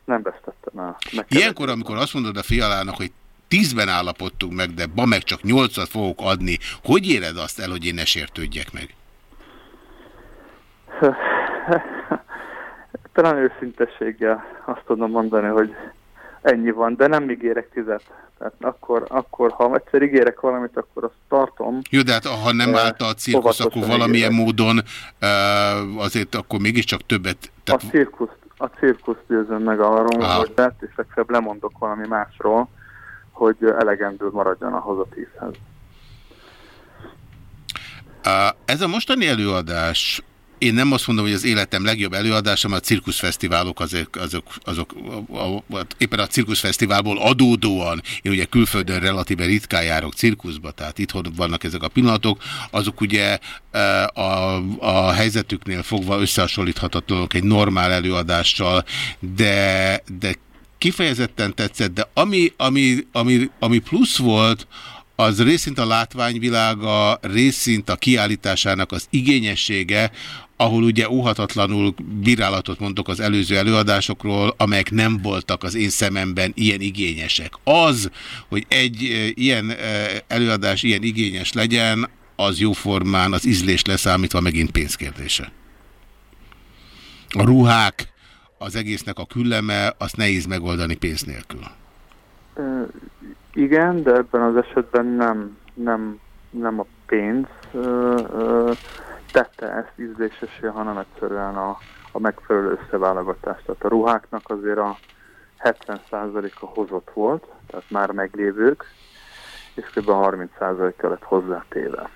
Nem vesztettem el. Ilyenkor, amikor azt mondod a fialának, hogy tízben állapodtunk meg, de ba meg csak nyolcat fogok adni, hogy éred azt el, hogy én ne sértődjek meg? [LAUGHS] Talán őszintességgel azt tudom mondani, hogy ennyi van, de nem ígérek tizet. Tehát akkor, akkor, ha egyszer ígérek valamit, akkor azt tartom. Jó, de hát ha nem állt a cirkusz, akkor valamilyen ígérek. módon azért akkor mégiscsak többet... Tehát... A cirkusz, a cirkusz győzöm meg arról, ah. hogy lehet, és legfeljebb lemondok valami másról, hogy elegendő maradjon ahhoz a tízhez. Ez a mostani előadás én nem azt mondom, hogy az életem legjobb előadása, mert a cirkuszfesztiválok azok, azok, azok a, a, éppen a cirkuszfesztiválból adódóan, én ugye külföldön relatíve ritkán járok cirkuszba, tehát itthon vannak ezek a pillanatok, azok ugye e, a, a helyzetüknél fogva összehasonlíthatatlanok egy normál előadással, de, de kifejezetten tetszett, de ami, ami, ami, ami plusz volt, az részint a látványvilága, részint a kiállításának az igényessége, ahol ugye óhatatlanul bírálatot mondok az előző előadásokról, amelyek nem voltak az én szememben ilyen igényesek. Az, hogy egy e, ilyen e, előadás ilyen igényes legyen, az jóformán az ízlés leszámítva megint pénzkérdése. A ruhák, az egésznek a külleme, azt nehéz megoldani pénz nélkül. Igen, de ebben az esetben nem, nem, nem a pénz ö, ö, tette ezt ízlésesé, hanem egyszerűen a, a megfelelő összeválogatás. Tehát a ruháknak azért a 70%-a hozott volt, tehát már meglévők, és kb. 30%-a lett hozzátéve.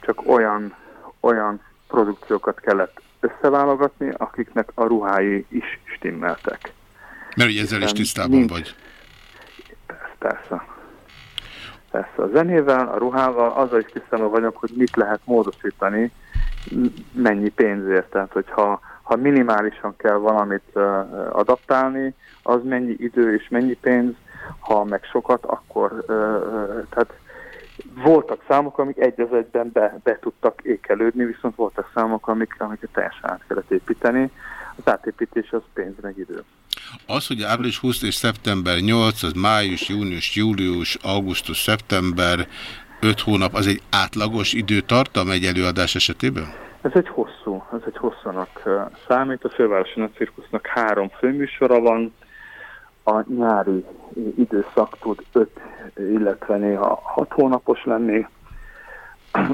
Csak olyan, olyan produkciókat kellett összeválogatni, akiknek a ruhái is stimmeltek. Mert ugye ezzel is Hiszen tisztában nincs- vagy. Persze. Persze a zenével, a ruhával, azzal is tisztában vagyok, hogy mit lehet módosítani, mennyi pénzért. Tehát, hogyha ha minimálisan kell valamit adaptálni, az mennyi idő és mennyi pénz, ha meg sokat, akkor tehát voltak számok, amik egy az egyben be, be tudtak ékelődni, viszont voltak számok, amik, amiket teljesen át kellett építeni. Az átépítés az pénz meg idő. Az, hogy április 20 és szeptember 8, az május, június, július, augusztus, szeptember, 5 hónap, az egy átlagos időtartam egy előadás esetében? Ez egy hosszú, ez egy hosszúnak ö, számít. A Fővárosi Nagy Cirkusznak három főműsora van, a nyári időszak tud öt, illetve néha hat hónapos lenni,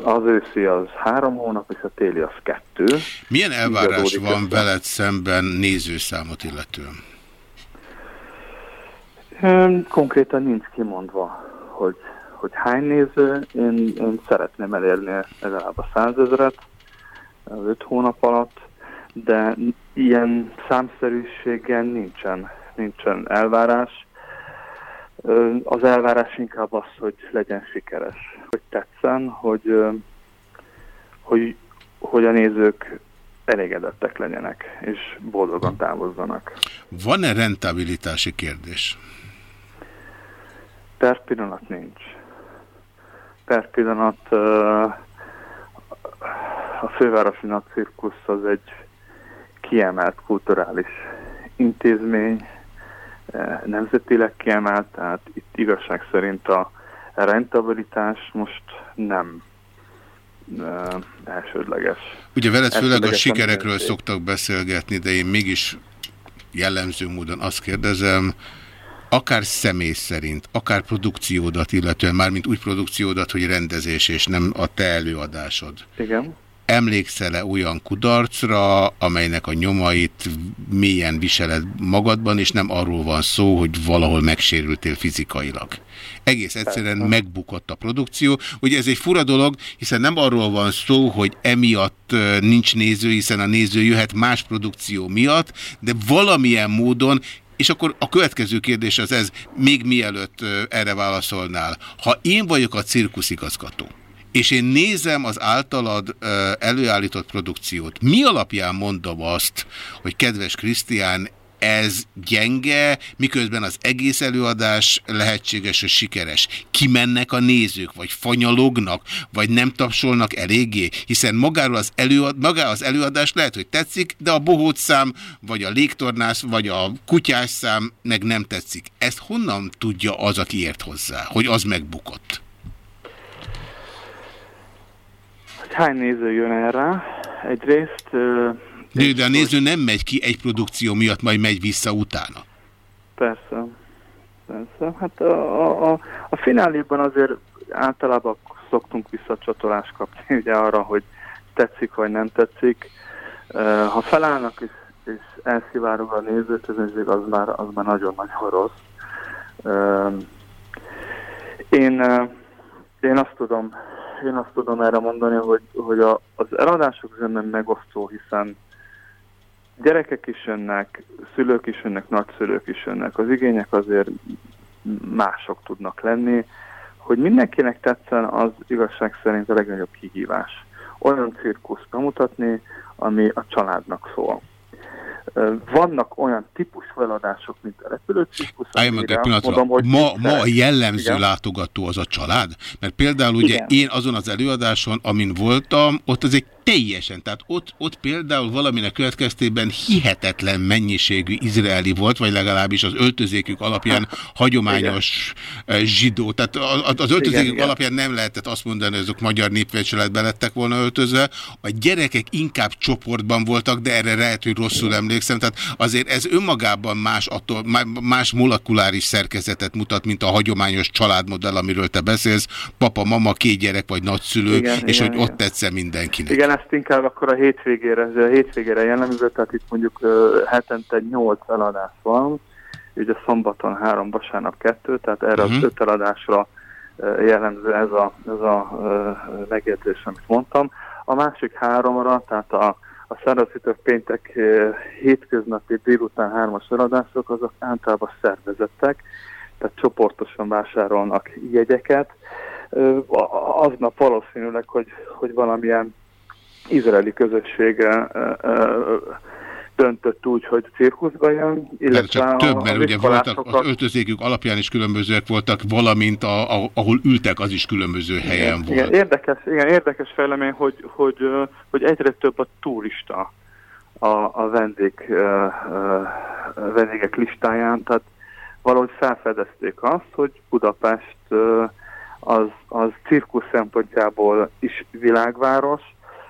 az őszi az három hónap, és a téli az kettő. Milyen elvárás van veled szemben nézőszámot illetően? Konkrétan nincs kimondva, hogy, hogy hány néző. Én, én szeretném elérni legalább a százezret öt hónap alatt, de ilyen számszerűségen nincsen, nincsen elvárás. Az elvárás inkább az, hogy legyen sikeres, hogy tetszen, hogy, hogy, hogy a nézők elégedettek legyenek, és boldogan távozzanak. Van-e rentabilitási kérdés? Per pillanat nincs. Per pillanat a fővárosi nagy cirkusz az egy kiemelt kulturális intézmény, nemzetileg kiemelt, tehát itt igazság szerint a rentabilitás most nem eh, elsődleges. Ugye veled főleg a sikerekről szoktak beszélgetni, de én mégis jellemző módon azt kérdezem, akár személy szerint, akár produkciódat illetően, mármint úgy produkciódat, hogy rendezés és nem a te előadásod. Igen. Emlékszel-e olyan kudarcra, amelynek a nyomait mélyen viseled magadban, és nem arról van szó, hogy valahol megsérültél fizikailag? Egész egyszerűen megbukott a produkció. Ugye ez egy fura dolog, hiszen nem arról van szó, hogy emiatt nincs néző, hiszen a néző jöhet más produkció miatt, de valamilyen módon és akkor a következő kérdés az ez, még mielőtt erre válaszolnál. Ha én vagyok a cirkuszigazgató, és én nézem az általad előállított produkciót, mi alapján mondom azt, hogy kedves Krisztián, ez gyenge, miközben az egész előadás lehetséges, hogy sikeres. Kimennek a nézők, vagy fanyalognak, vagy nem tapsolnak eléggé, hiszen magáról az, előad, magá az előadás lehet, hogy tetszik, de a bohóc szám, vagy a légtornász, vagy a kutyás szám meg nem tetszik. Ezt honnan tudja az, aki ért hozzá, hogy az megbukott? Hány néző jön erre? Egyrészt De, de a néző nem megy ki egy produkció miatt, majd megy vissza utána. Persze, persze. Hát a, a, a, fináléban azért általában szoktunk visszacsatolást kapni ugye arra, hogy tetszik vagy nem tetszik. Ha felállnak és, és elszivárog a nézőközönség, az már, az már nagyon-nagyon rossz. Én, én azt tudom, én azt tudom erre mondani, hogy, hogy a, az eladások zömmel megosztó, hiszen gyerekek is jönnek, szülők is jönnek, nagyszülők is jönnek. Az igények azért mások tudnak lenni. Hogy mindenkinek tetszen, az igazság szerint a legnagyobb kihívás. Olyan cirkuszt bemutatni, ami a családnak szól. Vannak olyan típusú eladások, mint a repülőcirkusz. Állj meg amire egy azt pillanatra. mondom, hogy ma, ma a jellemző Igen. látogató az a család? Mert például ugye Igen. én azon az előadáson, amin voltam, ott az egy Teljesen. Tehát ott, ott például valaminek következtében hihetetlen mennyiségű izraeli volt, vagy legalábbis az öltözékük alapján [LAUGHS] hagyományos eh, zsidó. Tehát az öltözékük Igen, igen. alapján nem lehetett azt mondani, hogy azok magyar népvecseletben lettek volna öltözve. A gyerekek inkább csoportban voltak, de erre lehet, hogy rosszul emlékszem. Tehát azért ez önmagában más, attól, má- más molekuláris szerkezetet mutat, mint a hagyományos családmodell, amiről te beszélsz. Papa, mama, két gyerek vagy nagyszülő, Igen, és igen, hogy ott igen. tetszel mindenkinek. Igen, ezt inkább akkor a hétvégére, ez a hétvégére jellemző, tehát itt mondjuk hetente 8 eladás van, ugye szombaton három, vasárnap kettő, tehát erre Mhm. az öt eladásra ö, jellemző ez a, ez a megjegyzés, amit mondtam. A másik háromra, tehát a, a szárazítők péntek hétköznapi délután hármas eladások, azok általában szervezettek, tehát csoportosan vásárolnak jegyeket. Aznap valószínűleg, hogy, hogy valamilyen izraeli közössége döntött úgy, hogy cirkuszba jön, illetve csak több, mert a ugye voltak, az öltözékük alapján is különbözőek voltak, valamint a, a, ahol ültek, az is különböző helyen volt. Igen, érdekes, igen, érdekes fejlemény, hogy, hogy, hogy egyre több a turista a, a vendég, ö, vendégek listáján, tehát valahogy felfedezték azt, hogy Budapest az, az cirkusz szempontjából is világváros,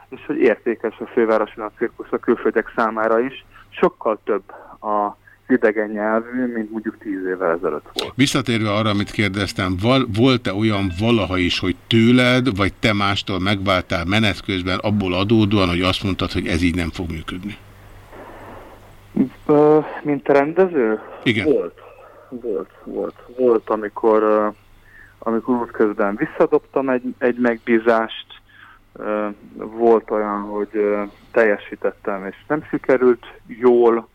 és hogy értékes a fővároson a cirkusz a külföldek számára is, sokkal több a idegen nyelvű, mint mondjuk tíz évvel ezelőtt volt. Visszatérve arra, amit kérdeztem, volt-e olyan valaha is, hogy tőled, vagy te mástól megváltál menet közben abból adódóan, hogy azt mondtad, hogy ez így nem fog működni? Ö, mint rendező? Igen. Volt. Volt, volt. Volt, amikor, amikor útközben visszadobtam egy, egy megbízást, volt olyan, hogy teljesítettem, és nem sikerült jól,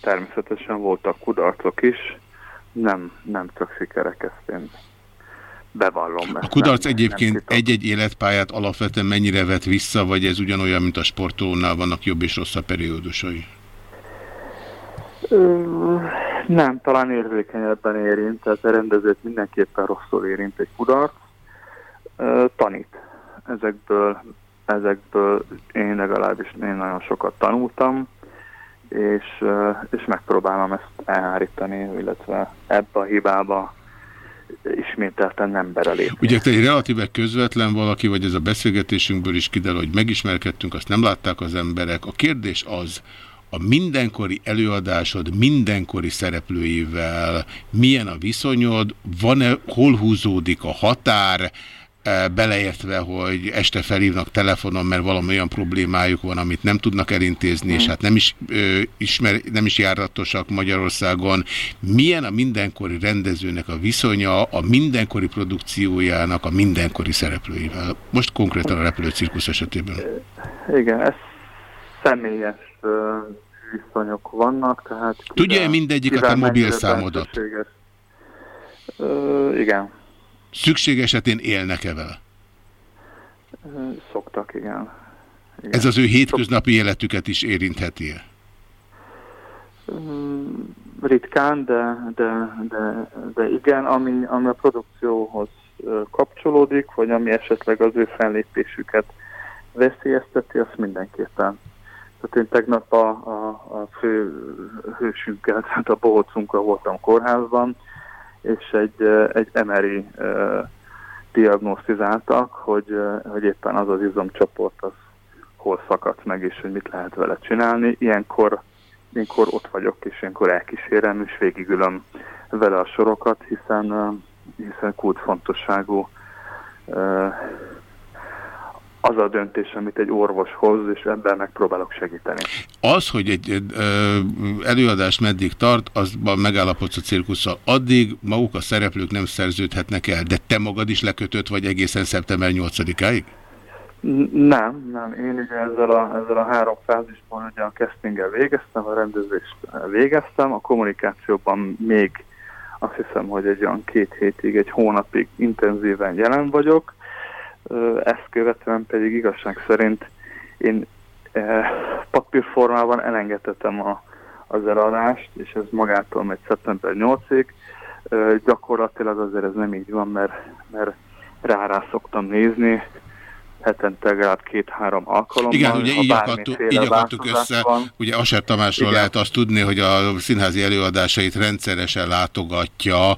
természetesen voltak kudarcok is, nem, nem csak sikerek, ezt én bevallom. A kudarc nem- egyébként egy-egy életpályát alapvetően mennyire vet vissza, vagy ez ugyanolyan, mint a sportolónál vannak jobb és rosszabb periódusai? Ö, nem, talán érzékenyebben érint, tehát a rendezőt mindenképpen rosszul érint egy kudarc. Ö, tanít. Ezekből, ezekből én legalábbis én nagyon sokat tanultam, és, ö, és megpróbálom ezt elhárítani, illetve ebbe a hibába ismételten nem belelépni. Ugye te egy relatíve közvetlen valaki, vagy ez a beszélgetésünkből is kiderül, hogy megismerkedtünk, azt nem látták az emberek. A kérdés az, a mindenkori előadásod mindenkori szereplőivel milyen a viszonyod, van-e, hol húzódik a határ, beleértve, hogy este felhívnak telefonon, mert valami olyan problémájuk van, amit nem tudnak elintézni, és hát nem is, ö, ismer, nem is járatosak Magyarországon. Milyen a mindenkori rendezőnek a viszonya, a mindenkori produkciójának a mindenkori szereplőivel? Most konkrétan a repülőcirkusz esetében. Igen, ez személyes viszonyok vannak, tehát... Tudja-e mindegyik a mobilszámodat? Ö, igen, Szükség esetén élnek-e vele? Szoktak, igen. igen. Ez az ő hétköznapi életüket is érintheti-e? Mm, Ritkán, de, de, de, de igen, ami, ami a produkcióhoz kapcsolódik, vagy ami esetleg az ő fellépésüket veszélyezteti, azt mindenképpen. Tehát én tegnap a, a, a fő hősünkkel, tehát a bohócunkkal voltam kórházban, és egy, egy emeri ö, diagnosztizáltak, hogy, hogy éppen az az izomcsoport az hol szakadt meg, és hogy mit lehet vele csinálni. Ilyenkor ilyenkor ott vagyok, és ilyenkor elkísérem, és végigülöm vele a sorokat, hiszen, hiszen kulcsfontosságú az a döntés, amit egy orvos hoz, és ebben megpróbálok segíteni. Az, hogy egy egy, előadás meddig tart, azban megállapodsz a cirkusszal. Addig maguk a szereplők nem szerződhetnek el, de te magad is lekötött vagy egészen szeptember 8-áig? N- Nem, nem. Én ugye ezzel a, ezzel a három fázisban ugye a castinggel végeztem, a rendezést végeztem, a kommunikációban még azt hiszem, hogy egy olyan két hétig, egy hónapig intenzíven jelen vagyok. Ezt követően pedig igazság szerint én papírformában elengedhetem a, az eladást, és ez magától megy szeptember 8-ig. Ö, Gyakorlatilag azért ez nem így van, mert, mert rá, rá szoktam nézni, hetente legalább két-három alkalommal. Igen, ugye így, bármiféle így akartuk változás össze. van. Ugye Aser Tamásról Igen. lehet azt tudni, hogy a színházi előadásait rendszeresen látogatja.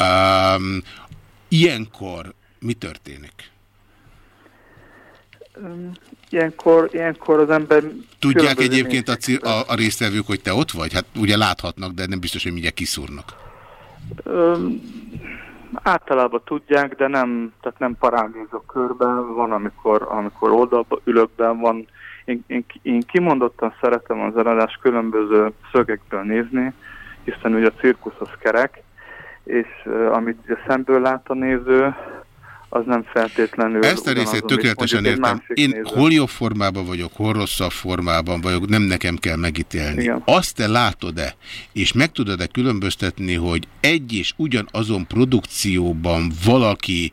Um, ilyenkor mi történik? Ilyenkor, ilyenkor az ember... Tudják egyébként a, a, a résztvevők, hogy te ott vagy? Hát ugye láthatnak, de nem biztos, hogy mindjárt kiszúrnak. Öm, általában tudják, de nem, tehát nem parádézok körben, van, amikor, amikor oldalba ülök, de van, én, én, én kimondottan szeretem az eladás különböző szögekből nézni, hiszen ugye a cirkusz az kerek, és uh, amit ugye szemből lát a néző, az nem feltétlenül Ezt a részét tökéletesen értem. Én néző. hol jobb formában vagyok, hol rosszabb formában vagyok, nem nekem kell megítélni. Igen. Azt te látod-e, és meg tudod-e különböztetni, hogy egy és ugyanazon produkcióban valaki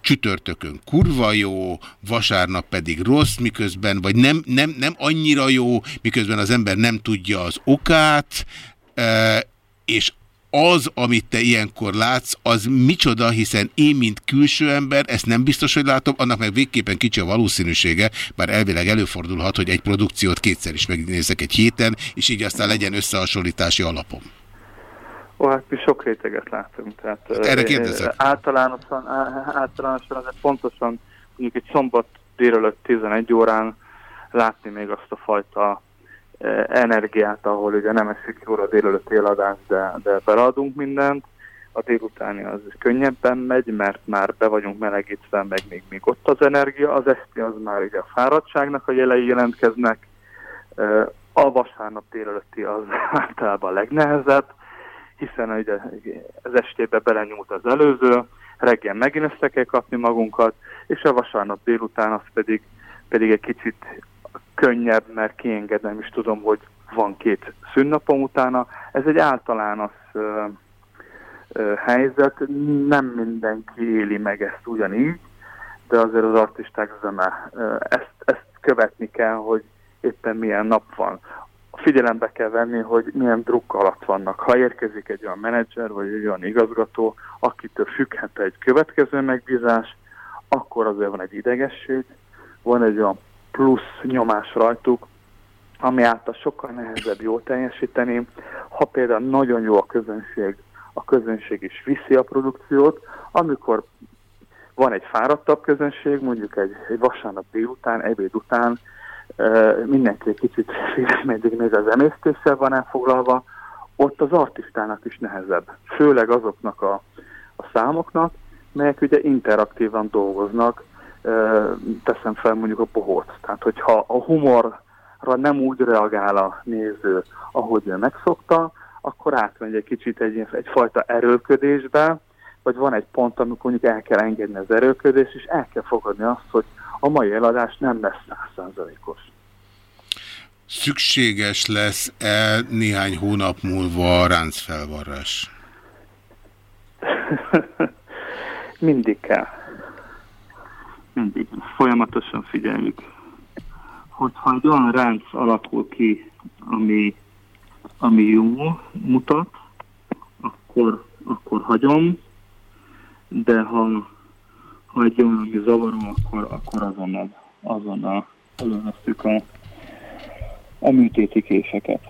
csütörtökön kurva jó, vasárnap pedig rossz, miközben, vagy nem, nem, nem annyira jó, miközben az ember nem tudja az okát, e, és az, amit te ilyenkor látsz, az micsoda, hiszen én, mint külső ember, ezt nem biztos, hogy látom, annak meg végképpen kicsi a valószínűsége, bár elvileg előfordulhat, hogy egy produkciót kétszer is megnézek egy héten, és így aztán legyen összehasonlítási alapom. Ó, hát mi sok réteget látunk. Tehát, Erre ö, kérdezek. Általánosan, általánosan azért pontosan mondjuk egy szombat délelőtt 11 órán látni még azt a fajta energiát, ahol ugye nem esik jól a délelőtt éladás, de, de beleadunk mindent. A délutáni az könnyebben megy, mert már be vagyunk melegítve, meg még, még ott az energia. Az esti az már ugye a fáradtságnak a jelei jelentkeznek. A vasárnap délelőtti az [LAUGHS] általában a legnehezebb, hiszen ugye az estébe belenyúlt az előző, reggel megint össze kell kapni magunkat, és a vasárnap délután az pedig, pedig egy kicsit könnyebb, mert kiengedem is tudom, hogy van két szünnapom utána. Ez egy általános ö, ö, helyzet, nem mindenki éli meg ezt ugyanígy, de azért az artisták zöme. Ezt, ezt követni kell, hogy éppen milyen nap van figyelembe kell venni, hogy milyen druk alatt vannak. Ha érkezik egy olyan menedzser, vagy egy olyan igazgató, akitől függhet egy következő megbízás, akkor azért van egy idegesség, van egy olyan plusz nyomás rajtuk, ami által sokkal nehezebb jól teljesíteni. Ha például nagyon jó a közönség, a közönség is viszi a produkciót, amikor van egy fáradtabb közönség, mondjuk egy, egy vasárnap délután, ebéd után, mindenki egy kicsit meddig még az emésztéssel van elfoglalva, ott az artistának is nehezebb. Főleg azoknak a, a számoknak, melyek ugye interaktívan dolgoznak, teszem fel mondjuk a bohót. Tehát, hogyha a humorra nem úgy reagál a néző, ahogy ő megszokta, akkor átmegy egy kicsit egy, egyfajta erőlködésbe, vagy van egy pont, amikor mondjuk el kell engedni az erőlködést, és el kell fogadni azt, hogy a mai eladás nem lesz százszázalékos. Szükséges lesz-e néhány hónap múlva a ráncfelvarrás? [LAUGHS] Mindig kell. Mindig. Folyamatosan figyeljük. Hogyha egy olyan ránc alakul ki, ami, ami jó mutat, akkor, akkor hagyom, de ha, ha egy olyan, ami zavaró, akkor, akkor azonnal, azonnal elővesztük a, a műtéti késeket.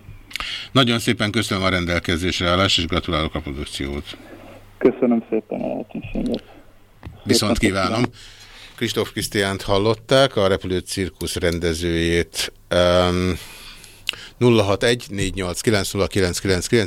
Nagyon szépen köszönöm a rendelkezésre állást, és gratulálok a produkciót. Köszönöm szépen a lehetőséget. Viszont kívánom. Kristóf Krisztiánt hallották, a Repülő Cirkusz rendezőjét. Um, 061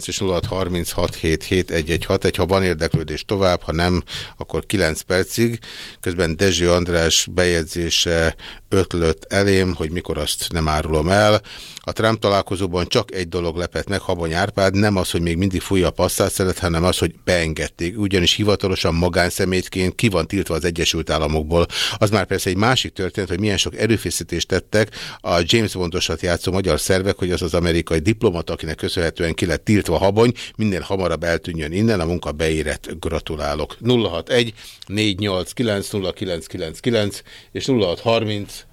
és 0636771161. Ha van érdeklődés tovább, ha nem, akkor 9 percig. Közben Dezső András bejegyzése ötlött elém, hogy mikor azt nem árulom el. A Trump találkozóban csak egy dolog lepett meg Habony Árpád, nem az, hogy még mindig fújja a passzát szeret, hanem az, hogy beengedték. Ugyanis hivatalosan magánszemétként ki van tiltva az Egyesült Államokból. Az már persze egy másik történet, hogy milyen sok erőfeszítést tettek a James Bondosat játszó magyar szervek, hogy az az amerikai diplomata, akinek köszönhetően ki lett tiltva Habony, minél hamarabb eltűnjön innen, a munka beérett. Gratulálok. 061 489 0999 és 0630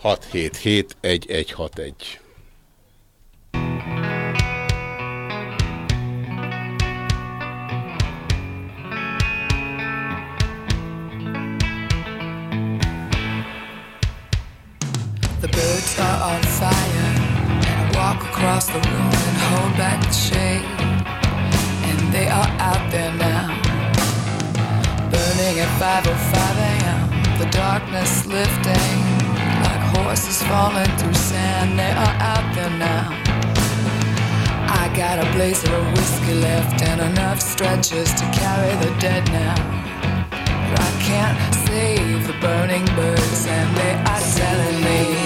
677 1161. Across the room and hold back the shade. And they are out there now, burning at 5:05 a.m. The darkness lifting like horses falling through sand. They are out there now. I got a blazer of whiskey left and enough stretchers to carry the dead now. But I can't save the burning birds, and they are telling me,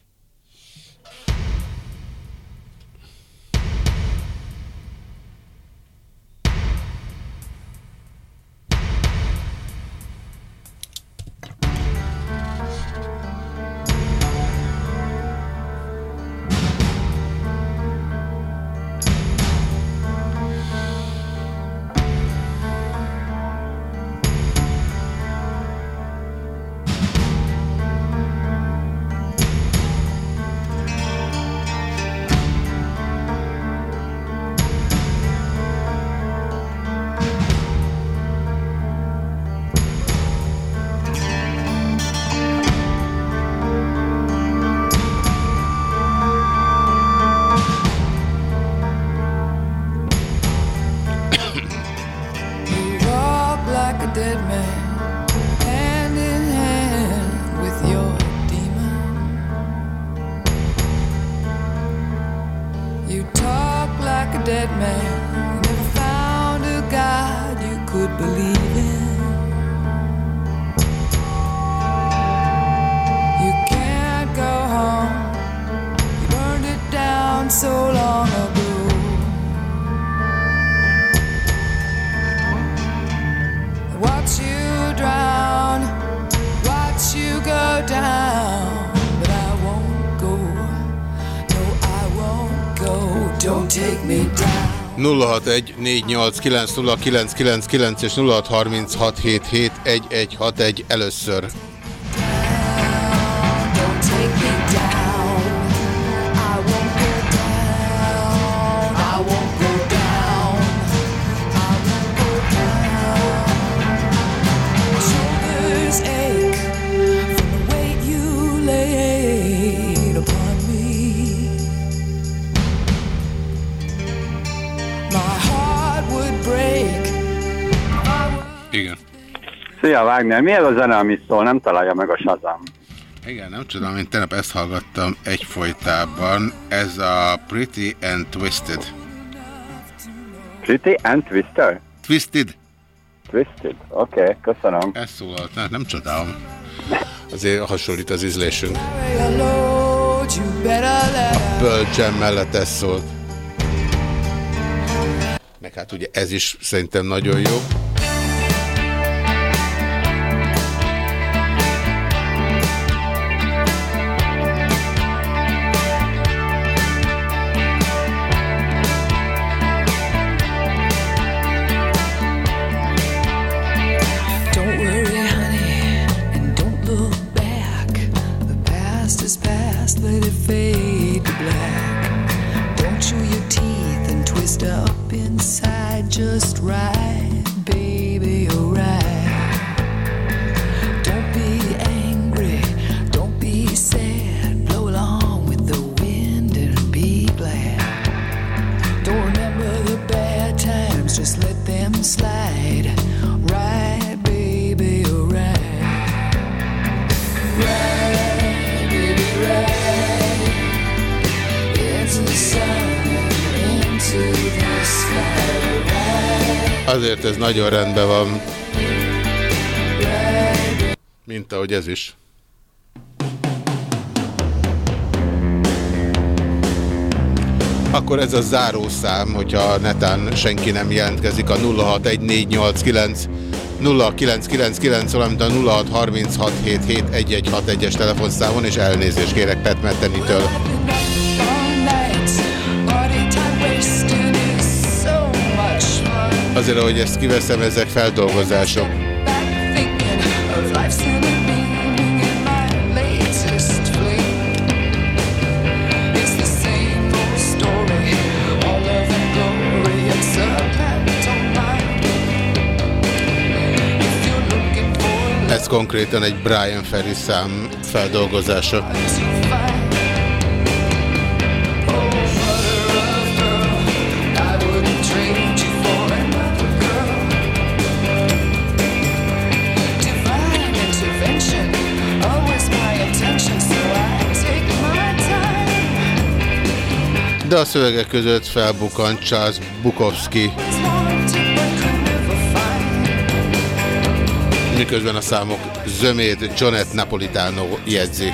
Don't take me down. 061-489-0999 és 0636771161 először. Szia Wagner, mi ez a zene, ami szól? Nem találja meg a Shazam. Igen, nem tudom, én tegnap ezt hallgattam egyfolytában. Ez a Pretty and Twisted. Pretty and Twister? Twisted. Twisted, oké, okay, köszönöm. Ez szólalt, nem, nem csodálom. Azért hasonlít az ízlésünk. A Jam mellett ez szólt. Meg hát ugye ez is szerintem nagyon jó. Azért ez nagyon rendben van. Mint ahogy ez is. Akkor ez a zárószám, hogyha netán senki nem jelentkezik a 061489 0999, valamint a 0636771161-es telefonszámon, és elnézést kérek Pet Azért, hogy ezt kiveszem, ezek feldolgozások. Ez konkrétan egy Brian Ferry szám feldolgozása. De a szövegek között felbukkant Charles Bukowski, miközben a számok zömét Jonet Napolitano jegyzi.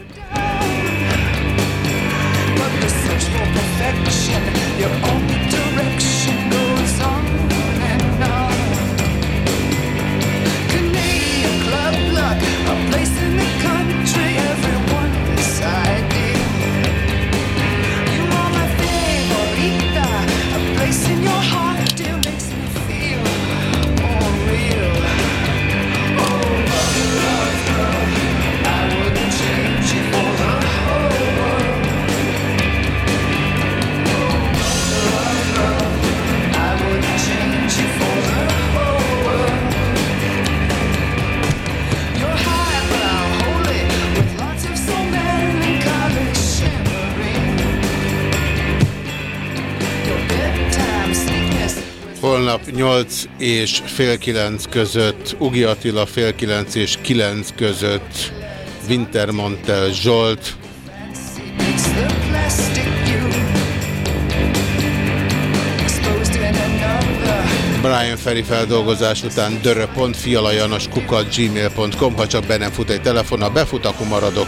Holnap 8 és fél 9 között, Ugi Attila fél 9 és 9 között, Wintermantel Zsolt. Brian Ferry feldolgozás után dörö.fialajanos kukat gmail.com, ha csak be nem fut egy telefon, ha befut, akkor maradok.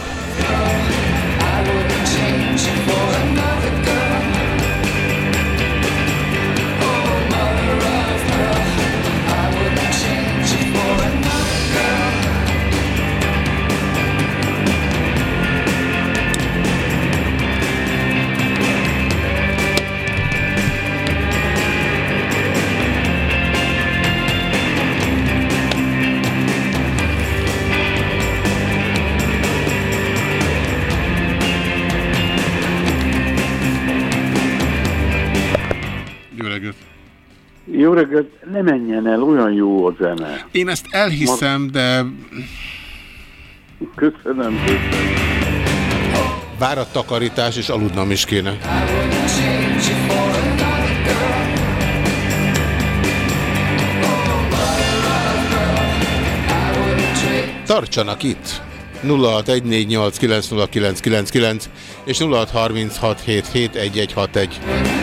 Olyan jó a zene. Én ezt elhiszem, de Köszönöm vár a takarítás, és aludnom is kéne. Tartsanak itt! 0614890999 és 0636771161.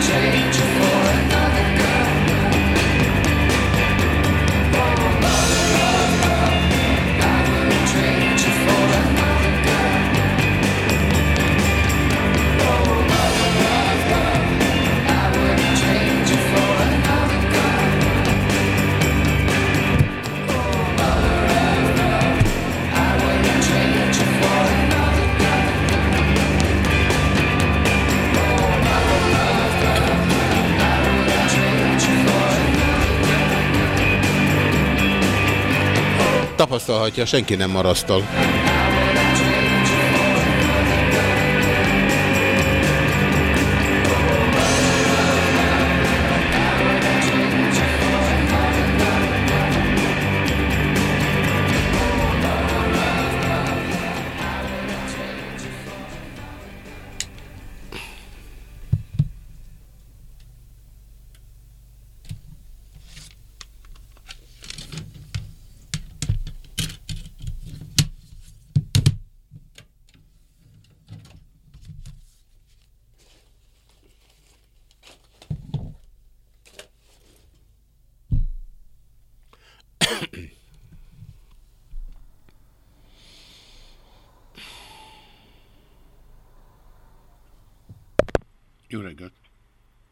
Tapasztalhatja, senki nem marasztal.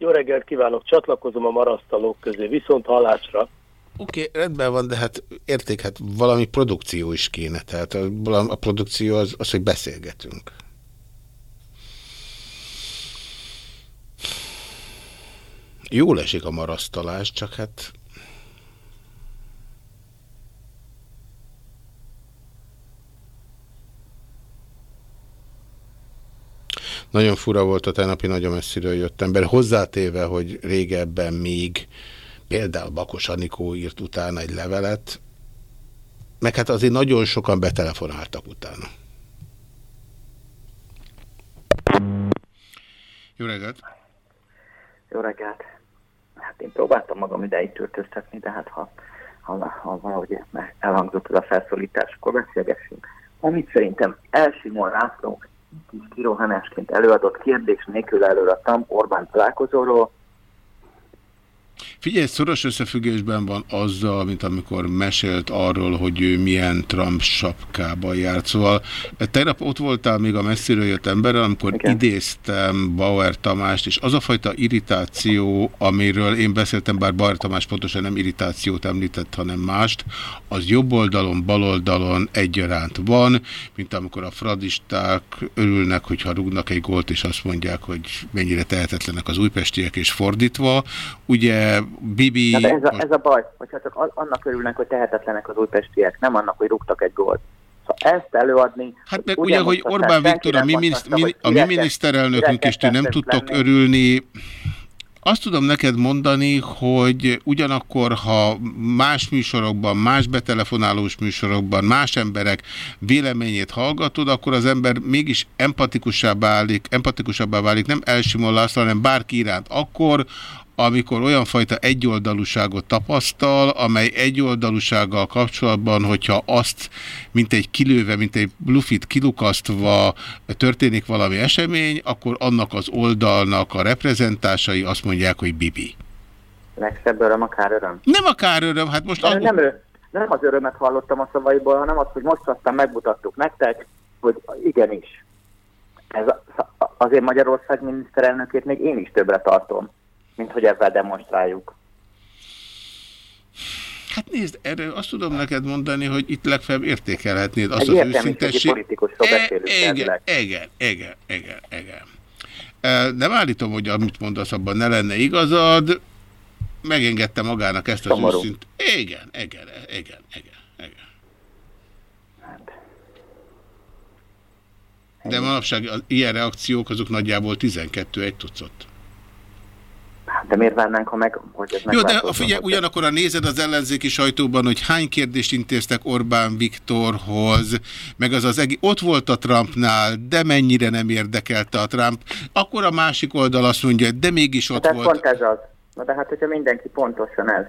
Jó reggelt kívánok, csatlakozom a marasztalók közé, viszont halásra. Oké, okay, rendben van, de hát érték, hát valami produkció is kéne. Tehát a, a produkció az, az, hogy beszélgetünk. Jól esik a marasztalás, csak hát Nagyon fura volt a tegnapi, nagyon messziről jött ember. Hozzátéve, hogy régebben még például Bakos Anikó írt utána egy levelet, meg hát azért nagyon sokan betelefonáltak utána. Jó reggelt! Jó reggelt! Hát én próbáltam magam ideig töltöztetni, de hát ha, ha, ha valahogy elhangzott ez a felszólítás, akkor beszélgessünk. Amit szerintem Elsimon László kis kirohanásként előadott kérdés nélkül előadtam Orbán találkozóról, Figyelj, szoros összefüggésben van azzal, mint amikor mesélt arról, hogy ő milyen Trump sapkában járt. Szóval eh, tegnap ott voltál még a messziről jött emberrel, amikor Igen. idéztem Bauer Tamást, és az a fajta irritáció, amiről én beszéltem, bár Bauer Tamás pontosan nem irritációt említett, hanem mást, az jobb oldalon, bal oldalon egyaránt van, mint amikor a fradisták örülnek, hogyha rúgnak egy gólt, és azt mondják, hogy mennyire tehetetlenek az újpestiek, és fordítva. Ugye Bibi... Na de ez a, ez a baj, hogyha csak annak örülnek, hogy tehetetlenek az újpestiek, nem annak, hogy rúgtak egy gólt. Szóval ezt előadni... Hát meg ugye, hogy Orbán Viktor, a mi, miniszt, mi, a mi miniszterelnökünk, és ti nem tudtok lenni. örülni, azt tudom neked mondani, hogy ugyanakkor, ha más műsorokban, más betelefonálós műsorokban, más emberek véleményét hallgatod, akkor az ember mégis empatikusabbá válik, empatikusabbá válik nem Elsimon László, hanem bárki iránt. Akkor, amikor olyan fajta egyoldalúságot tapasztal, amely egyoldalúsággal kapcsolatban, hogyha azt, mint egy kilőve, mint egy blufit kilukasztva történik valami esemény, akkor annak az oldalnak a reprezentásai azt mondják, hogy bibi. Legszebb öröm, akár öröm. Nem akár öröm, hát most... Nem, nem, nem az örömet hallottam a szavaiból, hanem az, hogy most aztán megmutattuk nektek, hogy igenis. Ez azért Magyarország miniszterelnökét még én is többre tartom mint hogy ebben demonstráljuk. Hát nézd, erről azt tudom neked mondani, hogy itt legfeljebb értékelhetnéd azt Egy az őszintesség... E, igen, igen, igen, igen, igen. E, nem állítom, hogy amit mondasz, abban ne lenne igazad, megengedte magának ezt az Szomorú. őszint... Igen, igen, igen, igen, igen. Hát. De manapság ilyen reakciók azok nagyjából 12 egy tucat. De miért várnánk, ha meg, hogy ez Jó, de figyelj, ugyanakkor a nézed az ellenzéki sajtóban, hogy hány kérdést intéztek Orbán Viktorhoz, meg az az egész, ott volt a Trumpnál, de mennyire nem érdekelte a Trump, akkor a másik oldal azt mondja, de mégis ott hát volt. pont ez az. Na de hát, hogyha mindenki pontosan ez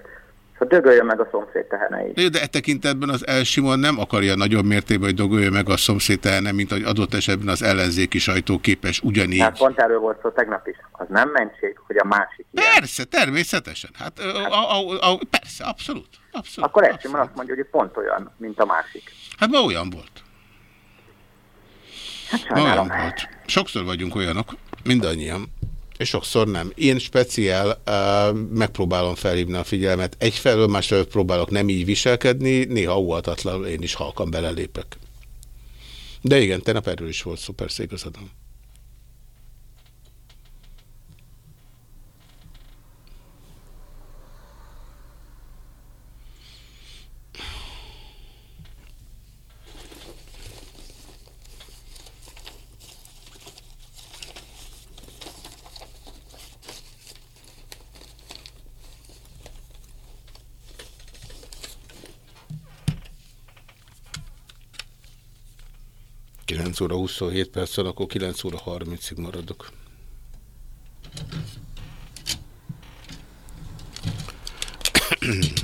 Szóval dögöljön meg a szomszéd tehenei. De e tekintetben az Elsimon nem akarja nagyobb mértékben, hogy dögöljön meg a szomszéd tehene, mint hogy adott esetben az ellenzéki sajtó képes ugyanígy. Hát pont erről volt szó tegnap is. Az nem mentség, hogy a másik ilyen. Persze, természetesen. Hát, hát a, a, a, persze, abszolút. abszolút akkor Elsimon azt mondja, hogy pont olyan, mint a másik. Hát ma olyan volt. Hát sajnálom. Olyan volt. Sokszor vagyunk olyanok, mindannyian és sokszor nem. Én speciál uh, megpróbálom felhívni a figyelmet. Egyfelől, másfelől próbálok nem így viselkedni, néha óhatatlanul én is halkan belelépek. De igen, tegnap erről is volt szuper persze igazadom. 9 óra 27 perc van, akkor 9 óra 30-ig maradok. Mm-hmm.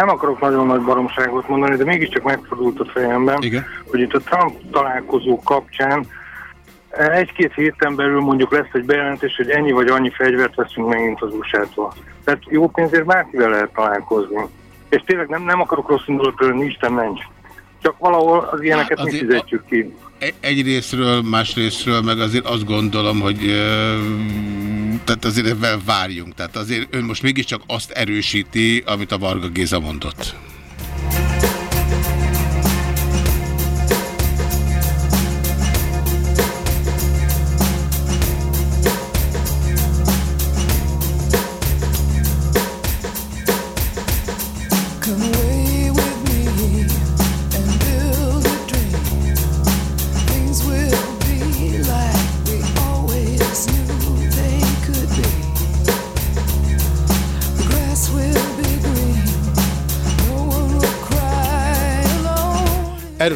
Nem akarok nagyon nagy baromságot mondani, de mégiscsak megfordult a fejemben, Igen. hogy itt a Trump találkozó kapcsán egy-két héten belül mondjuk lesz egy bejelentés, hogy ennyi vagy annyi fegyvert veszünk megint az USA-tól. Tehát jó pénzért bárkivel lehet találkozni. És tényleg nem, nem akarok rossz indulatról lenni, Isten ments. Csak valahol az ilyeneket Hát mi fizetjük ki. E- Egy részről, más részről, meg azért azt gondolom, hogy tehát azért ebben várjunk. Tehát azért ön most mégiscsak azt erősíti, amit a Varga Géza mondott.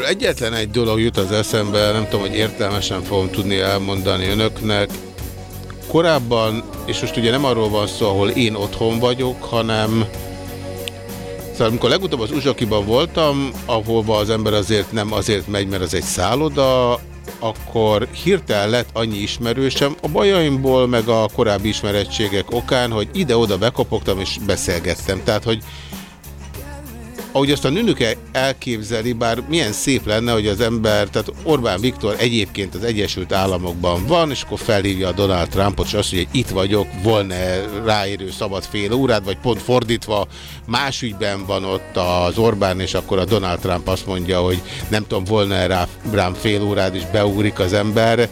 Erről egyetlen egy dolog jut az eszembe, nem tudom, hogy értelmesen fogom tudni elmondani önöknek. Korábban, és most ugye nem arról van szó, ahol én otthon vagyok, hanem Szóval amikor legutóbb az Uzsakiban voltam, ahova az ember azért nem azért megy, mert az egy szálloda, akkor hirtelen lett annyi ismerősem, a bajaimból, meg a korábbi ismerettségek okán, hogy ide-oda bekopogtam és beszélgettem. Tehát, hogy ahogy azt a nőnök elképzeli, bár milyen szép lenne, hogy az ember, tehát Orbán Viktor egyébként az Egyesült Államokban van, és akkor felhívja a Donald Trumpot, és azt mondja, hogy itt vagyok, volna ráérő szabad fél órát, vagy pont fordítva, más ügyben van ott az Orbán, és akkor a Donald Trump azt mondja, hogy nem tudom, volna rá, rám fél órát, és beugrik az ember.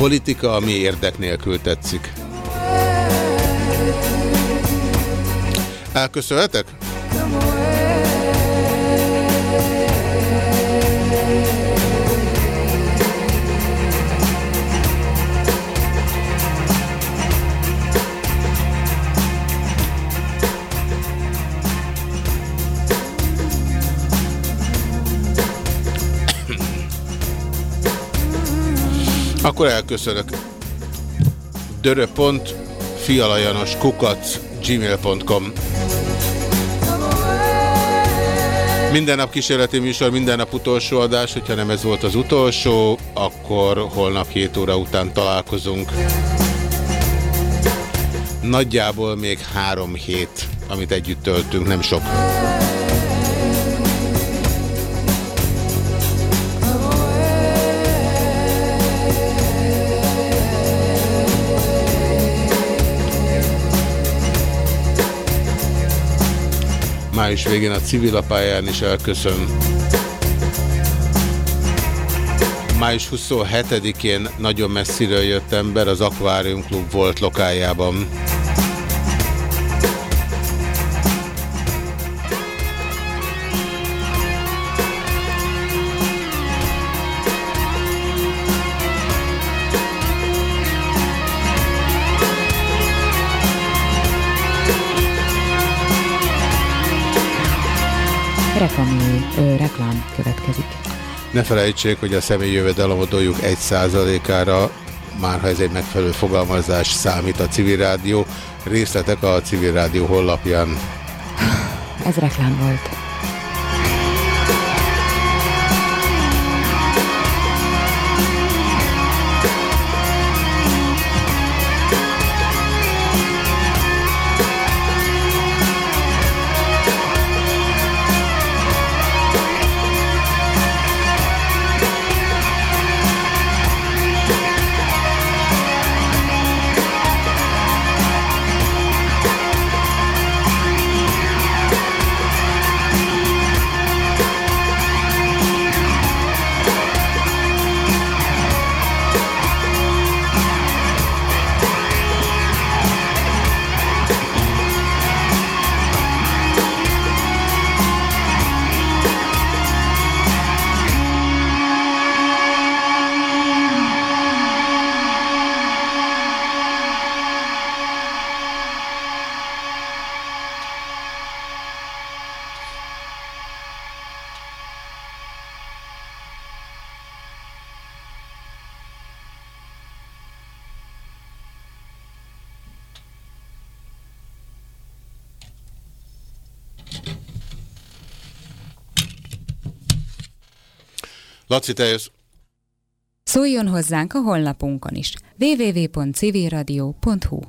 Politika, ami érdek nélkül tetszik. Elköszönhetek? Akkor elköszönök. Dörö.pont fialajanos kukac gmail.com Minden nap kísérleti műsor, minden nap utolsó adás, hogyha nem ez volt az utolsó, akkor holnap 7 óra után találkozunk. Nagyjából még három hét, amit együtt töltünk, nem sok. Május végén a civilapályán is elköszön. Május 27-én nagyon messziről jött ember az Aquarium Club volt lokájában. Reklami, ö, reklám következik. Ne felejtsék, hogy a személyi jövedelem adójuk 1%-ára, már ha ez egy megfelelő fogalmazás számít a civil rádió. Részletek a civil rádió honlapján. Ez reklám volt. Laci, te jössz. Szóljon hozzánk a honlapunkon is www.civilradio.hu